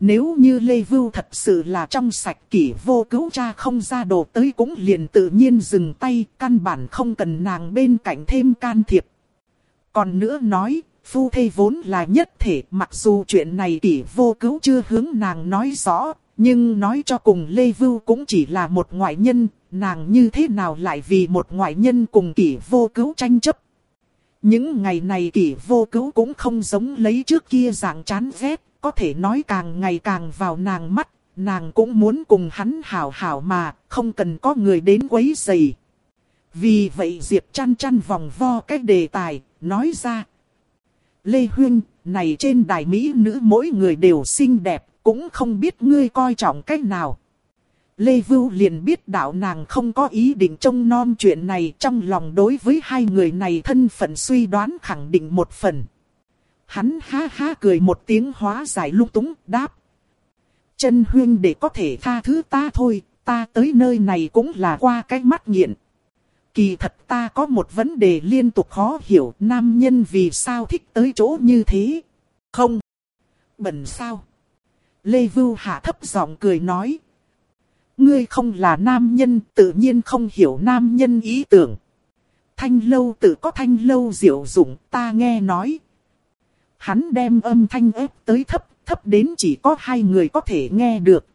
Nếu như Lê Vưu thật sự là trong sạch kỷ vô cứu cha không ra đồ tới cũng liền tự nhiên dừng tay, căn bản không cần nàng bên cạnh thêm can thiệp. Còn nữa nói, phu thê vốn là nhất thể, mặc dù chuyện này kỷ vô cứu chưa hướng nàng nói rõ, nhưng nói cho cùng Lê Vưu cũng chỉ là một ngoại nhân, nàng như thế nào lại vì một ngoại nhân cùng kỷ vô cứu tranh chấp. Những ngày này kỷ vô cứu cũng không giống lấy trước kia dạng chán ghét, có thể nói càng ngày càng vào nàng mắt, nàng cũng muốn cùng hắn hảo hảo mà, không cần có người đến quấy rầy. Vì vậy Diệp chăn chăn vòng vo cái đề tài, nói ra. Lê Huyên, này trên đài Mỹ nữ mỗi người đều xinh đẹp, cũng không biết ngươi coi trọng cách nào. Lê Vưu liền biết đạo nàng không có ý định trông non chuyện này trong lòng đối với hai người này thân phận suy đoán khẳng định một phần. Hắn ha ha cười một tiếng hóa giải lung túng, đáp. Chân huyên để có thể tha thứ ta thôi, ta tới nơi này cũng là qua cái mắt nghiện. Kỳ thật ta có một vấn đề liên tục khó hiểu, nam nhân vì sao thích tới chỗ như thế? Không. Bẩn sao? Lê Vưu hạ thấp giọng cười nói. Ngươi không là nam nhân, tự nhiên không hiểu nam nhân ý tưởng. Thanh lâu tự có thanh lâu diệu dụng, ta nghe nói, hắn đem âm thanh ép tới thấp, thấp đến chỉ có hai người có thể nghe được.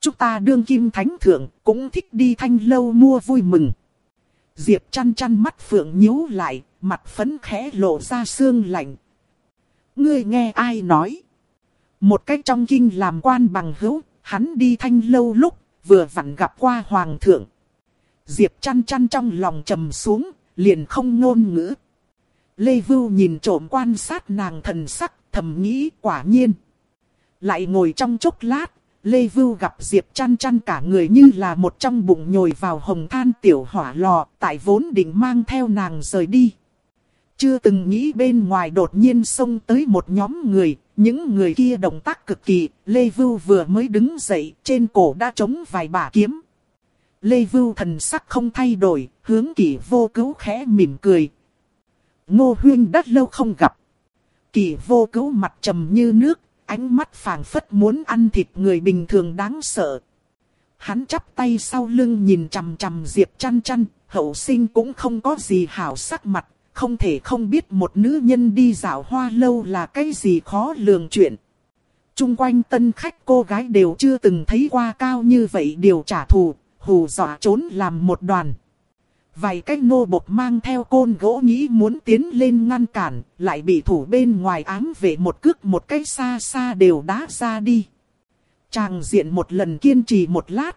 Chúng ta đương kim thánh thượng, cũng thích đi thanh lâu mua vui mừng. Diệp chăn chăn mắt phượng nhíu lại, mặt phấn khẽ lộ ra xương lạnh. Ngươi nghe ai nói? Một cách trong kinh làm quan bằng hữu, hắn đi thanh lâu lúc, vừa vặn gặp qua hoàng thượng. Diệp chăn chăn trong lòng trầm xuống, liền không ngôn ngữ. Lê Vưu nhìn trộm quan sát nàng thần sắc, thầm nghĩ quả nhiên. Lại ngồi trong chốc lát, Lê Vưu gặp Diệp chăn chăn cả người như là một trong bụng nhồi vào hồng than tiểu hỏa lò, tại vốn định mang theo nàng rời đi. Chưa từng nghĩ bên ngoài đột nhiên xông tới một nhóm người, những người kia động tác cực kỳ, Lê Vưu vừa mới đứng dậy, trên cổ đã trống vài bả kiếm. Lê Vưu thần sắc không thay đổi, hướng kỷ vô cứu khẽ mỉm cười, Ngô Huyên đã lâu không gặp. Kỳ vô cứu mặt trầm như nước, ánh mắt phảng phất muốn ăn thịt người bình thường đáng sợ. Hắn chắp tay sau lưng nhìn chằm chằm Diệp chăn chăn, hậu sinh cũng không có gì hảo sắc mặt, không thể không biết một nữ nhân đi dạo hoa lâu là cái gì khó lường chuyện. Trung quanh tân khách cô gái đều chưa từng thấy qua cao như vậy điều trả thù, hù dọa trốn làm một đoàn. Vài cái nô bộc mang theo côn gỗ nghĩ muốn tiến lên ngăn cản, lại bị thủ bên ngoài ám vệ một cước một cái xa xa đều đá ra đi. Chàng diện một lần kiên trì một lát.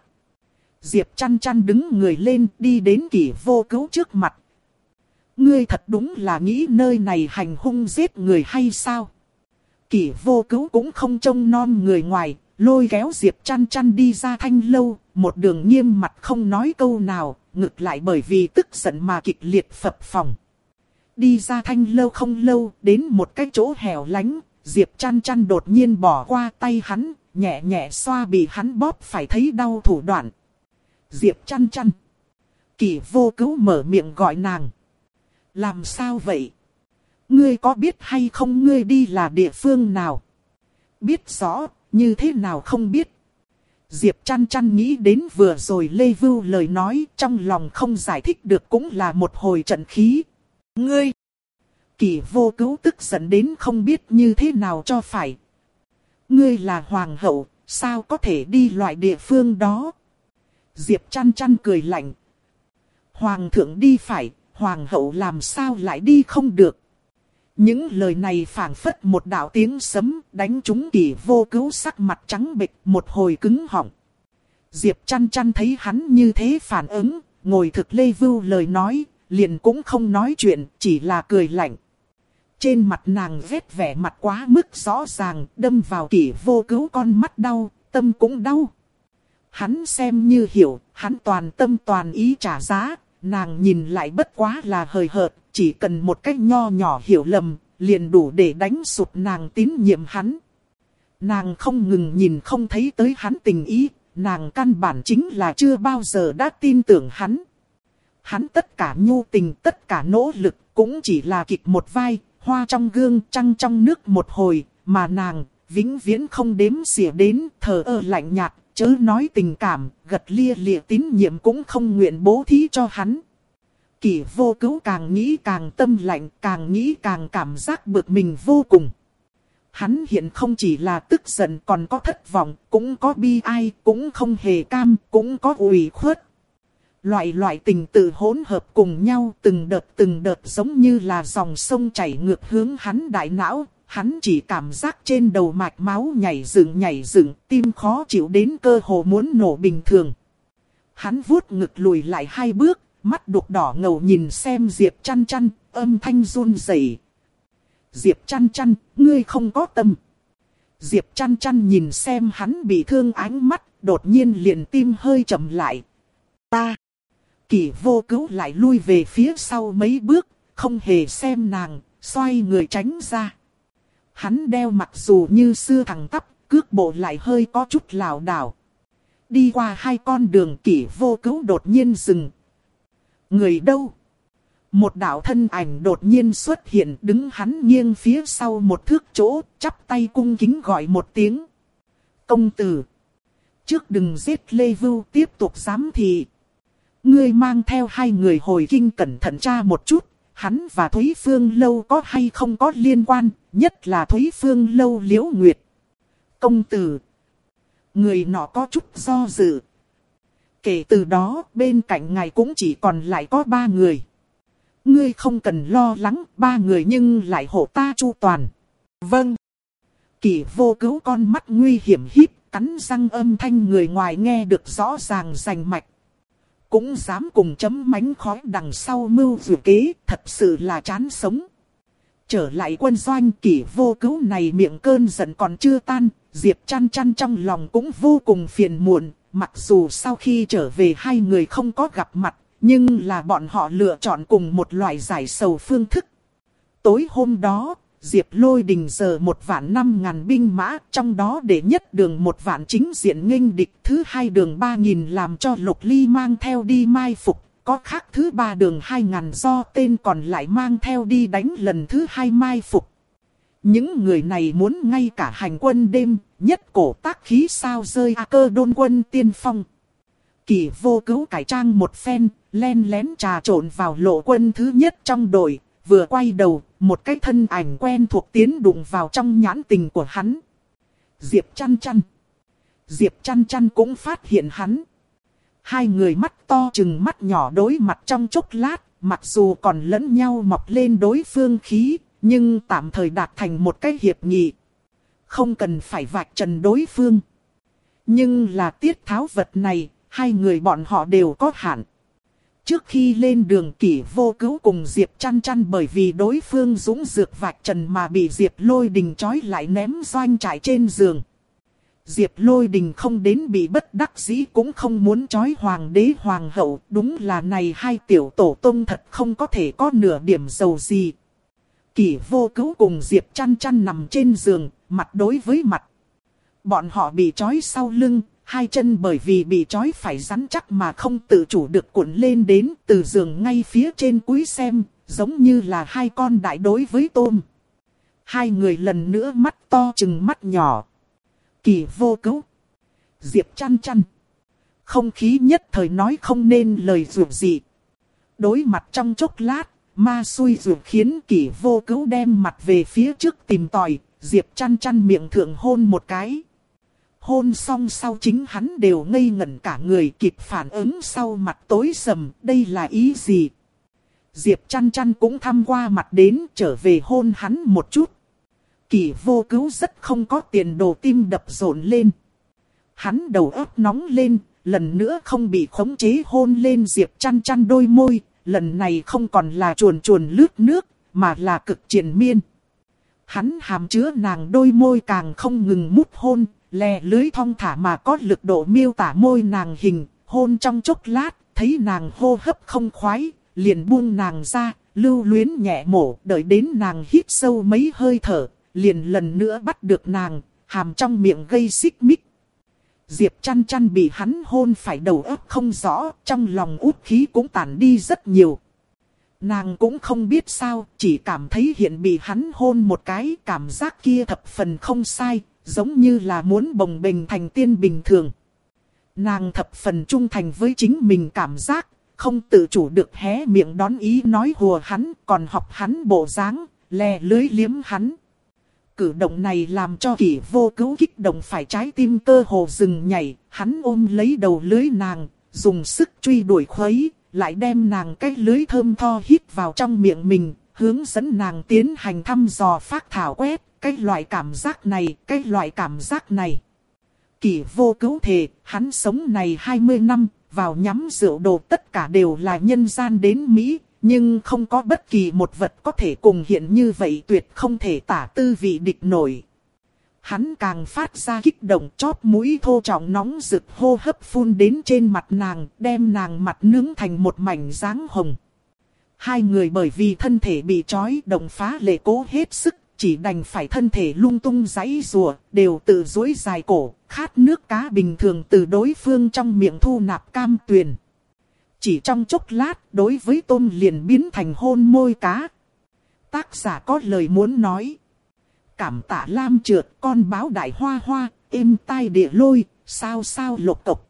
Diệp chăn chăn đứng người lên đi đến kỷ vô cứu trước mặt. Ngươi thật đúng là nghĩ nơi này hành hung giết người hay sao? Kỷ vô cứu cũng không trông non người ngoài, lôi kéo Diệp chăn chăn đi ra thanh lâu, một đường nghiêm mặt không nói câu nào, ngược lại bởi vì tức giận mà kịch liệt phập phòng. Đi ra thanh lâu không lâu, đến một cái chỗ hẻo lánh, Diệp chăn chăn đột nhiên bỏ qua tay hắn, nhẹ nhẹ xoa bị hắn bóp phải thấy đau thủ đoạn. Diệp chăn chăn. Kỳ vô cứu mở miệng gọi nàng. Làm sao vậy? Ngươi có biết hay không ngươi đi là địa phương nào? Biết rõ, như thế nào không biết? Diệp chăn chăn nghĩ đến vừa rồi Lê Vưu lời nói trong lòng không giải thích được cũng là một hồi trận khí. Ngươi! Kỳ vô cứu tức giận đến không biết như thế nào cho phải. Ngươi là hoàng hậu, sao có thể đi loại địa phương đó? Diệp chăn chăn cười lạnh. Hoàng thượng đi phải, hoàng hậu làm sao lại đi không được? Những lời này phảng phất một đạo tiếng sấm đánh trúng kỳ vô cứu sắc mặt trắng bệch một hồi cứng họng. Diệp chăn chăn thấy hắn như thế phản ứng, ngồi thực lê vưu lời nói, liền cũng không nói chuyện, chỉ là cười lạnh. Trên mặt nàng vết vẻ mặt quá mức rõ ràng, đâm vào kỷ vô cứu con mắt đau, tâm cũng đau. Hắn xem như hiểu, hắn toàn tâm toàn ý trả giá, nàng nhìn lại bất quá là hời hợt, chỉ cần một cách nho nhỏ hiểu lầm, liền đủ để đánh sụp nàng tín nhiệm hắn. Nàng không ngừng nhìn không thấy tới hắn tình ý, nàng căn bản chính là chưa bao giờ đã tin tưởng hắn. Hắn tất cả nhu tình, tất cả nỗ lực, cũng chỉ là kịch một vai, hoa trong gương, trăng trong nước một hồi, mà nàng, vĩnh viễn không đếm xỉa đến, thờ ơ lạnh nhạt, chớ nói tình cảm, gật lia lịa tín nhiệm cũng không nguyện bố thí cho hắn. Kỷ vô cứu càng nghĩ càng tâm lạnh, càng nghĩ càng cảm giác bực mình vô cùng. Hắn hiện không chỉ là tức giận còn có thất vọng, cũng có bi ai, cũng không hề cam, cũng có ủy khuất. Loại loại tình tự hỗn hợp cùng nhau từng đợt từng đợt giống như là dòng sông chảy ngược hướng hắn đại não, hắn chỉ cảm giác trên đầu mạch máu nhảy dựng nhảy dựng, tim khó chịu đến cơ hồ muốn nổ bình thường. Hắn vuốt ngực lùi lại hai bước, mắt đục đỏ ngầu nhìn xem Diệp chăn chăn, âm thanh run rẩy. Diệp chăn chăn, ngươi không có tâm. Diệp chăn chăn nhìn xem hắn bị thương ánh mắt, đột nhiên liền tim hơi chậm lại. Ta. Kỳ vô cứu lại lui về phía sau mấy bước, không hề xem nàng, xoay người tránh ra. Hắn đeo mặc dù như xưa thẳng tắp, cước bộ lại hơi có chút lảo đảo. Đi qua hai con đường kỷ vô cứu đột nhiên dừng. Người đâu? Một đạo thân ảnh đột nhiên xuất hiện đứng hắn nghiêng phía sau một thước chỗ, chắp tay cung kính gọi một tiếng. Công tử. Trước đừng giết Lê Vưu tiếp tục giám thị. Ngươi mang theo hai người hồi kinh cẩn thận tra một chút, hắn và Thúy Phương Lâu có hay không có liên quan, nhất là Thúy Phương Lâu Liễu Nguyệt. Công tử. Người nọ có chút do dự. Kể từ đó, bên cạnh ngài cũng chỉ còn lại có ba người. Ngươi không cần lo lắng, ba người nhưng lại hộ ta chu toàn. Vâng. Kỳ vô cứu con mắt nguy hiểm híp, cắn răng âm thanh người ngoài nghe được rõ ràng rành mạch. Cũng dám cùng chấm mánh khói đằng sau mưu dự kế, thật sự là chán sống. Trở lại quân doanh kỷ vô cứu này miệng cơn giận còn chưa tan, Diệp chăn chăn trong lòng cũng vô cùng phiền muộn, mặc dù sau khi trở về hai người không có gặp mặt, nhưng là bọn họ lựa chọn cùng một loại giải sầu phương thức. Tối hôm đó, Diệp Lôi Đình giờ một vạn năm ngàn binh mã, trong đó để nhất đường một vạn chính diện nghênh địch, thứ hai đường ba nghìn làm cho Lục Ly mang theo đi mai phục, có khác thứ ba đường hai ngàn do tên còn lại mang theo đi đánh lần thứ hai mai phục. Những người này muốn ngay cả hành quân đêm, nhất cổ tác khí sao rơi A cơ đôn quân tiên phong. Kỳ vô cứu cải trang một phen, len lén trà trộn vào lộ quân thứ nhất trong đội, vừa quay đầu, một cái thân ảnh quen thuộc tiến đụng vào trong nhãn tình của hắn. Diệp chăn chăn. Diệp chăn chăn cũng phát hiện hắn. Hai người mắt to chừng mắt nhỏ đối mặt trong chốc lát, mặc dù còn lẫn nhau mọc lên đối phương khí, nhưng tạm thời đạt thành một cái hiệp nghị. Không cần phải vạch trần đối phương. Nhưng là tiết tháo vật này, hai người bọn họ đều có hạn. Trước khi lên đường kỷ vô cứu cùng Diệp chăn chăn bởi vì đối phương dũng dược vạch trần mà bị Diệp lôi đình trói lại ném doanh trải trên giường. Diệp lôi đình không đến bị bất đắc dĩ cũng không muốn trói hoàng đế hoàng hậu. Đúng là này hai tiểu tổ tông thật không có thể có nửa điểm dầu gì. Kỷ vô cứu cùng Diệp chăn chăn nằm trên giường, mặt đối với mặt. Bọn họ bị trói sau lưng, hai chân bởi vì bị trói phải rắn chắc mà không tự chủ được cuộn lên đến từ giường ngay phía trên cuối xem, giống như là hai con đại đối với tôm. Hai người lần nữa mắt to chừng mắt nhỏ. Kỳ vô cứu. Diệp chăn chăn. Không khí nhất thời nói không nên lời dù gì. Đối mặt trong chốc lát, ma xui dù khiến kỳ vô cứu đem mặt về phía trước tìm tòi, Diệp chăn chăn miệng thượng hôn một cái. Hôn xong sau chính hắn đều ngây ngẩn cả người kịp phản ứng sau mặt tối sầm, đây là ý gì? Diệp chăn chăn cũng thăm qua mặt đến trở về hôn hắn một chút. Kỳ vô cứu rất không có tiền đồ tim đập rộn lên. Hắn đầu óc nóng lên, lần nữa không bị khống chế hôn lên Diệp chăn chăn đôi môi, lần này không còn là chuồn chuồn lướt nước, mà là cực triển miên. Hắn hàm chứa nàng đôi môi càng không ngừng mút hôn, lè lưới thong thả mà có lực độ miêu tả môi nàng hình, hôn trong chốc lát, thấy nàng hô hấp không khoái, liền buông nàng ra, lưu luyến nhẹ mổ, đợi đến nàng hít sâu mấy hơi thở, liền lần nữa bắt được nàng, hàm trong miệng gây xích mích. Diệp chăn chăn bị hắn hôn phải đầu óc không rõ, trong lòng út khí cũng tản đi rất nhiều. Nàng cũng không biết sao, chỉ cảm thấy hiện bị hắn hôn một cái, cảm giác kia thập phần không sai, giống như là muốn bồng bềnh thành tiên bình thường. Nàng thập phần trung thành với chính mình cảm giác, không tự chủ được hé miệng đón ý nói hùa hắn, còn học hắn bộ dáng, lè lưới liếm hắn. Cử động này làm cho kỷ vô cứu kích động phải trái tim cơ hồ dừng nhảy, hắn ôm lấy đầu lưới nàng, dùng sức truy đuổi khuấy, lại đem nàng cái lưới thơm tho hít vào trong miệng mình, hướng dẫn nàng tiến hành thăm dò phát thảo quét, cái loại cảm giác này, cái loại cảm giác này. Kỷ vô cứu thề, hắn sống này 20 năm, vào nhắm rượu đồ tất cả đều là nhân gian đến Mỹ, nhưng không có bất kỳ một vật có thể cùng hiện như vậy tuyệt không thể tả tư vị địch nổi. Hắn càng phát ra kích động chóp mũi thô trọng nóng rực hô hấp phun đến trên mặt nàng, đem nàng mặt nướng thành một mảnh dáng hồng. Hai người bởi vì thân thể bị trói động phá lệ cố hết sức, chỉ đành phải thân thể lung tung giấy rùa, đều tự dối dài cổ, khát nước cá bình thường từ đối phương trong miệng thu nạp cam tuyền. Chỉ trong chốc lát, đối với tôm liền biến thành hôn môi cá. Tác giả có lời muốn nói. Cảm tạ lam trượt con báo đại hoa hoa, êm tai địa lôi, sao sao lục tộc.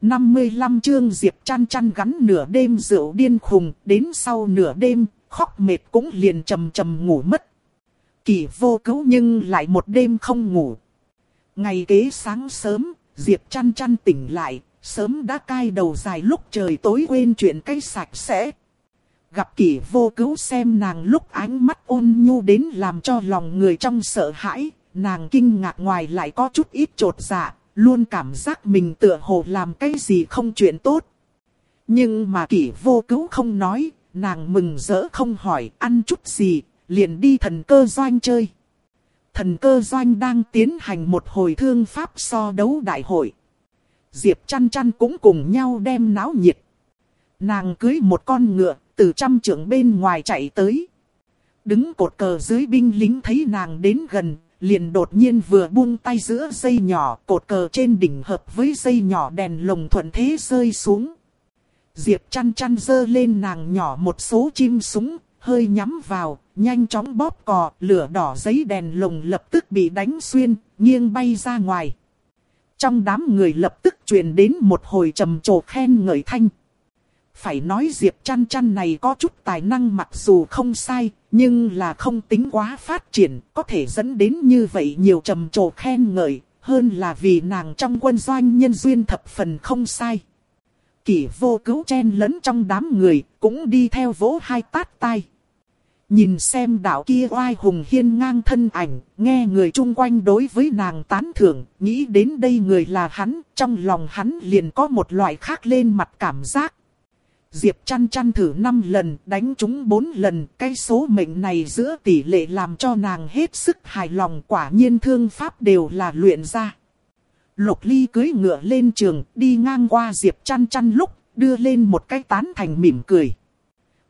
55 chương Diệp chăn chăn gắn nửa đêm rượu điên khùng, đến sau nửa đêm, khóc mệt cũng liền trầm trầm ngủ mất. Kỳ vô cứu nhưng lại một đêm không ngủ. Ngày kế sáng sớm, Diệp chăn chăn tỉnh lại, sớm đã cai đầu dài lúc trời tối quên chuyện cây sạch sẽ. Gặp kỷ vô cứu xem nàng lúc ánh mắt ôn nhu đến làm cho lòng người trong sợ hãi, nàng kinh ngạc ngoài lại có chút ít trột dạ, luôn cảm giác mình tựa hồ làm cái gì không chuyện tốt. Nhưng mà kỷ vô cứu không nói, nàng mừng rỡ không hỏi ăn chút gì, liền đi thần cơ doanh chơi. Thần cơ doanh đang tiến hành một hồi thương pháp so đấu đại hội. Diệp chăn chăn cũng cùng nhau đem náo nhiệt. Nàng cưới một con ngựa, từ trăm trưởng bên ngoài chạy tới. Đứng cột cờ dưới binh lính thấy nàng đến gần, liền đột nhiên vừa buông tay giữa dây nhỏ, cột cờ trên đỉnh hợp với dây nhỏ đèn lồng thuận thế rơi xuống. Diệp chăn chăn dơ lên nàng nhỏ một số chim súng, hơi nhắm vào, nhanh chóng bóp cò, lửa đỏ giấy đèn lồng lập tức bị đánh xuyên, nghiêng bay ra ngoài. Trong đám người lập tức truyền đến một hồi trầm trồ khen ngợi thanh. Phải nói Diệp chăn chăn này có chút tài năng mặc dù không sai, nhưng là không tính quá phát triển, có thể dẫn đến như vậy nhiều trầm trồ khen ngợi, hơn là vì nàng trong quân doanh nhân duyên thập phần không sai. Kỷ vô cứu chen lẫn trong đám người, cũng đi theo vỗ hai tát tai. Nhìn xem đạo kia oai hùng hiên ngang thân ảnh, nghe người chung quanh đối với nàng tán thưởng, nghĩ đến đây người là hắn, trong lòng hắn liền có một loại khác lên mặt cảm giác. Diệp chăn chăn thử 5 lần, đánh chúng 4 lần, cái số mệnh này giữa tỷ lệ làm cho nàng hết sức hài lòng quả nhiên thương pháp đều là luyện ra. Lục ly cưới ngựa lên trường, đi ngang qua Diệp chăn chăn lúc, đưa lên một cái tán thành mỉm cười.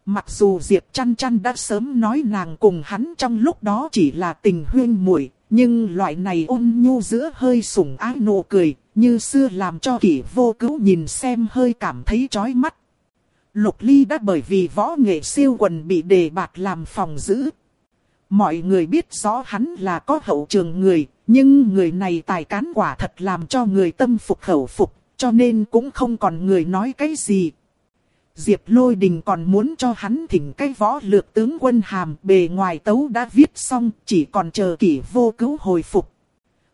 Mặc dù Diệp chăn chăn đã sớm nói nàng cùng hắn trong lúc đó chỉ là tình huyên muội nhưng loại này ôn nhu giữa hơi sủng ái nụ cười, như xưa làm cho kỷ vô cứu nhìn xem hơi cảm thấy chói mắt. Lục Ly đã bởi vì võ nghệ siêu quần bị đề bạt làm phòng giữ. Mọi người biết rõ hắn là có hậu trường người, nhưng người này tài cán quả thật làm cho người tâm phục khẩu phục, cho nên cũng không còn người nói cái gì, Diệp Lôi Đình còn muốn cho hắn thỉnh cái võ lược tướng quân hàm bề ngoài tấu đã viết xong, chỉ còn chờ kỷ vô cứu hồi phục.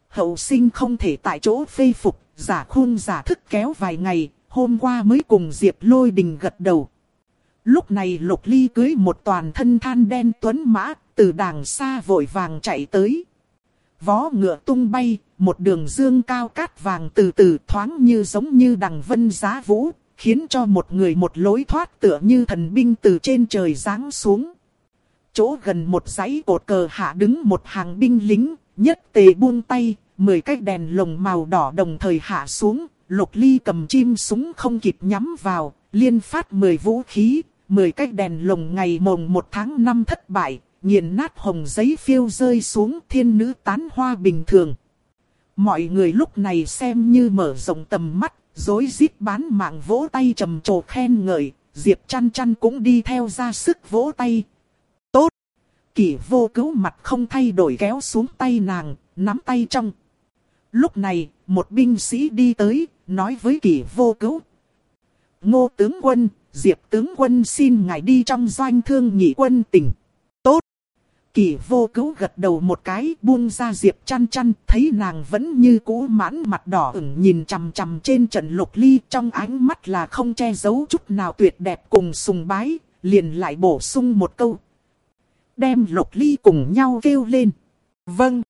Hậu sinh không thể tại chỗ phê phục, giả khôn giả thức kéo vài ngày, hôm qua mới cùng Diệp Lôi Đình gật đầu. Lúc này Lục Ly cưới một toàn thân than đen tuấn mã, từ đàng xa vội vàng chạy tới. Vó ngựa tung bay, một đường dương cao cát vàng từ từ thoáng như giống như đằng vân giá vũ, khiến cho một người một lối thoát tựa như thần binh từ trên trời giáng xuống. Chỗ gần một dãy cột cờ hạ đứng một hàng binh lính, nhất tề buông tay, mười cái đèn lồng màu đỏ đồng thời hạ xuống, lục ly cầm chim súng không kịp nhắm vào, liên phát mười vũ khí, mười cái đèn lồng ngày mồng một tháng năm thất bại, nghiền nát hồng giấy phiêu rơi xuống thiên nữ tán hoa bình thường. Mọi người lúc này xem như mở rộng tầm mắt, dối rít bán mạng vỗ tay trầm trồ khen ngợi, Diệp chăn chăn cũng đi theo ra sức vỗ tay. Tốt! Kỷ vô cứu mặt không thay đổi kéo xuống tay nàng, nắm tay trong. Lúc này, một binh sĩ đi tới, nói với kỷ vô cứu. Ngô tướng quân, Diệp tướng quân xin ngài đi trong doanh thương nhị quân tỉnh. Kỷ vô cứu gật đầu một cái buông ra Diệp chăn chăn, thấy nàng vẫn như cũ mãn mặt đỏ ửng nhìn chằm chằm trên trận lục ly trong ánh mắt là không che giấu chút nào tuyệt đẹp cùng sùng bái, liền lại bổ sung một câu. Đem lục ly cùng nhau kêu lên. Vâng.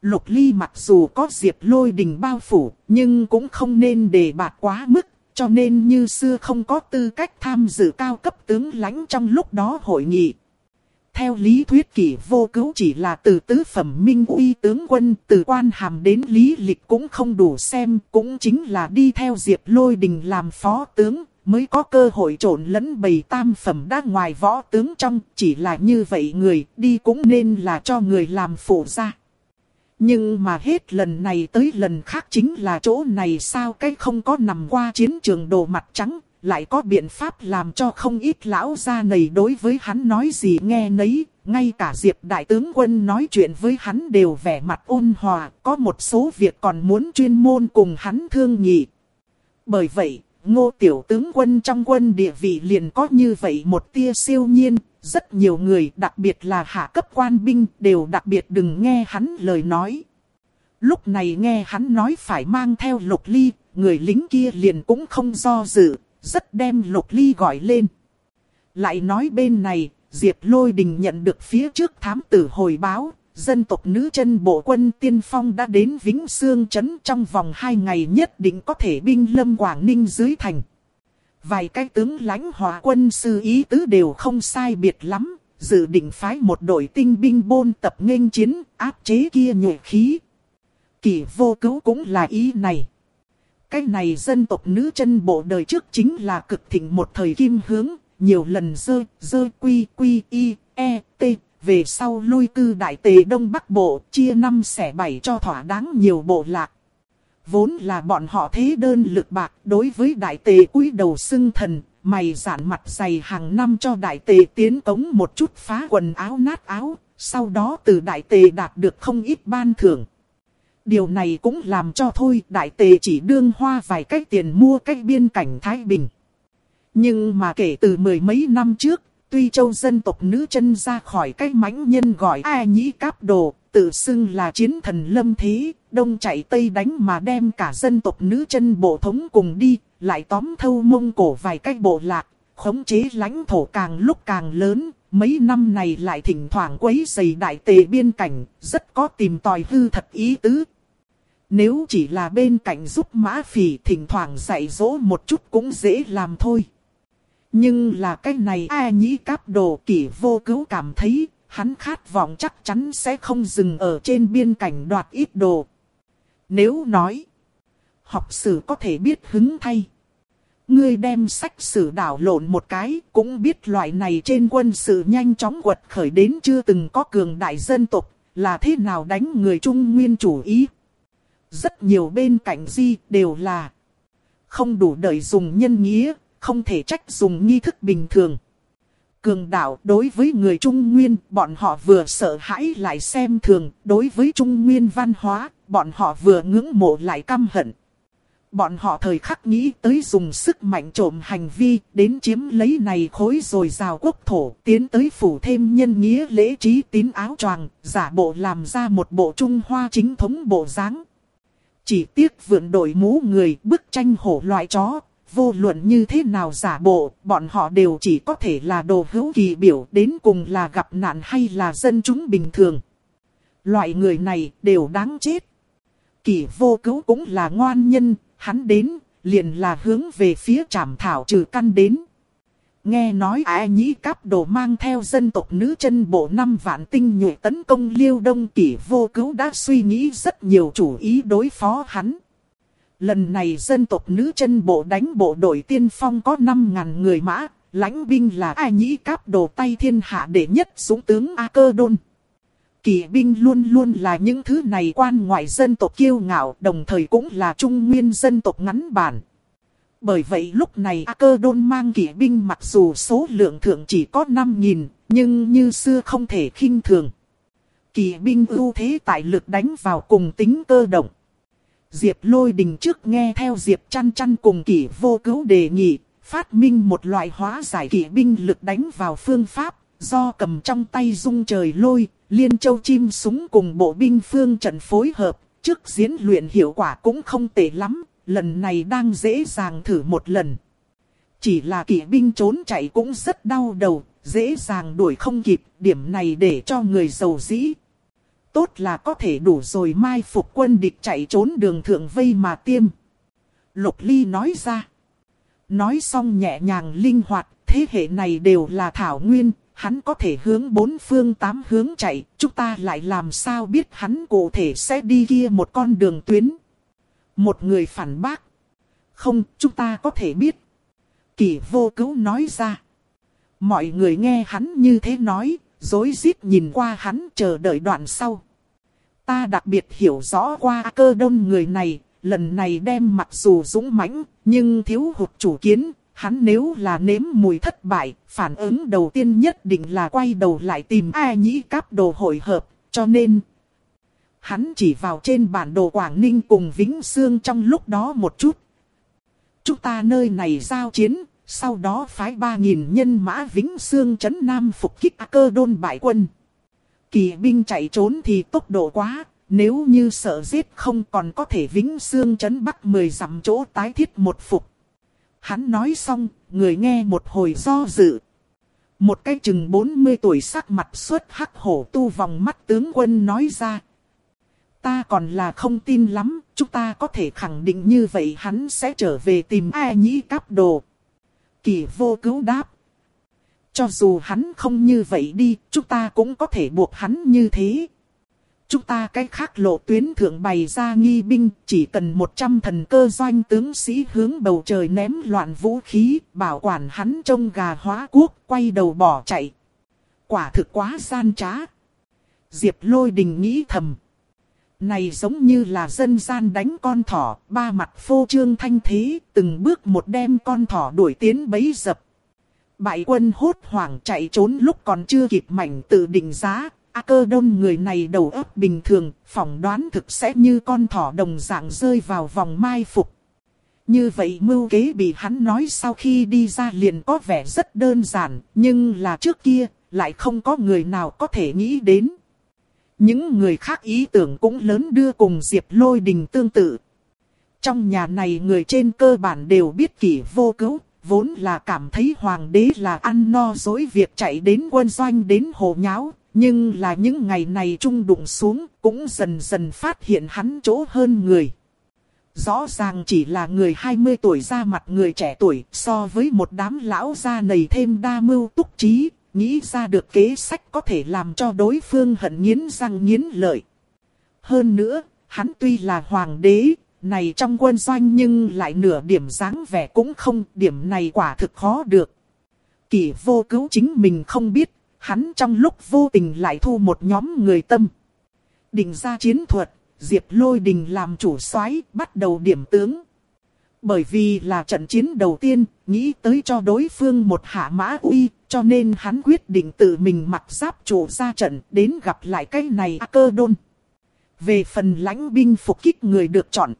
Lục ly mặc dù có diệp lôi đình bao phủ, nhưng cũng không nên đề bạt quá mức, cho nên như xưa không có tư cách tham dự cao cấp tướng lãnh trong lúc đó hội nghị. Theo lý thuyết kỷ vô cứu chỉ là từ tứ phẩm minh uy tướng quân từ quan hàm đến lý lịch cũng không đủ xem cũng chính là đi theo diệp lôi đình làm phó tướng mới có cơ hội trộn lẫn bầy tam phẩm đã ngoài võ tướng trong chỉ là như vậy người đi cũng nên là cho người làm phụ ra. Nhưng mà hết lần này tới lần khác chính là chỗ này sao cái không có nằm qua chiến trường đồ mặt trắng, lại có biện pháp làm cho không ít lão gia này đối với hắn nói gì nghe nấy, ngay cả Diệp Đại tướng quân nói chuyện với hắn đều vẻ mặt ôn hòa, có một số việc còn muốn chuyên môn cùng hắn thương nghị. Bởi vậy, ngô tiểu tướng quân trong quân địa vị liền có như vậy một tia siêu nhiên, rất nhiều người đặc biệt là hạ cấp quan binh đều đặc biệt đừng nghe hắn lời nói. Lúc này nghe hắn nói phải mang theo lục ly, người lính kia liền cũng không do dự, rất đem lục ly gọi lên. Lại nói bên này, Diệp Lôi Đình nhận được phía trước thám tử hồi báo, dân tộc nữ chân bộ quân tiên phong đã đến Vĩnh Sương Trấn trong vòng 2 ngày nhất định có thể binh lâm Quảng Ninh dưới thành. Vài cái tướng lãnh hòa quân sư ý tứ đều không sai biệt lắm, dự định phái một đội tinh binh bôn tập nghênh chiến, áp chế kia nhộ khí. Kỳ vô cứu cũng là ý này. Cái này dân tộc nữ chân bộ đời trước chính là cực thịnh một thời kim hướng, nhiều lần dơ, dơ quy quy y, e, t, về sau lui cư đại tề đông bắc bộ, chia năm xẻ bảy cho thỏa đáng nhiều bộ lạc. Vốn là bọn họ thế đơn lực bạc đối với đại tề cúi đầu xưng thần, mày giản mặt dày hàng năm cho đại tề tiến cống một chút phá quần áo nát áo, sau đó từ đại tề đạt được không ít ban thưởng. Điều này cũng làm cho thôi đại tề chỉ đương hoa vài cách tiền mua cách biên cảnh Thái Bình. Nhưng mà kể từ mười mấy năm trước, tuy châu dân tộc nữ chân ra khỏi cái mãnh nhân gọi a nhĩ cáp đồ, tự xưng là chiến thần lâm thế, đông chạy tây đánh mà đem cả dân tộc nữ chân bộ thống cùng đi, lại tóm thâu mông cổ vài cách bộ lạc, khống chế lãnh thổ càng lúc càng lớn, mấy năm này lại thỉnh thoảng quấy dày đại tề biên cảnh, rất có tìm tòi hư thật ý tứ. Nếu chỉ là bên cạnh giúp mã phỉ thỉnh thoảng dạy dỗ một chút cũng dễ làm thôi. Nhưng là cái này ai nhĩ cáp đồ kỷ vô cứu cảm thấy, hắn khát vọng chắc chắn sẽ không dừng ở trên biên cảnh đoạt ít đồ. Nếu nói, học sử có thể biết hứng thay. Ngươi đem sách sử đảo lộn một cái, cũng biết loại này trên quân sự nhanh chóng quật khởi đến chưa từng có cường đại dân tộc, là thế nào đánh người Trung Nguyên chủ ý. Rất nhiều bên cạnh di đều là không đủ đợi dùng nhân nghĩa, không thể trách dùng nghi thức bình thường. Cường đạo đối với người Trung Nguyên, bọn họ vừa sợ hãi lại xem thường, đối với Trung Nguyên văn hóa, bọn họ vừa ngưỡng mộ lại căm hận. Bọn họ thời khắc nghĩ tới dùng sức mạnh trộm hành vi, đến chiếm lấy này khối rồi rào quốc thổ, tiến tới phủ thêm nhân nghĩa lễ trí tín áo choàng, giả bộ làm ra một bộ Trung Hoa chính thống bộ dáng. Chỉ tiếc vượn đổi mũ người bức tranh hổ loại chó, vô luận như thế nào giả bộ, bọn họ đều chỉ có thể là đồ hữu kỳ biểu đến cùng là gặp nạn hay là dân chúng bình thường. Loại người này đều đáng chết. Kỳ vô cứu cũng là ngoan nhân, hắn đến, liền là hướng về phía trảm thảo trừ căn đến. Nghe nói ai nhĩ cáp đồ mang theo dân tộc nữ chân bộ năm vạn tinh nhuệ tấn công liêu đông kỷ vô cứu đã suy nghĩ rất nhiều chủ ý đối phó hắn. Lần này dân tộc nữ chân bộ đánh bộ đội tiên phong có 5.000 người mã, lãnh binh là ai nhĩ cáp đồ tay thiên hạ đệ nhất súng tướng A Cơ Đôn. Kỳ binh luôn luôn là những thứ này quan ngoại dân tộc kiêu ngạo đồng thời cũng là trung nguyên dân tộc ngắn bản. Bởi vậy lúc này A Cơ Đôn mang kỵ binh mặc dù số lượng thượng chỉ có 5.000, nhưng như xưa không thể khinh thường. Kỵ binh ưu thế tại lực đánh vào cùng tính cơ động. Diệp lôi đình trước nghe theo Diệp chăn chăn cùng kỷ vô cứu đề nghị, phát minh một loại hóa giải kỵ binh lực đánh vào phương pháp, do cầm trong tay dung trời lôi, liên châu chim súng cùng bộ binh phương trận phối hợp, trước diễn luyện hiệu quả cũng không tệ lắm, lần này đang dễ dàng thử một lần. Chỉ là kỵ binh trốn chạy cũng rất đau đầu, dễ dàng đuổi không kịp, điểm này để cho người giàu dĩ. Tốt là có thể đủ rồi mai phục quân địch chạy trốn đường thượng vây mà tiêm. Lục Ly nói ra. Nói xong nhẹ nhàng linh hoạt, thế hệ này đều là thảo nguyên, hắn có thể hướng bốn phương tám hướng chạy, chúng ta lại làm sao biết hắn cụ thể sẽ đi kia một con đường tuyến. Một người phản bác. Không, chúng ta có thể biết. Kỳ vô cứu nói ra. Mọi người nghe hắn như thế nói, dối rít nhìn qua hắn chờ đợi đoạn sau. Ta đặc biệt hiểu rõ qua cơ đông người này, lần này đem mặc dù dũng mãnh, nhưng thiếu hụt chủ kiến, hắn nếu là nếm mùi thất bại, phản ứng đầu tiên nhất định là quay đầu lại tìm ai nhĩ cáp đồ hội hợp, cho nên... Hắn chỉ vào trên bản đồ Quảng Ninh cùng Vĩnh Sương trong lúc đó một chút. Chúng ta nơi này giao chiến, sau đó phái 3.000 nhân mã Vĩnh Sương chấn Nam phục kích cơ đôn bại quân. Kỳ binh chạy trốn thì tốc độ quá, nếu như sợ giết không còn có thể Vĩnh Sương chấn Bắc 10 dặm chỗ tái thiết một phục. Hắn nói xong, người nghe một hồi do dự. Một cái chừng 40 tuổi sắc mặt suốt hắc hổ tu vòng mắt tướng quân nói ra. Ta còn là không tin lắm, chúng ta có thể khẳng định như vậy hắn sẽ trở về tìm ai nhĩ cáp đồ. Kỳ vô cứu đáp. Cho dù hắn không như vậy đi, chúng ta cũng có thể buộc hắn như thế. Chúng ta cách khác lộ tuyến thượng bày ra nghi binh, chỉ cần 100 thần cơ doanh tướng sĩ hướng bầu trời ném loạn vũ khí, bảo quản hắn trông gà hóa quốc, quay đầu bỏ chạy. Quả thực quá gian trá. Diệp lôi đình nghĩ thầm. Này giống như là dân gian đánh con thỏ, ba mặt phô trương thanh thế, từng bước một đem con thỏ đuổi tiến bấy dập. Bại quân hốt hoảng chạy trốn lúc còn chưa kịp mảnh tự định giá, A cơ đông người này đầu óc bình thường, phỏng đoán thực sẽ như con thỏ đồng dạng rơi vào vòng mai phục. Như vậy mưu kế bị hắn nói sau khi đi ra liền có vẻ rất đơn giản, nhưng là trước kia, lại không có người nào có thể nghĩ đến. Những người khác ý tưởng cũng lớn đưa cùng Diệp Lôi Đình tương tự. Trong nhà này người trên cơ bản đều biết kỷ vô cứu, vốn là cảm thấy hoàng đế là ăn no dối việc chạy đến quân doanh đến hồ nháo, nhưng là những ngày này trung đụng xuống, cũng dần dần phát hiện hắn chỗ hơn người. Rõ ràng chỉ là người 20 tuổi ra mặt người trẻ tuổi, so với một đám lão gia nầy thêm đa mưu túc trí, nghĩ ra được kế sách có thể làm cho đối phương hận nghiến răng nghiến lợi. Hơn nữa, hắn tuy là hoàng đế, này trong quân doanh nhưng lại nửa điểm dáng vẻ cũng không, điểm này quả thực khó được. Kỷ vô cứu chính mình không biết, hắn trong lúc vô tình lại thu một nhóm người tâm. Định ra chiến thuật, Diệp Lôi Đình làm chủ soái bắt đầu điểm tướng. Bởi vì là trận chiến đầu tiên, nghĩ tới cho đối phương một hạ mã uy, cho nên hắn quyết định tự mình mặc giáp chủ ra trận đến gặp lại cái này A cơ đôn. Về phần lãnh binh phục kích người được chọn.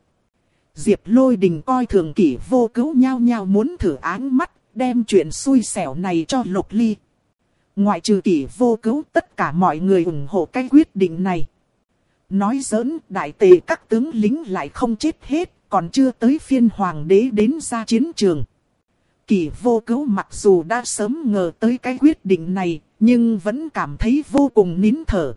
Diệp Lôi Đình coi thường kỷ vô cứu nhau nhau muốn thử áng mắt, đem chuyện xui xẻo này cho Lục Ly. Ngoại trừ kỷ vô cứu tất cả mọi người ủng hộ cái quyết định này. Nói giỡn đại tề các tướng lính lại không chết hết, còn chưa tới phiên hoàng đế đến ra chiến trường. Kỷ vô cứu mặc dù đã sớm ngờ tới cái quyết định này, nhưng vẫn cảm thấy vô cùng nín thở.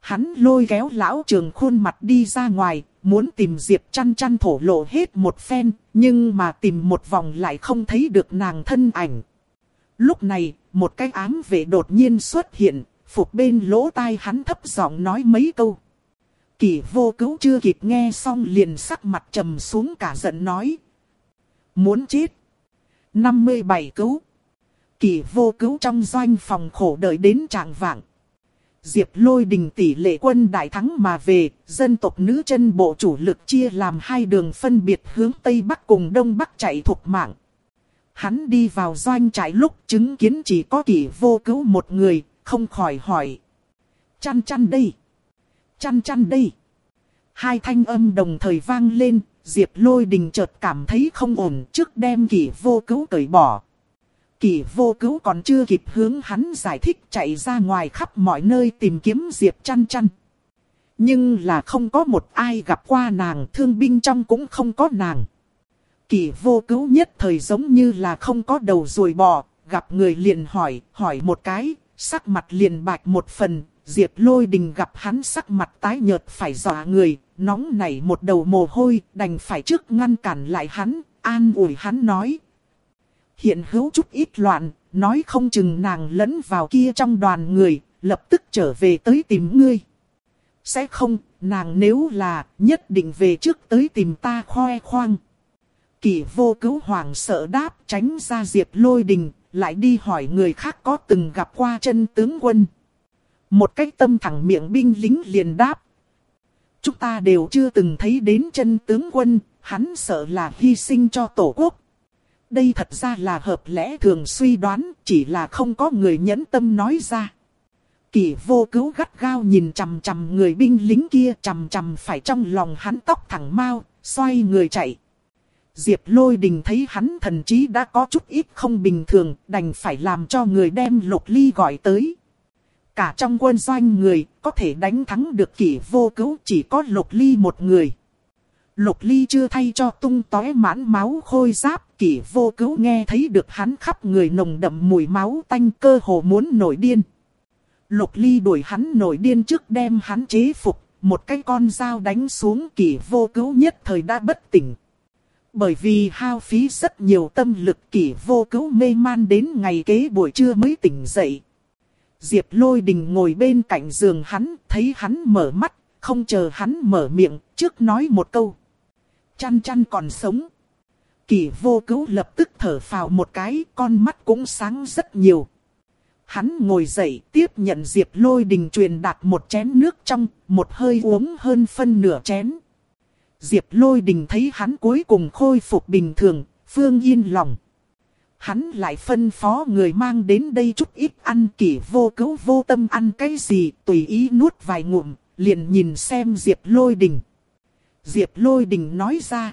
Hắn lôi kéo lão trường khuôn mặt đi ra ngoài, muốn tìm Diệp chăn chăn thổ lộ hết một phen, nhưng mà tìm một vòng lại không thấy được nàng thân ảnh. Lúc này, một cái ám vệ đột nhiên xuất hiện, phục bên lỗ tai hắn thấp giọng nói mấy câu. Kỳ vô cứu chưa kịp nghe xong liền sắc mặt trầm xuống cả giận nói. Muốn chết. 57 cứu. Kỳ vô cứu trong doanh phòng khổ đợi đến trạng vạng. Diệp lôi đình tỷ lệ quân đại thắng mà về, dân tộc nữ chân bộ chủ lực chia làm hai đường phân biệt hướng Tây Bắc cùng Đông Bắc chạy thuộc mạng. Hắn đi vào doanh trại lúc chứng kiến chỉ có kỳ vô cứu một người, không khỏi hỏi. Chăn chăn đây. Chăn chăn đây. Hai thanh âm đồng thời vang lên, Diệp lôi đình chợt cảm thấy không ổn trước đem kỳ vô cứu cởi bỏ. Kỳ vô cứu còn chưa kịp hướng hắn giải thích chạy ra ngoài khắp mọi nơi tìm kiếm Diệp chăn chăn. Nhưng là không có một ai gặp qua nàng, thương binh trong cũng không có nàng. Kỳ vô cứu nhất thời giống như là không có đầu rồi bò, gặp người liền hỏi, hỏi một cái, sắc mặt liền bạch một phần, Diệp lôi đình gặp hắn sắc mặt tái nhợt phải dọa người, nóng nảy một đầu mồ hôi, đành phải trước ngăn cản lại hắn, an ủi hắn nói. Hiện hữu chút ít loạn, nói không chừng nàng lẫn vào kia trong đoàn người, lập tức trở về tới tìm ngươi. Sẽ không, nàng nếu là, nhất định về trước tới tìm ta khoe khoang. Kỳ vô cứu hoàng sợ đáp tránh ra diệp lôi đình, lại đi hỏi người khác có từng gặp qua chân tướng quân. Một cách tâm thẳng miệng binh lính liền đáp. Chúng ta đều chưa từng thấy đến chân tướng quân, hắn sợ là hy sinh cho tổ quốc. Đây thật ra là hợp lẽ thường suy đoán, chỉ là không có người nhẫn tâm nói ra. Kỳ vô cứu gắt gao nhìn chằm chằm người binh lính kia chằm chằm phải trong lòng hắn tóc thẳng mau, xoay người chạy. Diệp lôi đình thấy hắn thần trí đã có chút ít không bình thường, đành phải làm cho người đem lục ly gọi tới. Cả trong quân doanh người, có thể đánh thắng được kỷ vô cứu chỉ có lục ly một người. Lục ly chưa thay cho tung tói mãn máu khôi giáp, kỷ vô cứu nghe thấy được hắn khắp người nồng đậm mùi máu tanh cơ hồ muốn nổi điên. Lục ly đuổi hắn nổi điên trước đem hắn chế phục, một cái con dao đánh xuống kỷ vô cứu nhất thời đã bất tỉnh. Bởi vì hao phí rất nhiều tâm lực kỷ vô cứu mê man đến ngày kế buổi trưa mới tỉnh dậy. Diệp lôi đình ngồi bên cạnh giường hắn, thấy hắn mở mắt, không chờ hắn mở miệng, trước nói một câu. Chăn chăn còn sống. kỳ vô cứu lập tức thở phào một cái, con mắt cũng sáng rất nhiều. Hắn ngồi dậy, tiếp nhận Diệp lôi đình truyền đạt một chén nước trong, một hơi uống hơn phân nửa chén. Diệp lôi đình thấy hắn cuối cùng khôi phục bình thường, phương yên lòng. Hắn lại phân phó người mang đến đây chút ít ăn kỷ vô cứu vô tâm ăn cái gì, tùy ý nuốt vài ngụm, liền nhìn xem Diệp lôi đình. Diệp lôi đình nói ra.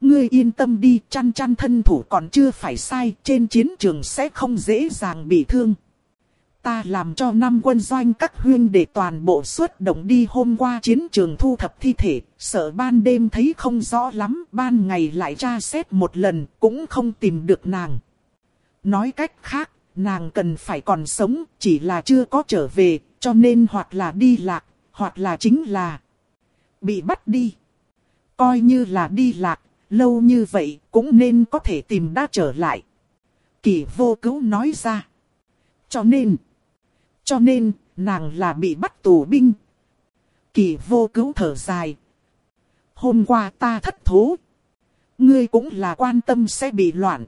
Ngươi yên tâm đi, chăn chăn thân thủ còn chưa phải sai, trên chiến trường sẽ không dễ dàng bị thương. Ta làm cho năm quân doanh các huyên để toàn bộ xuất động đi hôm qua chiến trường thu thập thi thể, sợ ban đêm thấy không rõ lắm, ban ngày lại tra xét một lần, cũng không tìm được nàng. Nói cách khác, nàng cần phải còn sống, chỉ là chưa có trở về, cho nên hoặc là đi lạc, hoặc là chính là bị bắt đi. Coi như là đi lạc, lâu như vậy cũng nên có thể tìm đã trở lại. Kỳ vô cứu nói ra. Cho nên... Cho nên, nàng là bị bắt tù binh. Kỳ vô cứu thở dài. Hôm qua ta thất thố. Ngươi cũng là quan tâm sẽ bị loạn.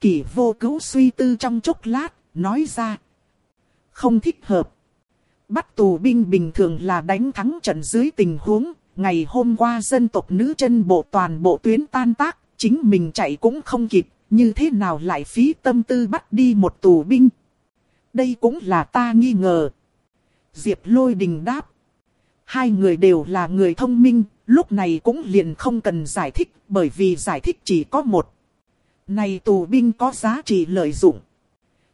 Kỳ vô cứu suy tư trong chốc lát, nói ra. Không thích hợp. Bắt tù binh bình thường là đánh thắng trận dưới tình huống. Ngày hôm qua dân tộc nữ chân bộ toàn bộ tuyến tan tác, chính mình chạy cũng không kịp. Như thế nào lại phí tâm tư bắt đi một tù binh? Đây cũng là ta nghi ngờ. Diệp lôi đình đáp. Hai người đều là người thông minh, lúc này cũng liền không cần giải thích, bởi vì giải thích chỉ có một. Này tù binh có giá trị lợi dụng.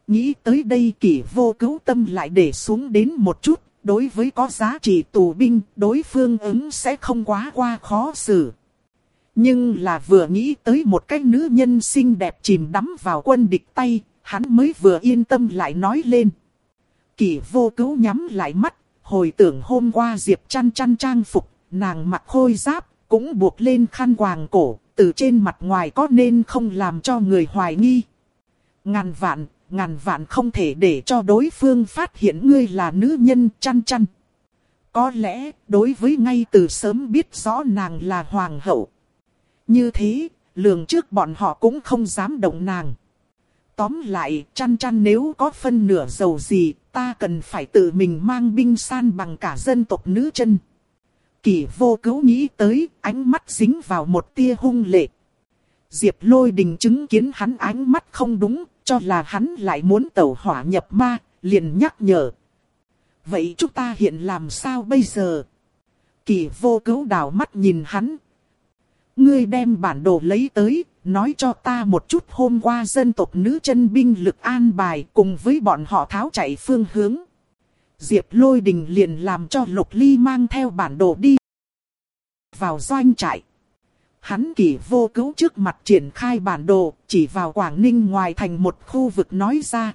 Nghĩ tới đây kỷ vô cứu tâm lại để xuống đến một chút, đối với có giá trị tù binh, đối phương ứng sẽ không quá qua khó xử. Nhưng là vừa nghĩ tới một cái nữ nhân xinh đẹp chìm đắm vào quân địch tay, hắn mới vừa yên tâm lại nói lên. Kỳ vô cứu nhắm lại mắt, hồi tưởng hôm qua Diệp chăn chăn trang phục, nàng mặc khôi giáp, cũng buộc lên khăn quàng cổ, từ trên mặt ngoài có nên không làm cho người hoài nghi. Ngàn vạn, ngàn vạn không thể để cho đối phương phát hiện ngươi là nữ nhân chăn chăn. Có lẽ, đối với ngay từ sớm biết rõ nàng là hoàng hậu. Như thế, lường trước bọn họ cũng không dám động nàng. Tóm lại, chăn chăn nếu có phân nửa dầu gì, ta cần phải tự mình mang binh san bằng cả dân tộc nữ chân. Kỳ vô cứu nghĩ tới, ánh mắt dính vào một tia hung lệ. Diệp lôi đình chứng kiến hắn ánh mắt không đúng, cho là hắn lại muốn tẩu hỏa nhập ma, liền nhắc nhở. Vậy chúng ta hiện làm sao bây giờ? Kỳ vô cứu đảo mắt nhìn hắn. Ngươi đem bản đồ lấy tới, nói cho ta một chút hôm qua dân tộc nữ chân binh lực an bài cùng với bọn họ tháo chạy phương hướng. Diệp lôi đình liền làm cho Lục Ly mang theo bản đồ đi vào doanh trại. Hắn kỳ vô cứu trước mặt triển khai bản đồ, chỉ vào Quảng Ninh ngoài thành một khu vực nói ra.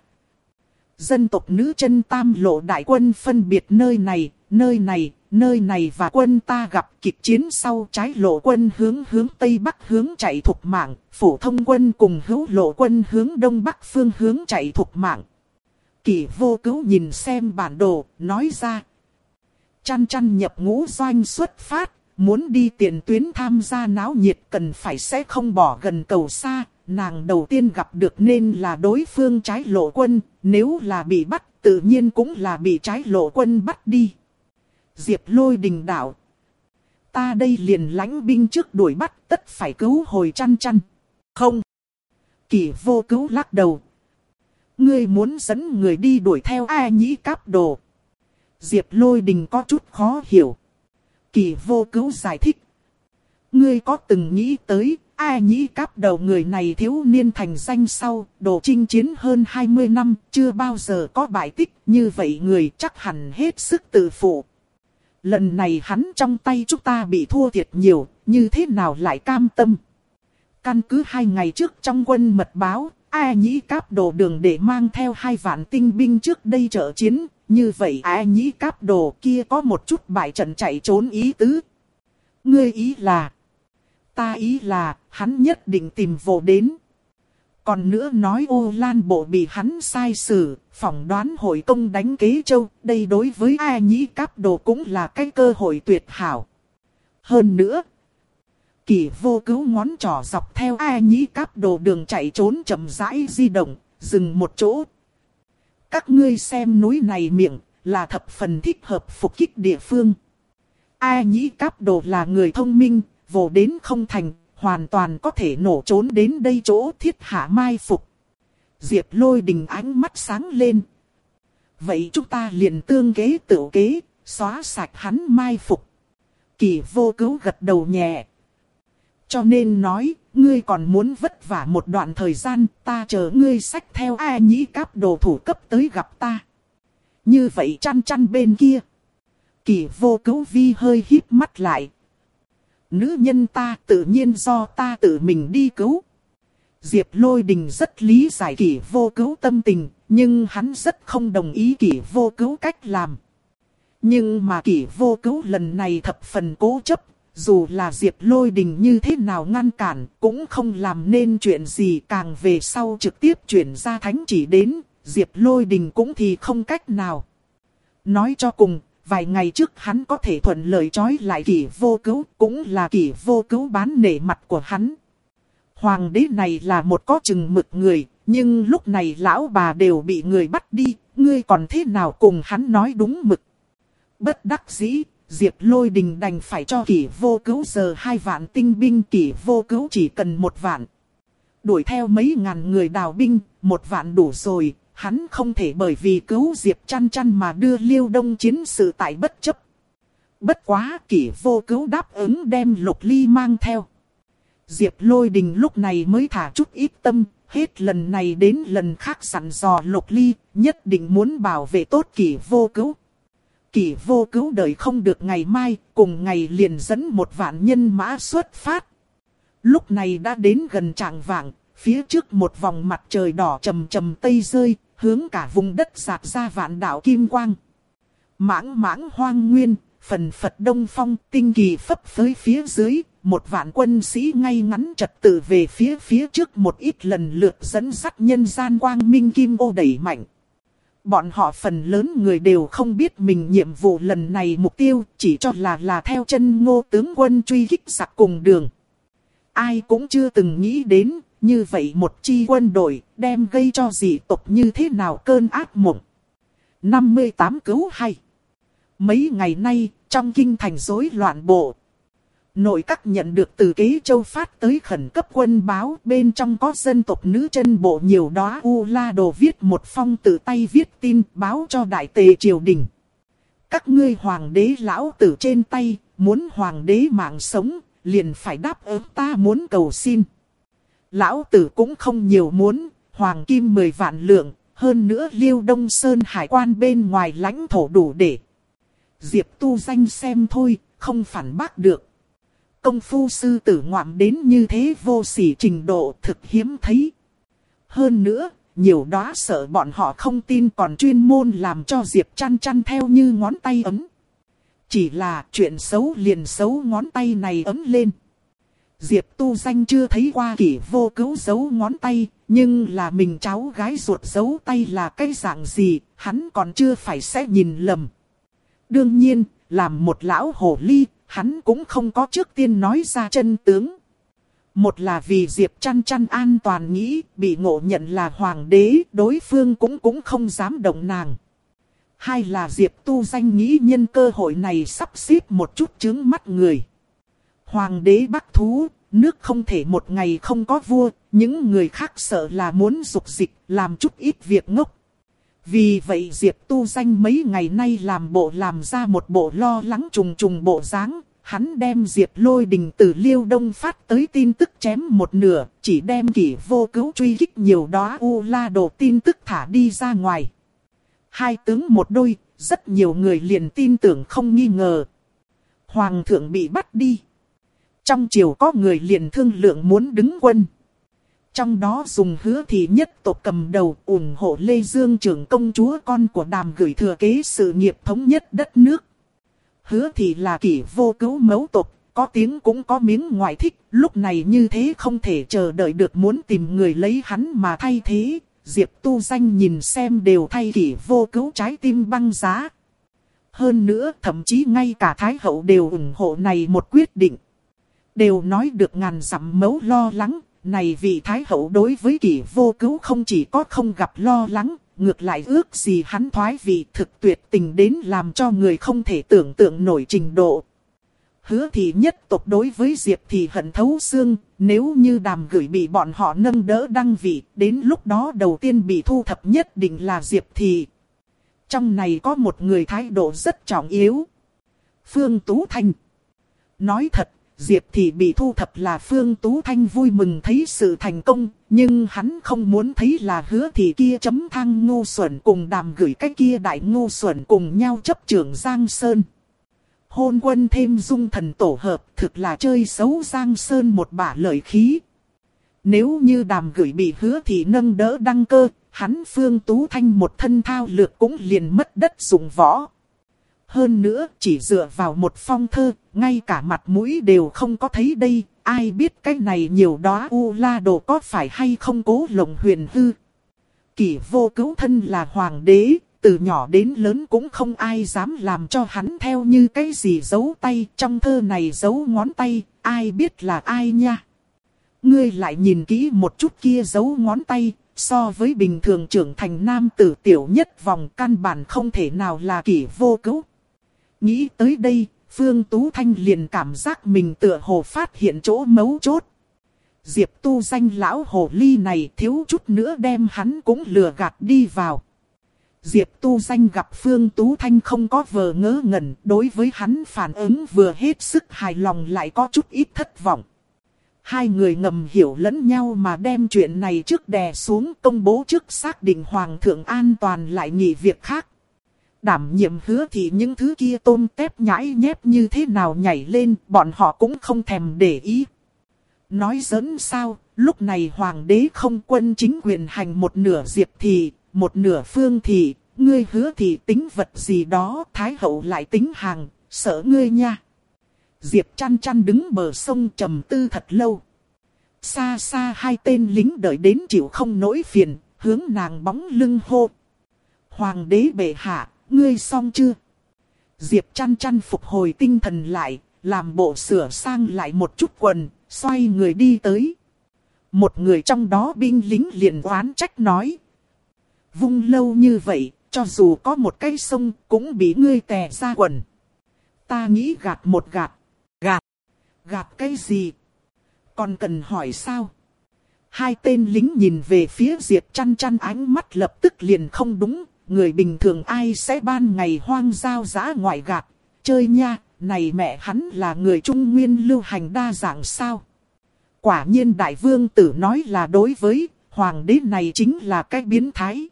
Dân tộc nữ chân tam lộ đại quân phân biệt nơi này, nơi này, nơi này và quân ta gặp kịch chiến sau trái lộ quân hướng hướng Tây Bắc hướng chạy thục mạng, phổ thông quân cùng hữu lộ quân hướng Đông Bắc phương hướng chạy thục mạng. Kỳ vô cứu nhìn xem bản đồ, nói ra. Chăn chăn nhập ngũ doanh xuất phát, muốn đi tiền tuyến tham gia náo nhiệt cần phải sẽ không bỏ gần cầu xa. Nàng đầu tiên gặp được nên là đối phương trái lộ quân, nếu là bị bắt tự nhiên cũng là bị trái lộ quân bắt đi. Diệp lôi đình đạo. Ta đây liền lãnh binh trước đuổi bắt tất phải cứu hồi chăn chăn. Không. Kỳ vô cứu lắc đầu. Ngươi muốn dẫn người đi đuổi theo ai nhĩ cáp đồ. Diệp lôi đình có chút khó hiểu. Kỳ vô cứu giải thích. Ngươi có từng nghĩ tới, ai nhĩ cáp đầu người này thiếu niên thành danh sau, đồ chinh chiến hơn 20 năm, chưa bao giờ có bại tích, như vậy người chắc hẳn hết sức tự phụ. Lần này hắn trong tay chúng ta bị thua thiệt nhiều, như thế nào lại cam tâm. Căn cứ hai ngày trước trong quân mật báo, ai nhĩ cáp đồ đường để mang theo hai vạn tinh binh trước đây trợ chiến, như vậy ai nhĩ cáp đồ kia có một chút bại trận chạy trốn ý tứ. Ngươi ý là, ta ý là, hắn nhất định tìm vô đến. Còn nữa nói ô lan bộ bị hắn sai xử, phỏng đoán hội công đánh kế châu, đây đối với ai nhĩ cáp đồ cũng là cái cơ hội tuyệt hảo. Hơn nữa, kỳ vô cứu ngón trỏ dọc theo ai nhĩ cáp đồ đường chạy trốn chậm rãi di động, dừng một chỗ. Các ngươi xem núi này miệng, là thập phần thích hợp phục kích địa phương. Ai nhĩ cáp đồ là người thông minh, vô đến không thành, hoàn toàn có thể nổ trốn đến đây chỗ thiết hạ mai phục. Diệp lôi đình ánh mắt sáng lên. Vậy chúng ta liền tương kế tự kế, xóa sạch hắn mai phục. Kỳ vô cứu gật đầu nhẹ. Cho nên nói, ngươi còn muốn vất vả một đoạn thời gian, ta chờ ngươi sách theo ai nhĩ cáp đồ thủ cấp tới gặp ta. Như vậy chăn chăn bên kia. Kỳ vô cứu vi hơi híp mắt lại, nữ nhân ta tự nhiên do ta tự mình đi cứu. Diệp Lôi Đình rất lý giải kỷ vô cứu tâm tình, nhưng hắn rất không đồng ý kỷ vô cứu cách làm. Nhưng mà kỷ vô cứu lần này thập phần cố chấp, dù là Diệp Lôi Đình như thế nào ngăn cản, cũng không làm nên chuyện gì càng về sau trực tiếp chuyển ra thánh chỉ đến, Diệp Lôi Đình cũng thì không cách nào. Nói cho cùng, Vài ngày trước hắn có thể thuận lợi trói lại kỷ vô cứu, cũng là kỷ vô cứu bán nể mặt của hắn. Hoàng đế này là một có chừng mực người, nhưng lúc này lão bà đều bị người bắt đi, ngươi còn thế nào cùng hắn nói đúng mực. Bất đắc dĩ, Diệp Lôi Đình đành phải cho kỷ vô cứu giờ hai vạn tinh binh kỷ vô cứu chỉ cần một vạn. Đuổi theo mấy ngàn người đào binh, một vạn đủ rồi, hắn không thể bởi vì cứu Diệp chăn chăn mà đưa Liêu Đông chiến sự tại bất chấp. Bất quá kỷ vô cứu đáp ứng đem lục ly mang theo. Diệp lôi đình lúc này mới thả chút ít tâm, hết lần này đến lần khác sẵn dò lục ly, nhất định muốn bảo vệ tốt kỷ vô cứu. Kỷ vô cứu đợi không được ngày mai, cùng ngày liền dẫn một vạn nhân mã xuất phát. Lúc này đã đến gần trạng vạng, phía trước một vòng mặt trời đỏ trầm trầm tây rơi, hướng cả vùng đất giạt ra vạn đảo kim quang. Mãng mãng hoang nguyên, phần Phật Đông Phong tinh kỳ phấp phới phía dưới, một vạn quân sĩ ngay ngắn trật tự về phía phía trước một ít lần lượt dẫn sắt nhân gian quang minh kim ô đẩy mạnh. Bọn họ phần lớn người đều không biết mình nhiệm vụ lần này mục tiêu chỉ cho là là theo chân ngô tướng quân truy kích giặc cùng đường. Ai cũng chưa từng nghĩ đến, như vậy một chi quân đội đem gây cho dị tộc như thế nào cơn ác mộng. 58 cứu hay. Mấy ngày nay, trong kinh thành rối loạn bộ. Nội các nhận được từ kế châu phát tới khẩn cấp quân báo bên trong có dân tộc nữ chân bộ nhiều đó U La Đồ viết một phong tự tay viết tin báo cho đại tề triều đình. Các ngươi hoàng đế lão tử trên tay, muốn hoàng đế mạng sống, liền phải đáp ứng ta muốn cầu xin. Lão tử cũng không nhiều muốn, hoàng kim 10 vạn lượng, hơn nữa liêu đông sơn hải quan bên ngoài lãnh thổ đủ để. Diệp tu danh xem thôi, không phản bác được. Công phu sư tử ngoạm đến như thế vô sỉ trình độ thực hiếm thấy. Hơn nữa, nhiều đó sợ bọn họ không tin còn chuyên môn làm cho Diệp chăn chăn theo như ngón tay ấm. Chỉ là chuyện xấu liền xấu ngón tay này ấm lên. Diệp tu danh chưa thấy qua kỷ vô cứu giấu ngón tay, nhưng là mình cháu gái ruột giấu tay là cái dạng gì, hắn còn chưa phải sẽ nhìn lầm. Đương nhiên, làm một lão hồ ly, hắn cũng không có trước tiên nói ra chân tướng. Một là vì Diệp chăn chăn an toàn nghĩ, bị ngộ nhận là hoàng đế, đối phương cũng cũng không dám động nàng. Hai là Diệp tu danh nghĩ nhân cơ hội này sắp xếp một chút chứng mắt người. Hoàng đế bắc thú, nước không thể một ngày không có vua, những người khác sợ là muốn dục dịch, làm chút ít việc ngốc. Vì vậy Diệp tu danh mấy ngày nay làm bộ làm ra một bộ lo lắng trùng trùng bộ dáng hắn đem Diệp lôi đình từ liêu đông phát tới tin tức chém một nửa, chỉ đem kỷ vô cứu truy kích nhiều đó u la đồ tin tức thả đi ra ngoài. Hai tướng một đôi, rất nhiều người liền tin tưởng không nghi ngờ. Hoàng thượng bị bắt đi. Trong triều có người liền thương lượng muốn đứng quân. Trong đó dùng hứa thì nhất tộc cầm đầu ủng hộ Lê Dương trưởng công chúa con của đàm gửi thừa kế sự nghiệp thống nhất đất nước. Hứa thì là kỷ vô cứu mấu tộc, có tiếng cũng có miếng ngoại thích, lúc này như thế không thể chờ đợi được muốn tìm người lấy hắn mà thay thế. Diệp tu danh nhìn xem đều thay kỷ vô cứu trái tim băng giá. Hơn nữa thậm chí ngay cả Thái hậu đều ủng hộ này một quyết định. Đều nói được ngàn dặm mấu lo lắng, này vị Thái hậu đối với kỷ vô cứu không chỉ có không gặp lo lắng, ngược lại ước gì hắn thoái vị thực tuyệt tình đến làm cho người không thể tưởng tượng nổi trình độ. Hứa thì nhất tộc đối với Diệp thì hận thấu xương, nếu như đàm gửi bị bọn họ nâng đỡ đăng vị, đến lúc đó đầu tiên bị thu thập nhất định là Diệp thì. Trong này có một người thái độ rất trọng yếu. Phương Tú Thanh. Nói thật, Diệp thì bị thu thập là Phương Tú Thanh vui mừng thấy sự thành công, nhưng hắn không muốn thấy là hứa thì kia chấm thang ngu xuẩn cùng đàm gửi cái kia đại ngu xuẩn cùng nhau chấp trưởng Giang Sơn. Hôn quân thêm dung thần tổ hợp thực là chơi xấu Giang Sơn một bả lợi khí. Nếu như đàm gửi bị hứa thì nâng đỡ đăng cơ, hắn Phương Tú Thanh một thân thao lược cũng liền mất đất dùng võ. Hơn nữa, chỉ dựa vào một phong thơ, ngay cả mặt mũi đều không có thấy đây, ai biết cái này nhiều đó u la đồ có phải hay không cố lồng huyền hư. Kỷ vô cứu thân là hoàng đế, từ nhỏ đến lớn cũng không ai dám làm cho hắn theo như cái gì giấu tay, trong thơ này giấu ngón tay, ai biết là ai nha. Ngươi lại nhìn kỹ một chút kia giấu ngón tay, so với bình thường trưởng thành nam tử tiểu nhất vòng căn bản không thể nào là kỷ vô cứu. Nghĩ tới đây, Phương Tú Thanh liền cảm giác mình tựa hồ phát hiện chỗ mấu chốt. Diệp tu danh lão hồ ly này thiếu chút nữa đem hắn cũng lừa gạt đi vào. Diệp tu danh gặp Phương Tú Thanh không có vờ ngớ ngẩn, đối với hắn phản ứng vừa hết sức hài lòng lại có chút ít thất vọng. Hai người ngầm hiểu lẫn nhau mà đem chuyện này trước đè xuống công bố trước xác định Hoàng thượng an toàn lại nghỉ việc khác. Đảm nhiệm hứa thì những thứ kia tôm tép nhãi nhép như thế nào nhảy lên, bọn họ cũng không thèm để ý. Nói dẫn sao, lúc này hoàng đế không quân chính quyền hành một nửa diệp thì, một nửa phương thì, ngươi hứa thì tính vật gì đó, thái hậu lại tính hàng, sợ ngươi nha. Diệp chăn chăn đứng bờ sông trầm tư thật lâu. Xa xa hai tên lính đợi đến chịu không nỗi phiền, hướng nàng bóng lưng hô. Hoàng đế bệ hạ, ngươi xong chưa? Diệp chăn chăn phục hồi tinh thần lại, làm bộ sửa sang lại một chút quần, xoay người đi tới. Một người trong đó binh lính liền oán trách nói. Vung lâu như vậy, cho dù có một cây sông cũng bị ngươi tè ra quần. Ta nghĩ gạt một gạt. Gạt? Gạt cái gì? Còn cần hỏi sao? Hai tên lính nhìn về phía Diệp chăn chăn ánh mắt lập tức liền không đúng. Người bình thường ai sẽ ban ngày hoang giao giã ngoại gạt. Chơi nha, này mẹ hắn là người trung nguyên lưu hành đa dạng sao? Quả nhiên đại vương tử nói là đối với hoàng đế này chính là cái biến thái.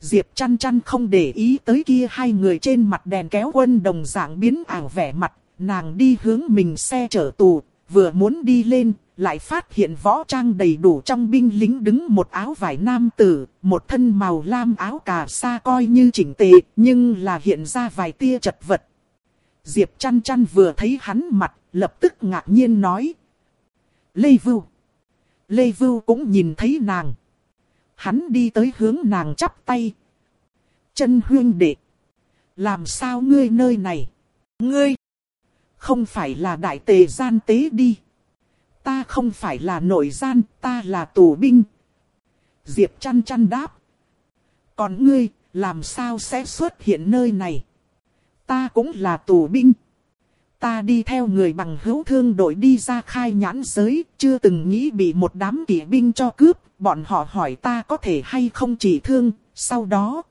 Diệp chăn chăn không để ý tới kia hai người trên mặt đèn kéo quân đồng dạng biến ảo vẻ mặt, nàng đi hướng mình xe chở tù, vừa muốn đi lên, lại phát hiện võ trang đầy đủ trong binh lính đứng một áo vải nam tử, một thân màu lam áo cà sa coi như chỉnh tề, nhưng là hiện ra vài tia chật vật. Diệp chăn chăn vừa thấy hắn mặt, lập tức ngạc nhiên nói. Lê Vưu. Lê Vưu cũng nhìn thấy nàng. Hắn đi tới hướng nàng chắp tay. Chân huyên đệ. Làm sao ngươi nơi này? Ngươi. Không phải là đại tề gian tế đi. Ta không phải là nội gian, ta là tù binh. Diệp chăn chăn đáp. Còn ngươi, làm sao sẽ xuất hiện nơi này? Ta cũng là tù binh. Ta đi theo người bằng hữu thương đội đi ra khai nhãn giới, chưa từng nghĩ bị một đám kỵ binh cho cướp, bọn họ hỏi ta có thể hay không chỉ thương, sau đó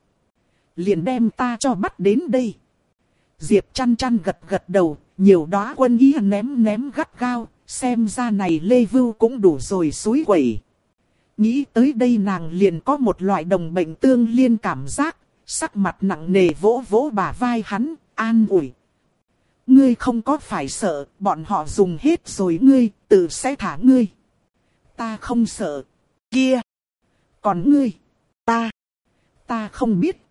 liền đem ta cho bắt đến đây. Diệp chăn chăn gật gật đầu, nhiều đóa quân ý ném ném gắt gao, xem ra này Lê Vưu cũng đủ rồi suối quẩy. Nghĩ tới đây nàng liền có một loại đồng bệnh tương liên cảm giác, sắc mặt nặng nề vỗ vỗ bả vai hắn, an ủi. Ngươi không có phải sợ, bọn họ dùng hết rồi ngươi, tự sẽ thả ngươi. Ta không sợ. Kia. Còn ngươi. Ta. Ta không biết.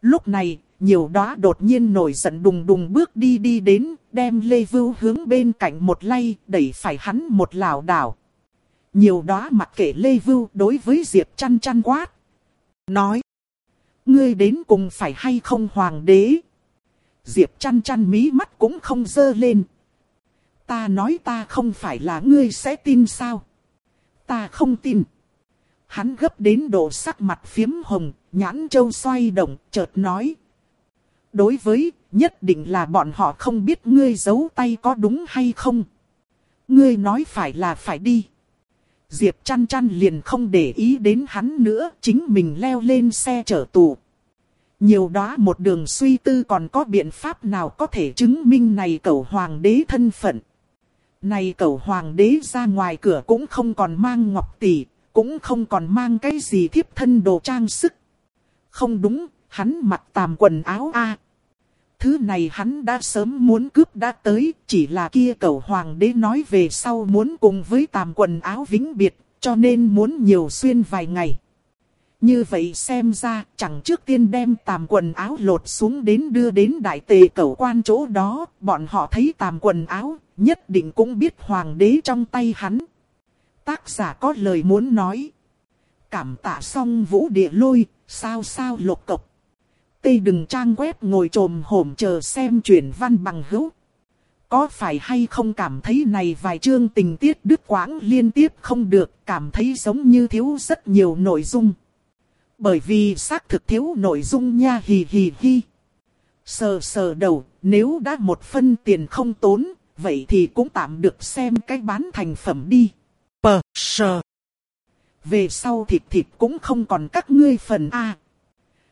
Lúc này, nhiều đóa đột nhiên nổi giận đùng đùng bước đi đi đến, đem Lê Vưu hướng bên cạnh một lay, đẩy phải hắn một lảo đảo. Nhiều đóa mặc kệ Lê Vưu đối với Diệp chăn chăn quát. Nói. Ngươi đến cùng phải hay không hoàng đế? Diệp chăn chăn mí mắt cũng không dơ lên. Ta nói ta không phải là ngươi sẽ tin sao? Ta không tin. Hắn gấp đến độ sắc mặt phiếm hồng, nhãn châu xoay động, chợt nói. Đối với, nhất định là bọn họ không biết ngươi giấu tay có đúng hay không. Ngươi nói phải là phải đi. Diệp chăn chăn liền không để ý đến hắn nữa, chính mình leo lên xe chở tù. Nhiều đó một đường suy tư còn có biện pháp nào có thể chứng minh này cẩu hoàng đế thân phận. Này cẩu hoàng đế ra ngoài cửa cũng không còn mang ngọc tỷ, cũng không còn mang cái gì thiếp thân đồ trang sức. Không đúng, hắn mặc tàm quần áo a. Thứ này hắn đã sớm muốn cướp đã tới, chỉ là kia cầu hoàng đế nói về sau muốn cùng với tàm quần áo vĩnh biệt, cho nên muốn nhiều xuyên vài ngày. Như vậy xem ra chẳng trước tiên đem tàm quần áo lột xuống đến đưa đến đại tề cầu quan chỗ đó, bọn họ thấy tàm quần áo, nhất định cũng biết hoàng đế trong tay hắn. Tác giả có lời muốn nói. Cảm tạ xong vũ địa lôi, sao sao lục cộc. Tây đừng trang web ngồi trồm hổm chờ xem chuyển văn bằng hữu. Có phải hay không cảm thấy này vài chương tình tiết đứt quãng liên tiếp không được, cảm thấy giống như thiếu rất nhiều nội dung. Bởi vì xác thực thiếu nội dung nha hì hì hì Sờ sờ đầu, nếu đã một phân tiền không tốn, vậy thì cũng tạm được xem cái bán thành phẩm đi. Pờ, sờ. Về sau thịt thịt cũng không còn các ngươi phần A.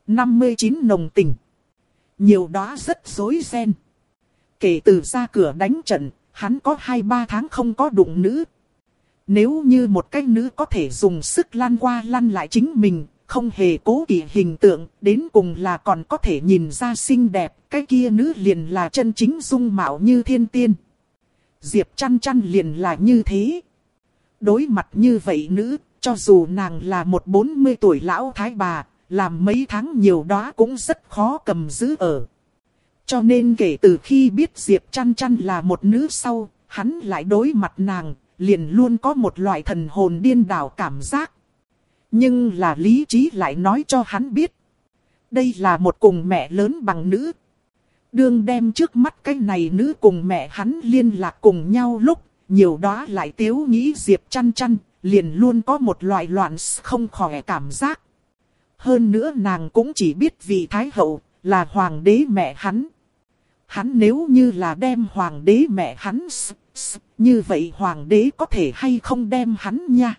59 nồng tình. Nhiều đó rất dối ren. Kể từ ra cửa đánh trận, hắn có 2-3 tháng không có đụng nữ. Nếu như một cái nữ có thể dùng sức lăn qua lăn lại chính mình, không hề cố kỵ hình tượng, đến cùng là còn có thể nhìn ra xinh đẹp, cái kia nữ liền là chân chính dung mạo như thiên tiên. Diệp chăn chăn liền là như thế. Đối mặt như vậy nữ, cho dù nàng là một 40 tuổi lão thái bà, làm mấy tháng nhiều đó cũng rất khó cầm giữ ở. Cho nên kể từ khi biết Diệp chăn chăn là một nữ sau, hắn lại đối mặt nàng, liền luôn có một loại thần hồn điên đảo cảm giác. Nhưng là lý trí lại nói cho hắn biết. Đây là một cùng mẹ lớn bằng nữ. Đương đem trước mắt cái này nữ cùng mẹ hắn liên lạc cùng nhau lúc, nhiều đó lại tiếu nghĩ Diệp chăn chăn, liền luôn có một loại loạn không khỏe cảm giác. Hơn nữa nàng cũng chỉ biết vì Thái Hậu là hoàng đế mẹ hắn. Hắn nếu như là đem hoàng đế mẹ hắn như vậy hoàng đế có thể hay không đem hắn nha.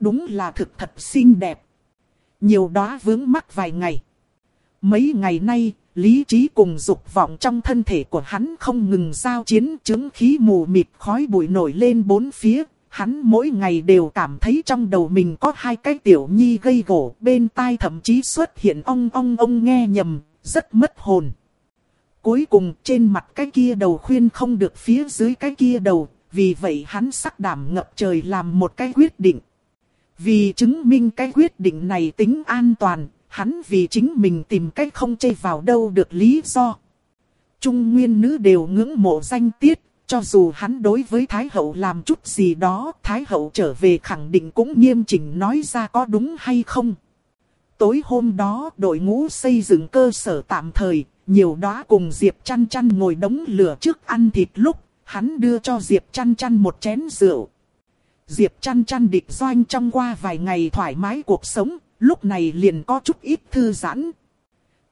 Đúng là thực thật xinh đẹp. Nhiều đó vướng mắc vài ngày. Mấy ngày nay, lý trí cùng dục vọng trong thân thể của hắn không ngừng giao chiến chứng khí mù mịt khói bụi nổi lên bốn phía. Hắn mỗi ngày đều cảm thấy trong đầu mình có hai cái tiểu nhi gây gỗ bên tai thậm chí xuất hiện ong ong ong nghe nhầm, rất mất hồn. Cuối cùng trên mặt cái kia đầu khuyên không được phía dưới cái kia đầu, vì vậy hắn sắc đảm ngập trời làm một cái quyết định. Vì chứng minh cái quyết định này tính an toàn, hắn vì chính mình tìm cách không chê vào đâu được lý do. Trung nguyên nữ đều ngưỡng mộ danh tiết, cho dù hắn đối với Thái Hậu làm chút gì đó, Thái Hậu trở về khẳng định cũng nghiêm chỉnh nói ra có đúng hay không. Tối hôm đó, đội ngũ xây dựng cơ sở tạm thời, nhiều đó cùng Diệp chăn chăn ngồi đống lửa trước ăn thịt lúc, hắn đưa cho Diệp chăn chăn một chén rượu. Diệp chăn chăn địch doanh trong qua vài ngày thoải mái cuộc sống, lúc này liền có chút ít thư giãn.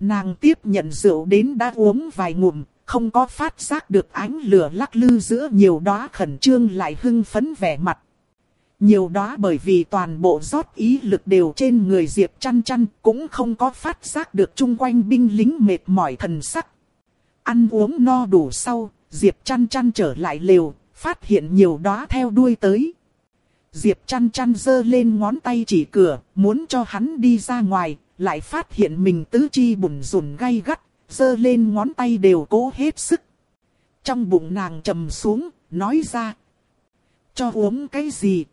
Nàng tiếp nhận rượu đến đã uống vài ngụm, không có phát giác được ánh lửa lắc lư giữa nhiều đóa khẩn trương lại hưng phấn vẻ mặt. Nhiều đó bởi vì toàn bộ rót ý lực đều trên người Diệp chăn chăn cũng không có phát giác được chung quanh binh lính mệt mỏi thần sắc. Ăn uống no đủ sau, Diệp chăn chăn trở lại lều, phát hiện nhiều đó theo đuôi tới. Diệp chăn chăn giơ lên ngón tay chỉ cửa, muốn cho hắn đi ra ngoài, lại phát hiện mình tứ chi bùn rùn gay gắt, giơ lên ngón tay đều cố hết sức. Trong bụng nàng trầm xuống, nói ra. Cho uống cái gì?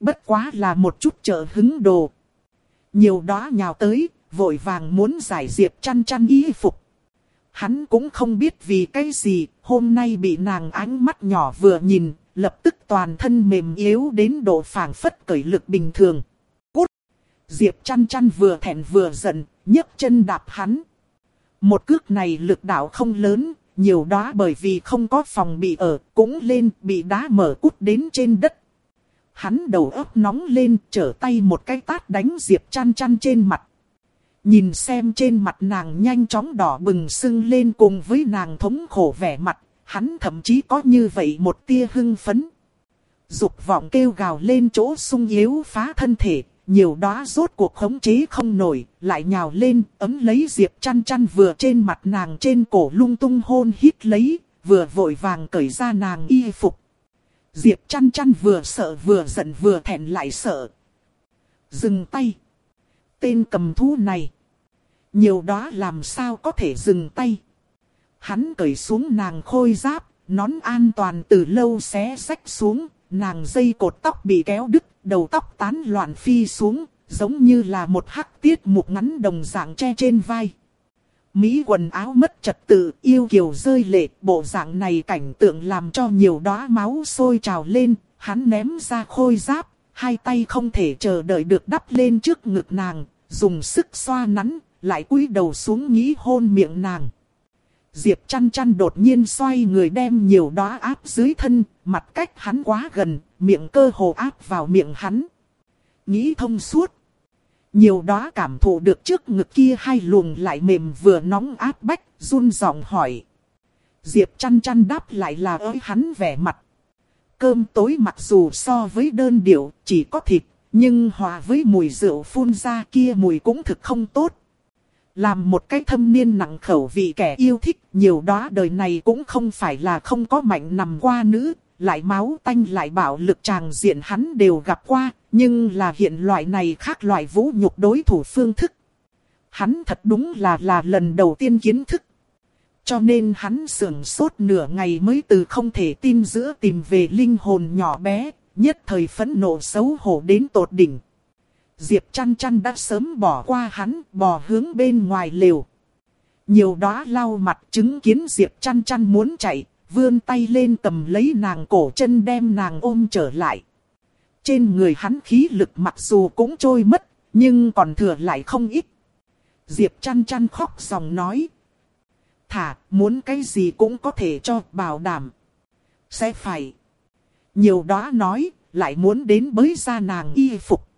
Bất quá là một chút trợ hứng đồ. Nhiều đó nhào tới, vội vàng muốn giải diệp chăn chăn y phục. Hắn cũng không biết vì cái gì, hôm nay bị nàng ánh mắt nhỏ vừa nhìn, lập tức toàn thân mềm yếu đến độ phảng phất cởi lực bình thường. Cút! Diệp chăn chăn vừa thẹn vừa giận, nhấc chân đạp hắn. Một cước này lực đạo không lớn, nhiều đó bởi vì không có phòng bị ở, cũng lên bị đá mở cút đến trên đất. Hắn đầu óc nóng lên, trở tay một cái tát đánh Diệp chăn chăn trên mặt. Nhìn xem trên mặt nàng nhanh chóng đỏ bừng sưng lên cùng với nàng thống khổ vẻ mặt, hắn thậm chí có như vậy một tia hưng phấn. Dục vọng kêu gào lên chỗ sung yếu phá thân thể, nhiều đóa rốt cuộc khống chế không nổi, lại nhào lên, ấm lấy Diệp chăn chăn vừa trên mặt nàng trên cổ lung tung hôn hít lấy, vừa vội vàng cởi ra nàng y phục. Diệp chăn chăn vừa sợ vừa giận vừa thẹn lại sợ. Dừng tay. Tên cầm thú này. Nhiều đó làm sao có thể dừng tay. Hắn cởi xuống nàng khôi giáp, nón an toàn từ lâu xé sách xuống, nàng dây cột tóc bị kéo đứt, đầu tóc tán loạn phi xuống, giống như là một hắc tiết mục ngắn đồng dạng che trên vai. Mỹ quần áo mất trật tự, yêu kiều rơi lệ, bộ dạng này cảnh tượng làm cho nhiều đóa máu sôi trào lên, hắn ném ra khôi giáp, hai tay không thể chờ đợi được đắp lên trước ngực nàng, dùng sức xoa nắn, lại cúi đầu xuống nghĩ hôn miệng nàng. Diệp chăn chăn đột nhiên xoay người đem nhiều đóa áp dưới thân, mặt cách hắn quá gần, miệng cơ hồ áp vào miệng hắn. Nghĩ thông suốt. Nhiều đó cảm thụ được trước ngực kia hai luồng lại mềm vừa nóng áp bách, run giọng hỏi. Diệp chăn chăn đáp lại là ơi hắn vẻ mặt. Cơm tối mặc dù so với đơn điệu chỉ có thịt, nhưng hòa với mùi rượu phun ra kia mùi cũng thực không tốt. Làm một cái thâm niên nặng khẩu vị kẻ yêu thích, nhiều đó đời này cũng không phải là không có mạnh nằm qua nữ, lại máu tanh lại bạo lực tràng diện hắn đều gặp qua, nhưng là hiện loại này khác loại vũ nhục đối thủ phương thức. Hắn thật đúng là là lần đầu tiên kiến thức. Cho nên hắn sưởng sốt nửa ngày mới từ không thể tin giữa tìm về linh hồn nhỏ bé, nhất thời phẫn nộ xấu hổ đến tột đỉnh. Diệp chăn chăn đã sớm bỏ qua hắn, bò hướng bên ngoài lều. Nhiều đó lau mặt chứng kiến Diệp chăn chăn muốn chạy, vươn tay lên cầm lấy nàng cổ chân đem nàng ôm trở lại. Trên người hắn khí lực mặc dù cũng trôi mất, nhưng còn thừa lại không ít. Diệp chăn chăn khóc dòng nói. Thả, muốn cái gì cũng có thể cho bảo đảm. Sẽ phải. Nhiều đó nói, lại muốn đến bới ra nàng y phục.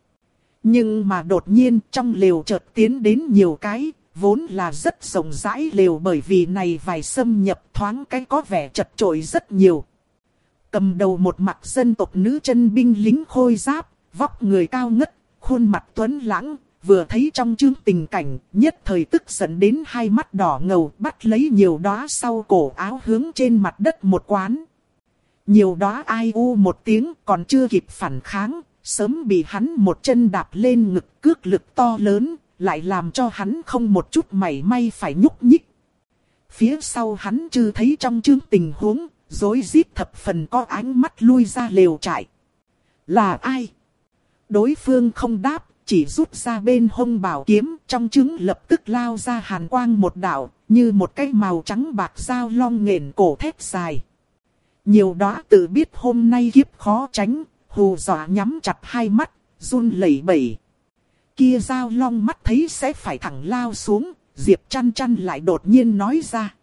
Nhưng mà đột nhiên trong lều chợt tiến đến nhiều cái, vốn là rất rộng rãi lều bởi vì này vài xâm nhập thoáng cái có vẻ chật trội rất nhiều. Cầm đầu một mặt dân tộc nữ chân binh lính khôi giáp, vóc người cao ngất, khuôn mặt tuấn lãng, vừa thấy trong chương tình cảnh, nhất thời tức giận đến hai mắt đỏ ngầu bắt lấy nhiều đóa sau cổ áo hướng trên mặt đất một quán. Nhiều đóa ai u một tiếng còn chưa kịp phản kháng, sớm bị hắn một chân đạp lên ngực cước lực to lớn, lại làm cho hắn không một chút mảy may phải nhúc nhích. Phía sau hắn chưa thấy trong chương tình huống, dối rít thập phần có ánh mắt lui ra lều trại. Là ai? Đối phương không đáp, chỉ rút ra bên hông bảo kiếm, trong trứng lập tức lao ra hàn quang một đạo, như một cái màu trắng bạc dao long nghền cổ thép dài. Nhiều đó tự biết hôm nay kiếp khó tránh, hù dọa nhắm chặt hai mắt, run lẩy bẩy. Kia dao long mắt thấy sẽ phải thẳng lao xuống, Diệp chăn chăn lại đột nhiên nói ra.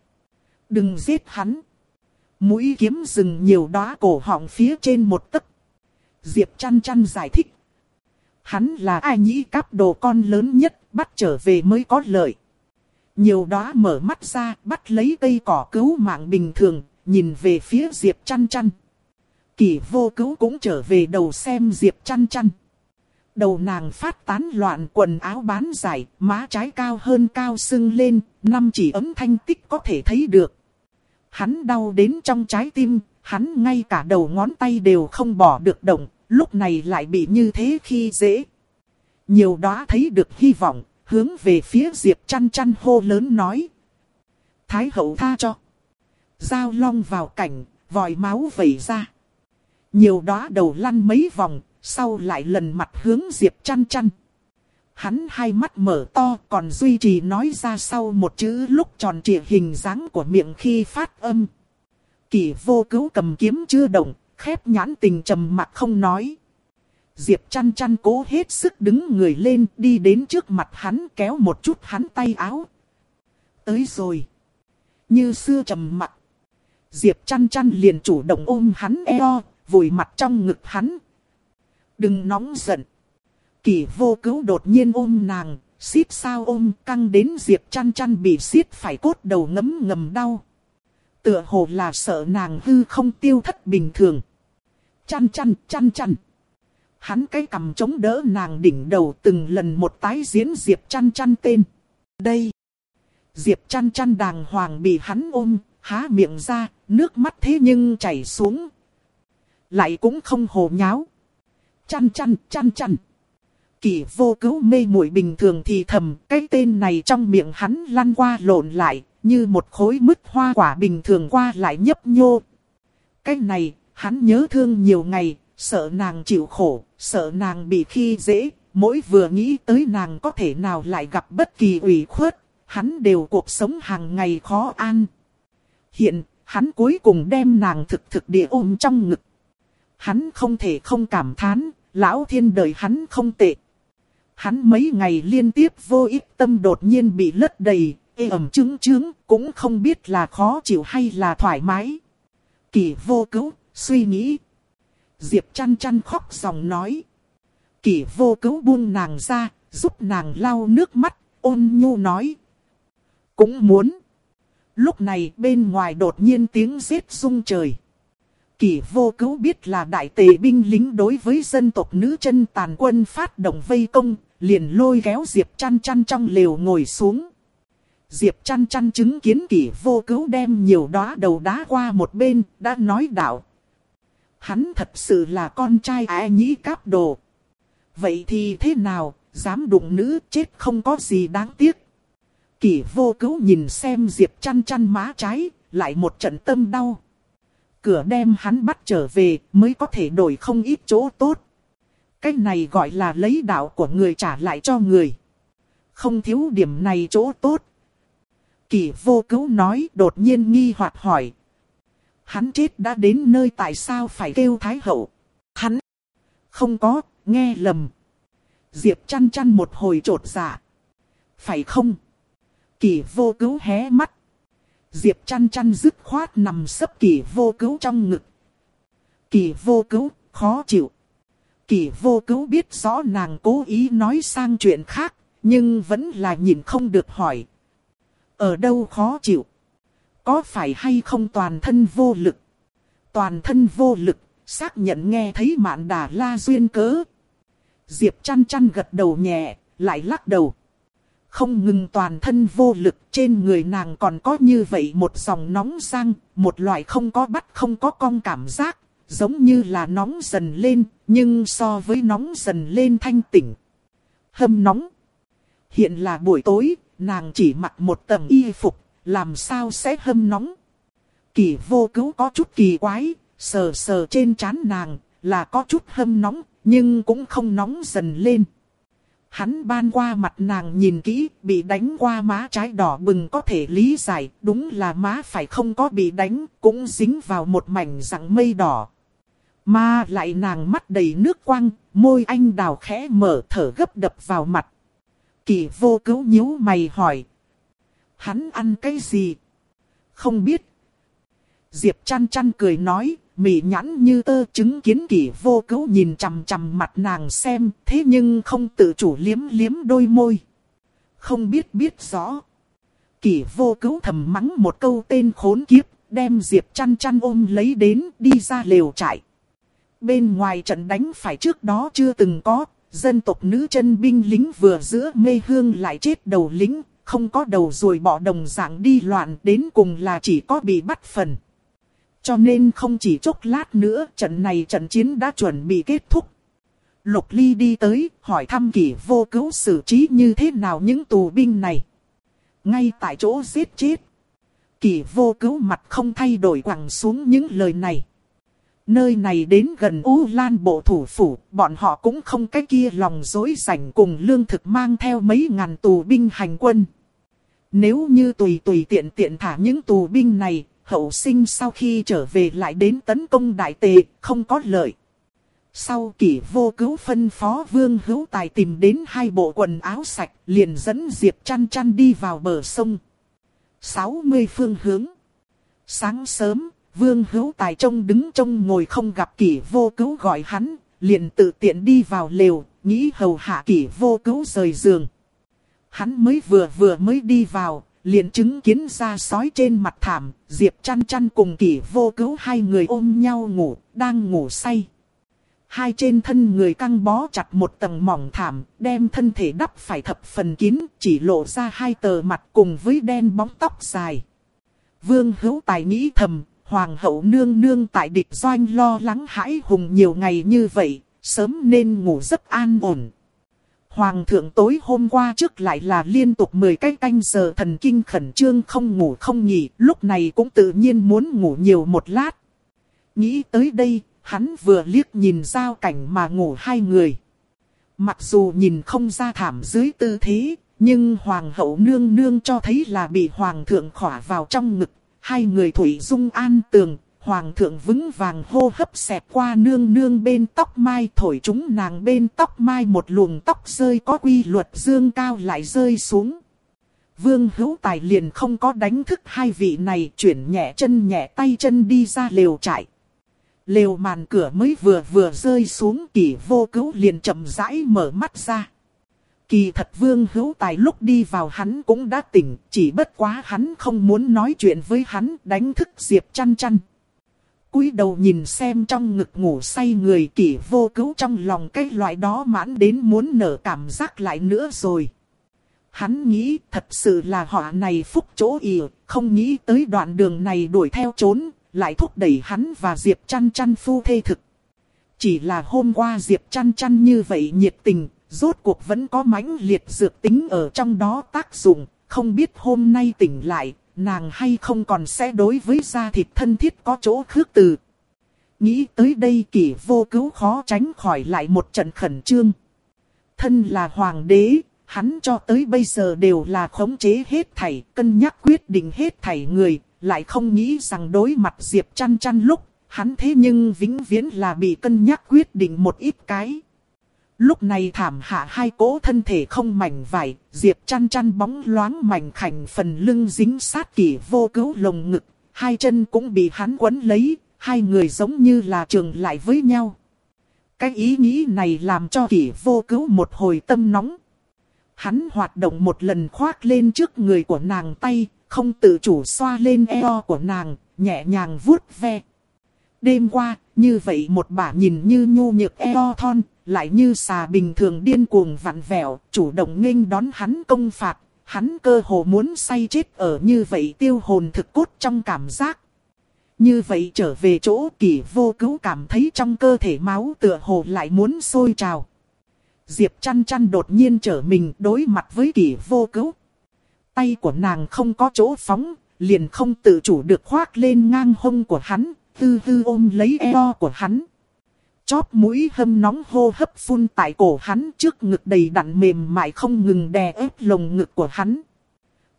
Đừng giết hắn. Mũi kiếm dừng nhiều đóa cổ họng phía trên một tấc. Diệp chăn chăn giải thích. Hắn là ai nhĩ cáp đồ con lớn nhất, bắt trở về mới có lợi. Nhiều đóa mở mắt ra, bắt lấy cây cỏ cứu mạng bình thường, nhìn về phía Diệp chăn chăn. Kỳ vô cứu cũng trở về đầu xem Diệp chăn chăn. Đầu nàng phát tán loạn quần áo bán giải, má trái cao hơn cao sưng lên, năm chỉ ấm thanh tích có thể thấy được. Hắn đau đến trong trái tim, hắn ngay cả đầu ngón tay đều không bỏ được động, lúc này lại bị như thế khi dễ. Nhiều đó thấy được hy vọng, hướng về phía Diệp chăn chăn hô lớn nói. Thái hậu tha cho. Giao long vào cảnh, vòi máu vẩy ra. Nhiều đó đầu lăn mấy vòng, sau lại lần mặt hướng Diệp chăn chăn. Hắn hai mắt mở to còn duy trì nói ra sau một chữ lúc tròn trịa hình dáng của miệng khi phát âm. Kỳ vô cứu cầm kiếm chưa động, khép nhãn tình trầm mặt không nói. Diệp chăn chăn cố hết sức đứng người lên đi đến trước mặt hắn kéo một chút hắn tay áo. Tới rồi. Như xưa trầm mặt. Diệp chăn chăn liền chủ động ôm hắn eo, vùi mặt trong ngực hắn. Đừng nóng giận. Kỳ vô cứu đột nhiên ôm nàng, xít sao ôm căng đến Diệp chăn chăn bị xiết phải cốt đầu ngấm ngầm đau. Tựa hồ là sợ nàng hư không tiêu thất bình thường. Chăn chăn, chăn chăn. Hắn cái cầm chống đỡ nàng đỉnh đầu từng lần một tái diễn Diệp chăn chăn tên. Đây. Diệp chăn chăn đàng hoàng bị hắn ôm, há miệng ra, nước mắt thế nhưng chảy xuống. Lại cũng không hồ nháo. Chăn chăn, chăn chăn. Kỳ vô cứu mê muội bình thường thì thầm, cái tên này trong miệng hắn lăn qua lộn lại, như một khối mứt hoa quả bình thường qua lại nhấp nhô. Cái này, hắn nhớ thương nhiều ngày, sợ nàng chịu khổ, sợ nàng bị khi dễ, mỗi vừa nghĩ tới nàng có thể nào lại gặp bất kỳ ủy khuất, hắn đều cuộc sống hàng ngày khó an. Hiện, hắn cuối cùng đem nàng thực thực địa ôm trong ngực. Hắn không thể không cảm thán, lão thiên đời hắn không tệ. Hắn mấy ngày liên tiếp vô ích tâm đột nhiên bị lất đầy, ê ẩm chứng chứng, cũng không biết là khó chịu hay là thoải mái. Kỳ vô cứu, suy nghĩ. Diệp chăn chăn khóc dòng nói. Kỳ vô cứu buông nàng ra, giúp nàng lau nước mắt, ôn nhu nói. Cũng muốn. Lúc này bên ngoài đột nhiên tiếng giết rung trời. Kỳ vô cứu biết là đại tề binh lính đối với dân tộc nữ chân tàn quân phát động vây công, liền lôi kéo Diệp chăn chăn trong lều ngồi xuống. Diệp chăn chăn chứng kiến kỷ vô cứu đem nhiều đóa đầu đá qua một bên, đã nói đạo. Hắn thật sự là con trai ai nhĩ cáp đồ. Vậy thì thế nào, dám đụng nữ chết không có gì đáng tiếc. Kỷ vô cứu nhìn xem Diệp chăn chăn má trái, lại một trận tâm đau. Cửa đem hắn bắt trở về mới có thể đổi không ít chỗ tốt. Cái này gọi là lấy đạo của người trả lại cho người. Không thiếu điểm này chỗ tốt. Kỳ vô cứu nói đột nhiên nghi hoặc hỏi. Hắn chết đã đến nơi tại sao phải kêu Thái Hậu? Hắn không có, nghe lầm. Diệp chăn chăn một hồi trột dạ. Phải không? Kỳ vô cứu hé mắt. Diệp chăn chăn dứt khoát nằm sấp kỳ vô cứu trong ngực. Kỳ vô cứu, khó chịu. Kỳ vô cứu biết rõ nàng cố ý nói sang chuyện khác, nhưng vẫn là nhìn không được hỏi. Ở đâu khó chịu? Có phải hay không toàn thân vô lực? Toàn thân vô lực, xác nhận nghe thấy mạn đà la duyên cớ. Diệp chăn chăn gật đầu nhẹ, lại lắc đầu. Không ngừng toàn thân vô lực trên người nàng còn có như vậy một dòng nóng sang một loại không có bắt không có cong cảm giác, giống như là nóng dần lên, nhưng so với nóng dần lên thanh tỉnh. Hâm nóng. Hiện là buổi tối, nàng chỉ mặc một tầng y phục, làm sao sẽ hâm nóng. Kỳ vô cứu có chút kỳ quái, sờ sờ trên trán nàng, là có chút hâm nóng, nhưng cũng không nóng dần lên. Hắn ban qua mặt nàng nhìn kỹ, bị đánh qua má trái đỏ bừng có thể lý giải, đúng là má phải không có bị đánh, cũng dính vào một mảnh rặng mây đỏ. Mà lại nàng mắt đầy nước quăng, môi anh đào khẽ mở thở gấp đập vào mặt. Kỳ vô cứu nhíu mày hỏi. Hắn ăn cái gì? Không biết. Diệp chăn chăn cười nói, mị nhãn như tơ chứng kiến kỷ vô cứu nhìn chằm chằm mặt nàng xem, thế nhưng không tự chủ liếm liếm đôi môi. Không biết biết rõ. Kỷ vô cứu thầm mắng một câu tên khốn kiếp, đem Diệp chăn chăn ôm lấy đến đi ra lều trại. Bên ngoài trận đánh phải trước đó chưa từng có, dân tộc nữ chân binh lính vừa giữa mê hương lại chết đầu lính, không có đầu rồi bỏ đồng dạng đi loạn đến cùng là chỉ có bị bắt phần. Cho nên không chỉ chốc lát nữa trận này trận chiến đã chuẩn bị kết thúc. Lục Ly đi tới hỏi thăm kỷ vô cứu xử trí như thế nào những tù binh này. Ngay tại chỗ giết chết. Kỷ vô cứu mặt không thay đổi quẳng xuống những lời này. Nơi này đến gần U Lan bộ thủ phủ, bọn họ cũng không cái kia lòng dối rảnh cùng lương thực mang theo mấy ngàn tù binh hành quân. Nếu như tùy tùy tiện tiện thả những tù binh này, hậu sinh sau khi trở về lại đến tấn công đại tề, không có lợi. Sau kỷ vô cứu phân phó vương hữu tài tìm đến hai bộ quần áo sạch, liền dẫn Diệp chăn chăn đi vào bờ sông. 60 phương hướng. Sáng sớm, vương hữu tài trông đứng trông ngồi không gặp kỷ vô cứu gọi hắn, liền tự tiện đi vào lều, nghĩ hầu hạ kỷ vô cứu rời giường. Hắn mới vừa vừa mới đi vào, liền chứng kiến ra sói trên mặt thảm, Diệp chăn chăn cùng kỷ vô cứu hai người ôm nhau ngủ, đang ngủ say. Hai trên thân người căng bó chặt một tầng mỏng thảm, đem thân thể đắp phải thập phần kín, chỉ lộ ra hai tờ mặt cùng với đen bóng tóc dài. Vương hữu tài nghĩ thầm, hoàng hậu nương nương tại địch doanh lo lắng hãi hùng nhiều ngày như vậy, sớm nên ngủ rất an ổn. Hoàng thượng tối hôm qua trước lại là liên tục 10 cái canh giờ thần kinh khẩn trương không ngủ không nghỉ, lúc này cũng tự nhiên muốn ngủ nhiều một lát. Nghĩ tới đây, hắn vừa liếc nhìn giao cảnh mà ngủ hai người. Mặc dù nhìn không ra thảm dưới tư thế, nhưng hoàng hậu nương nương cho thấy là bị hoàng thượng khỏa vào trong ngực, hai người thủy dung an tường, Hoàng thượng vững vàng hô hấp xẹt qua nương nương bên tóc mai thổi chúng nàng bên tóc mai một luồng tóc rơi có quy luật dương cao lại rơi xuống. Vương hữu tài liền không có đánh thức hai vị này chuyển nhẹ chân nhẹ tay chân đi ra lều trại. Lều màn cửa mới vừa vừa rơi xuống kỳ vô cứu liền chậm rãi mở mắt ra. Kỳ thật vương hữu tài lúc đi vào hắn cũng đã tỉnh, chỉ bất quá hắn không muốn nói chuyện với hắn đánh thức Diệp chăn chăn cúi đầu nhìn xem trong ngực ngủ say người kỷ vô cứu trong lòng cái loại đó mãn đến muốn nở cảm giác lại nữa rồi. Hắn nghĩ thật sự là họ này phúc chỗ ỉ, không nghĩ tới đoạn đường này đuổi theo trốn, lại thúc đẩy hắn và Diệp chăn chăn phu thê thực. Chỉ là hôm qua Diệp chăn chăn như vậy nhiệt tình, rốt cuộc vẫn có mãnh liệt dược tính ở trong đó tác dụng, không biết hôm nay tỉnh lại, nàng hay không còn sẽ đối với da thịt thân thiết có chỗ khước từ. Nghĩ tới đây kỷ vô cứu khó tránh khỏi lại một trận khẩn trương. Thân là hoàng đế, hắn cho tới bây giờ đều là khống chế hết thảy, cân nhắc quyết định hết thảy người, lại không nghĩ rằng đối mặt Diệp chăn chăn lúc, hắn thế nhưng vĩnh viễn là bị cân nhắc quyết định một ít cái. Lúc này thảm hạ hai cỗ thân thể không mảnh vải, Diệp chăn chăn bóng loáng mảnh khảnh phần lưng dính sát kỷ vô cứu lồng ngực, hai chân cũng bị hắn quấn lấy, hai người giống như là trường lại với nhau. Cái ý nghĩ này làm cho kỷ vô cứu một hồi tâm nóng. Hắn hoạt động một lần khoác lên trước người của nàng tay, không tự chủ xoa lên eo của nàng, nhẹ nhàng vuốt ve. Đêm qua, như vậy một bả nhìn như nhu nhược eo thon, lại như xà bình thường điên cuồng vặn vẹo, chủ động nghênh đón hắn công phạt. Hắn cơ hồ muốn say chết ở như vậy tiêu hồn thực cốt trong cảm giác. Như vậy trở về chỗ kỳ vô cứu cảm thấy trong cơ thể máu tựa hồ lại muốn sôi trào. Diệp chăn chăn đột nhiên trở mình đối mặt với kỳ vô cứu. Tay của nàng không có chỗ phóng, liền không tự chủ được khoác lên ngang hông của hắn, tư tư ôm lấy eo của hắn. Chóp mũi hâm nóng hô hấp phun tại cổ hắn trước ngực đầy đặn mềm mại không ngừng đè ép lồng ngực của hắn.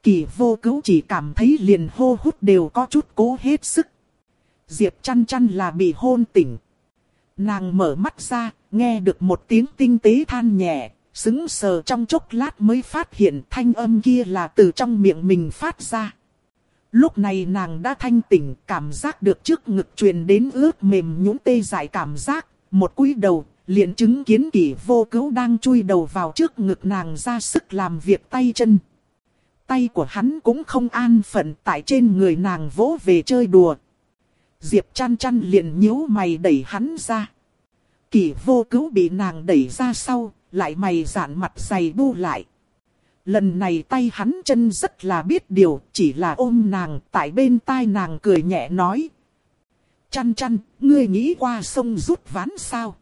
Kỳ vô cứu chỉ cảm thấy liền hô hút đều có chút cố hết sức. Diệp chăn chăn là bị hôn tỉnh. Nàng mở mắt ra, nghe được một tiếng tinh tế than nhẹ, xứng sờ trong chốc lát mới phát hiện thanh âm kia là từ trong miệng mình phát ra. Lúc này nàng đã thanh tỉnh, cảm giác được trước ngực truyền đến ướt mềm nhũn tê dại cảm giác, một cúi đầu, liền chứng kiến kỷ vô cứu đang chui đầu vào trước ngực nàng ra sức làm việc tay chân. Tay của hắn cũng không an phận tại trên người nàng vỗ về chơi đùa. Diệp chăn chăn liền nhíu mày đẩy hắn ra. Kỷ vô cứu bị nàng đẩy ra sau, lại mày giản mặt dày bu lại. Lần này tay hắn chân rất là biết điều, chỉ là ôm nàng, tại bên tai nàng cười nhẹ nói. Chăn chăn, ngươi nghĩ qua sông rút ván sao?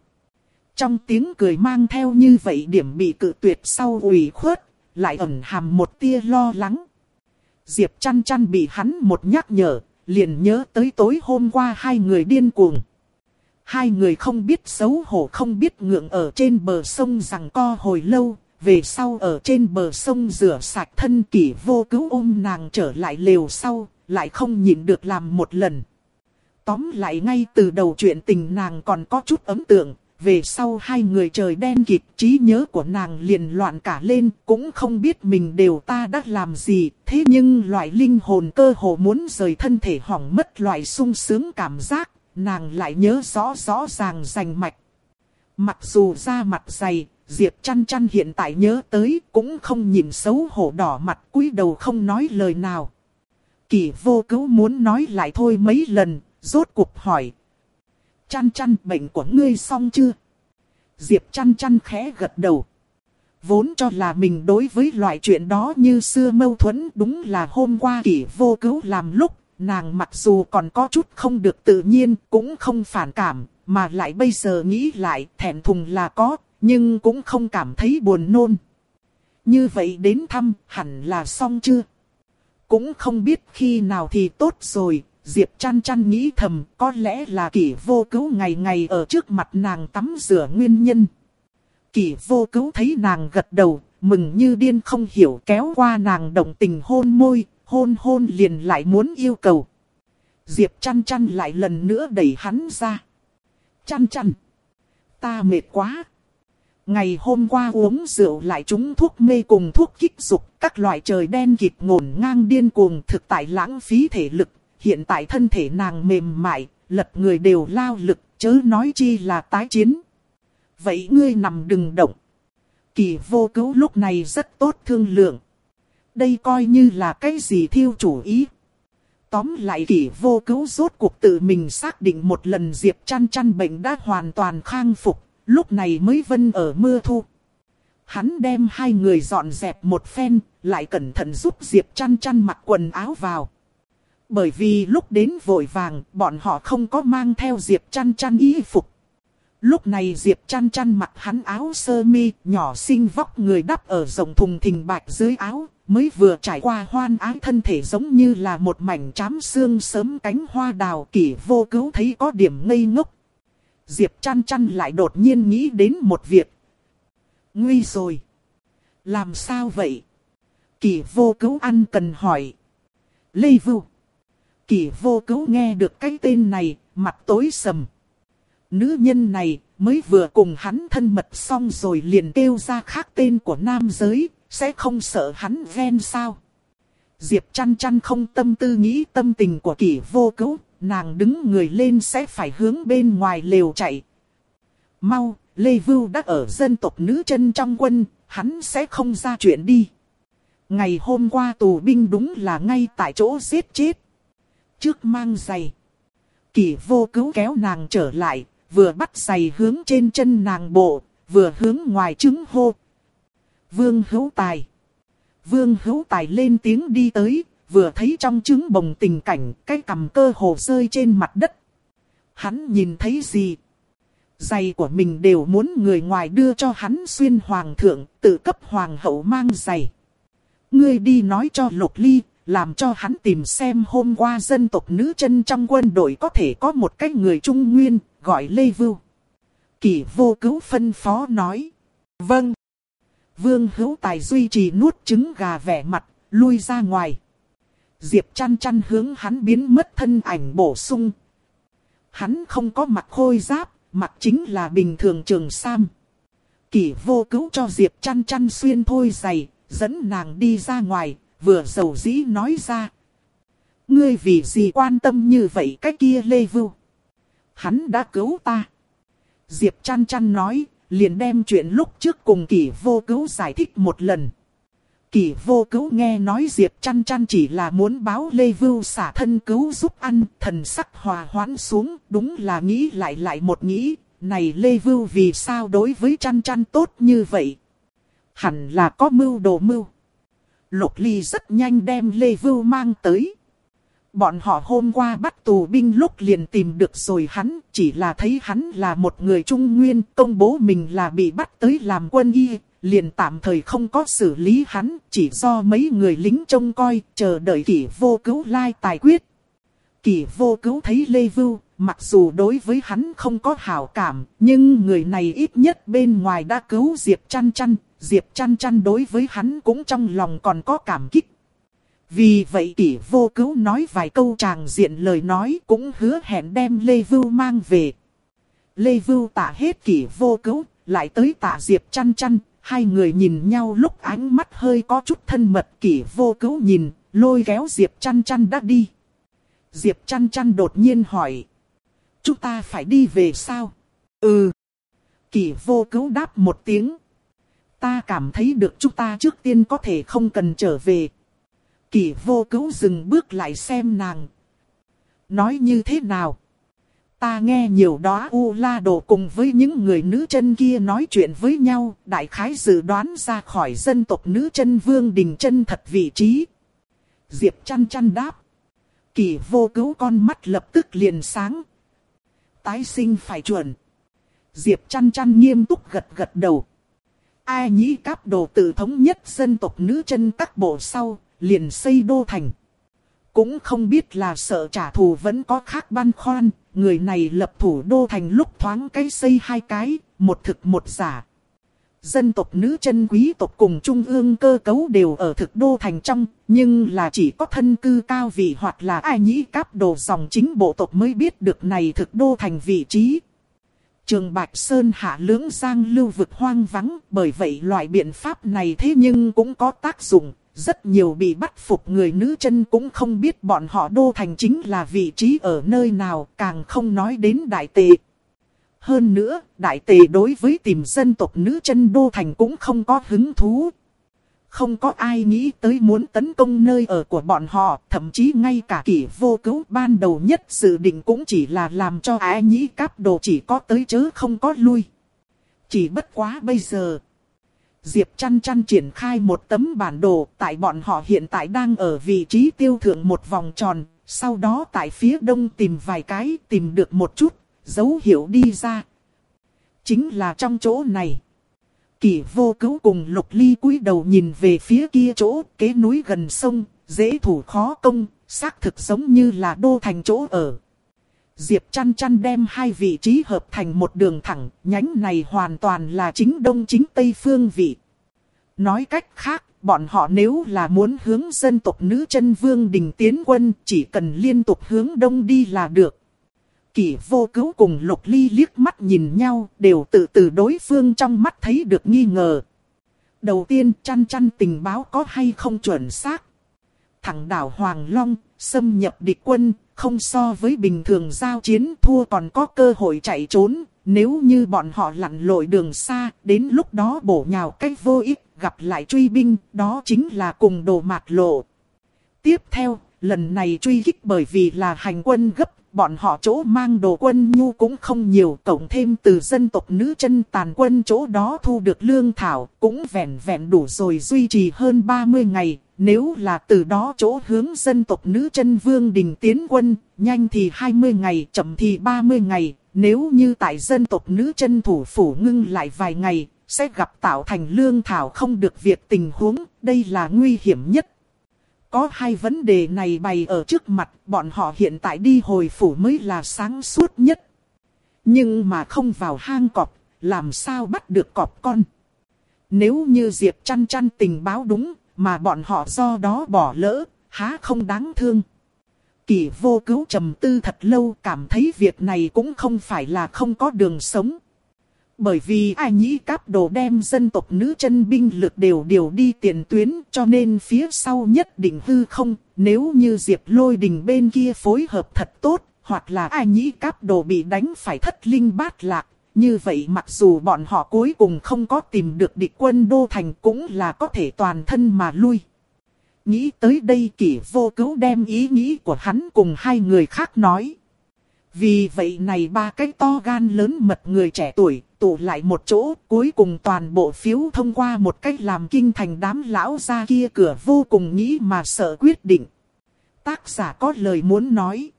Trong tiếng cười mang theo như vậy điểm bị cự tuyệt sau ủy khuất, lại ẩn hàm một tia lo lắng. Diệp chăn chăn bị hắn một nhắc nhở, liền nhớ tới tối hôm qua hai người điên cuồng. Hai người không biết xấu hổ không biết ngượng ở trên bờ sông rằng co hồi lâu, về sau ở trên bờ sông rửa sạch thân kỷ vô cứu ôm nàng trở lại lều sau, lại không nhịn được làm một lần. Tóm lại ngay từ đầu chuyện tình nàng còn có chút ấn tượng, về sau hai người trời đen kịt trí nhớ của nàng liền loạn cả lên, cũng không biết mình đều ta đã làm gì, thế nhưng loại linh hồn cơ hồ muốn rời thân thể hỏng mất loại sung sướng cảm giác, nàng lại nhớ rõ rõ ràng rành mạch. Mặc dù da mặt dày, Diệp chăn chăn hiện tại nhớ tới cũng không nhìn xấu hổ đỏ mặt cúi đầu không nói lời nào. Kỳ vô cứu muốn nói lại thôi mấy lần, rốt cuộc hỏi. Chăn chăn bệnh của ngươi xong chưa? Diệp chăn chăn khẽ gật đầu. Vốn cho là mình đối với loại chuyện đó như xưa mâu thuẫn đúng là hôm qua kỷ vô cứu làm lúc, nàng mặc dù còn có chút không được tự nhiên cũng không phản cảm, mà lại bây giờ nghĩ lại thẹn thùng là có, nhưng cũng không cảm thấy buồn nôn. Như vậy đến thăm hẳn là xong chưa? Cũng không biết khi nào thì tốt rồi, Diệp chăn chăn nghĩ thầm có lẽ là kỷ vô cứu ngày ngày ở trước mặt nàng tắm rửa nguyên nhân. Kỷ vô cứu thấy nàng gật đầu, mừng như điên không hiểu kéo qua nàng động tình hôn môi, hôn hôn liền lại muốn yêu cầu. Diệp chăn chăn lại lần nữa đẩy hắn ra. Chăn chăn, ta mệt quá. Ngày hôm qua uống rượu lại trúng thuốc mê cùng thuốc kích dục, các loại trời đen kịp ngổn ngang điên cuồng thực tại lãng phí thể lực, hiện tại thân thể nàng mềm mại, lật người đều lao lực, chớ nói chi là tái chiến. Vậy ngươi nằm đừng động. Kỳ vô cứu lúc này rất tốt thương lượng. Đây coi như là cái gì thiêu chủ ý. Tóm lại kỳ vô cứu rốt cuộc tự mình xác định một lần Diệp chăn chăn bệnh đã hoàn toàn khang phục, lúc này mới vân ở mưa thu. Hắn đem hai người dọn dẹp một phen, lại cẩn thận giúp Diệp chăn chăn mặc quần áo vào. Bởi vì lúc đến vội vàng, bọn họ không có mang theo Diệp chăn chăn y phục. Lúc này Diệp chăn chăn mặc hắn áo sơ mi, nhỏ xinh vóc người đắp ở rồng thùng thình bạch dưới áo, mới vừa trải qua hoan ái thân thể giống như là một mảnh chám xương sớm cánh hoa đào kỷ vô cứu thấy có điểm ngây ngốc. Diệp chăn chăn lại đột nhiên nghĩ đến một việc. Nguy rồi. Làm sao vậy? Kỳ vô cứu ăn cần hỏi. Lê Vưu. Kỳ vô cứu nghe được cái tên này, mặt tối sầm. Nữ nhân này mới vừa cùng hắn thân mật xong rồi liền kêu ra khác tên của nam giới, sẽ không sợ hắn ven sao. Diệp chăn chăn không tâm tư nghĩ tâm tình của kỷ vô cứu, nàng đứng người lên sẽ phải hướng bên ngoài lều chạy. Mau, Lê Vưu đã ở dân tộc nữ chân trong quân, hắn sẽ không ra chuyện đi. Ngày hôm qua tù binh đúng là ngay tại chỗ giết chết. Trước mang giày. Kỷ vô cứu kéo nàng trở lại, vừa bắt giày hướng trên chân nàng bộ, vừa hướng ngoài trứng hô. Vương hữu tài. Vương hữu tài lên tiếng đi tới, vừa thấy trong trứng bồng tình cảnh, cái cầm cơ hồ rơi trên mặt đất. Hắn nhìn thấy gì? Giày của mình đều muốn người ngoài đưa cho hắn xuyên hoàng thượng, tự cấp hoàng hậu mang giày. Ngươi đi nói cho lục ly, làm cho hắn tìm xem hôm qua dân tộc nữ chân trong quân đội có thể có một cái người trung nguyên, gọi Lê Vưu. Kỷ vô cứu phân phó nói. Vâng. Vương hữu tài duy trì nuốt trứng gà vẻ mặt, lui ra ngoài. Diệp chăn chăn hướng hắn biến mất thân ảnh bổ sung. Hắn không có mặt khôi giáp, mặt chính là bình thường trường sam. Kỷ vô cứu cho Diệp chăn chăn xuyên thôi giày, dẫn nàng đi ra ngoài, vừa dầu dĩ nói ra. Ngươi vì gì quan tâm như vậy cái kia Lê Vưu? Hắn đã cứu ta. Diệp chăn chăn nói, liền đem chuyện lúc trước cùng kỷ vô cứu giải thích một lần. Kỷ vô cứu nghe nói Diệp chăn chăn chỉ là muốn báo Lê Vưu xả thân cứu giúp ăn, thần sắc hòa hoãn xuống, đúng là nghĩ lại lại một nghĩ, này Lê Vưu vì sao đối với chăn chăn tốt như vậy? Hẳn là có mưu đồ mưu. Lục Ly rất nhanh đem Lê Vưu mang tới. Bọn họ hôm qua bắt tù binh lúc liền tìm được rồi hắn, chỉ là thấy hắn là một người trung nguyên, công bố mình là bị bắt tới làm quân y, liền tạm thời không có xử lý hắn, chỉ do mấy người lính trông coi, chờ đợi kỷ vô cứu lai tài quyết. Kỷ vô cứu thấy Lê Vưu, mặc dù đối với hắn không có hảo cảm, nhưng người này ít nhất bên ngoài đã cứu Diệp chăn chăn, Diệp chăn chăn đối với hắn cũng trong lòng còn có cảm kích. Vì vậy kỷ vô cứu nói vài câu tràng diện lời nói cũng hứa hẹn đem Lê Vưu mang về. Lê Vưu tạ hết kỷ vô cứu, lại tới tạ Diệp chăn chăn, hai người nhìn nhau lúc ánh mắt hơi có chút thân mật kỷ vô cứu nhìn, lôi kéo Diệp chăn chăn đã đi. Diệp chăn chăn đột nhiên hỏi. Chúng ta phải đi về sao? Ừ. Kỷ vô cứu đáp một tiếng. Ta cảm thấy được chúng ta trước tiên có thể không cần trở về. Kỷ vô cứu dừng bước lại xem nàng. Nói như thế nào? Ta nghe nhiều đó U La Đồ cùng với những người nữ chân kia nói chuyện với nhau, đại khái dự đoán ra khỏi dân tộc nữ chân vương đình chân thật vị trí. Diệp chăn chăn đáp. Kỳ vô cứu con mắt lập tức liền sáng. Tái sinh phải chuẩn. Diệp chăn chăn nghiêm túc gật gật đầu. Ai nhĩ cáp đồ tự thống nhất dân tộc nữ chân các bộ sau, liền xây đô thành. Cũng không biết là sợ trả thù vẫn có khác băn khoăn, người này lập thủ đô thành lúc thoáng cái xây hai cái, một thực một giả. Dân tộc nữ chân quý tộc cùng trung ương cơ cấu đều ở thực đô thành trong, nhưng là chỉ có thân cư cao vị hoặc là ai nhĩ cáp đồ dòng chính bộ tộc mới biết được này thực đô thành vị trí. Trường Bạch Sơn hạ lưỡng giang lưu vực hoang vắng, bởi vậy loại biện pháp này thế nhưng cũng có tác dụng, rất nhiều bị bắt phục người nữ chân cũng không biết bọn họ đô thành chính là vị trí ở nơi nào, càng không nói đến đại tệ. Hơn nữa, đại tệ đối với tìm dân tộc nữ chân đô thành cũng không có hứng thú. Không có ai nghĩ tới muốn tấn công nơi ở của bọn họ, thậm chí ngay cả kỷ vô cứu ban đầu nhất dự định cũng chỉ là làm cho ai nhĩ cáp đồ chỉ có tới chứ không có lui. Chỉ bất quá bây giờ. Diệp chăn chăn triển khai một tấm bản đồ tại bọn họ hiện tại đang ở vị trí tiêu thượng một vòng tròn, sau đó tại phía đông tìm vài cái tìm được một chút, dấu hiệu đi ra. Chính là trong chỗ này. Kỷ vô cứu cùng lục ly cúi đầu nhìn về phía kia chỗ kế núi gần sông, dễ thủ khó công, xác thực giống như là đô thành chỗ ở. Diệp chăn chăn đem hai vị trí hợp thành một đường thẳng, nhánh này hoàn toàn là chính đông chính tây phương vị. Nói cách khác, bọn họ nếu là muốn hướng dân tộc nữ chân vương đình tiến quân, chỉ cần liên tục hướng đông đi là được. Kỷ vô cứu cùng lục ly liếc mắt nhìn nhau, đều tự từ đối phương trong mắt thấy được nghi ngờ. Đầu tiên chăn chăn tình báo có hay không chuẩn xác. Thẳng đảo Hoàng Long, xâm nhập địch quân, không so với bình thường giao chiến thua còn có cơ hội chạy trốn. Nếu như bọn họ lặn lội đường xa, đến lúc đó bổ nhào cách vô ích, gặp lại truy binh, đó chính là cùng đồ mạt lộ. Tiếp theo, lần này truy kích bởi vì là hành quân gấp, bọn họ chỗ mang đồ quân nhu cũng không nhiều, cộng thêm từ dân tộc nữ chân tàn quân chỗ đó thu được lương thảo, cũng vẹn vẹn đủ rồi duy trì hơn 30 ngày. Nếu là từ đó chỗ hướng dân tộc nữ chân vương đình tiến quân, nhanh thì 20 ngày, chậm thì 30 ngày, nếu như tại dân tộc nữ chân thủ phủ ngưng lại vài ngày, sẽ gặp tạo thành lương thảo không được việc tình huống, đây là nguy hiểm nhất. Có hai vấn đề này bày ở trước mặt, bọn họ hiện tại đi hồi phủ mới là sáng suốt nhất. Nhưng mà không vào hang cọp, làm sao bắt được cọp con? Nếu như Diệp chăn chăn tình báo đúng, mà bọn họ do đó bỏ lỡ, há không đáng thương. Kỳ vô cứu trầm tư thật lâu cảm thấy việc này cũng không phải là không có đường sống. Bởi vì ai nhĩ cáp đồ đem dân tộc nữ chân binh lực đều điều đi tiền tuyến cho nên phía sau nhất định hư không. Nếu như Diệp lôi đình bên kia phối hợp thật tốt, hoặc là ai nhĩ cáp đồ bị đánh phải thất linh bát lạc. Như vậy mặc dù bọn họ cuối cùng không có tìm được địch quân đô thành cũng là có thể toàn thân mà lui. Nghĩ tới đây kỷ vô cứu đem ý nghĩ của hắn cùng hai người khác nói. Vì vậy này ba cái to gan lớn mật người trẻ tuổi tụ lại một chỗ, cuối cùng toàn bộ phiếu thông qua một cách làm kinh thành đám lão ra kia cửa vô cùng nghĩ mà sợ quyết định. Tác giả có lời muốn nói.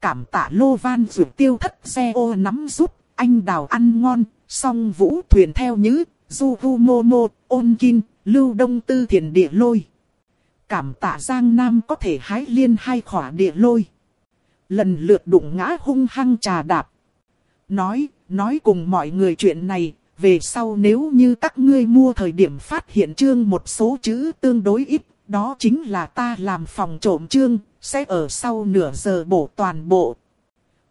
Cảm tạ lô van rượu tiêu thất xe ô nắm rút, anh đào ăn ngon, song vũ thuyền theo nhứ, du vu mô mô, ôn kin, lưu đông tư thiền địa lôi. Cảm tạ Giang Nam có thể hái liên hai khỏa địa lôi. Lần lượt đụng ngã hung hăng trà đạp. Nói, nói cùng mọi người chuyện này, về sau nếu như các ngươi mua thời điểm phát hiện chương một số chữ tương đối ít, đó chính là ta làm phòng trộm chương, sẽ ở sau nửa giờ bổ toàn bộ.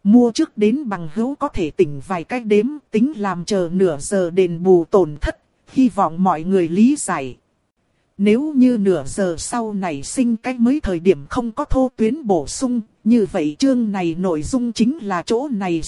Mua trước đến bằng hữu có thể tỉnh vài cách đếm, tính làm chờ nửa giờ đền bù tổn thất, hy vọng mọi người lý giải. Nếu như nửa giờ sau này sinh cách mới thời điểm không có thô tuyến bổ sung, như vậy chương này nội dung chính là chỗ này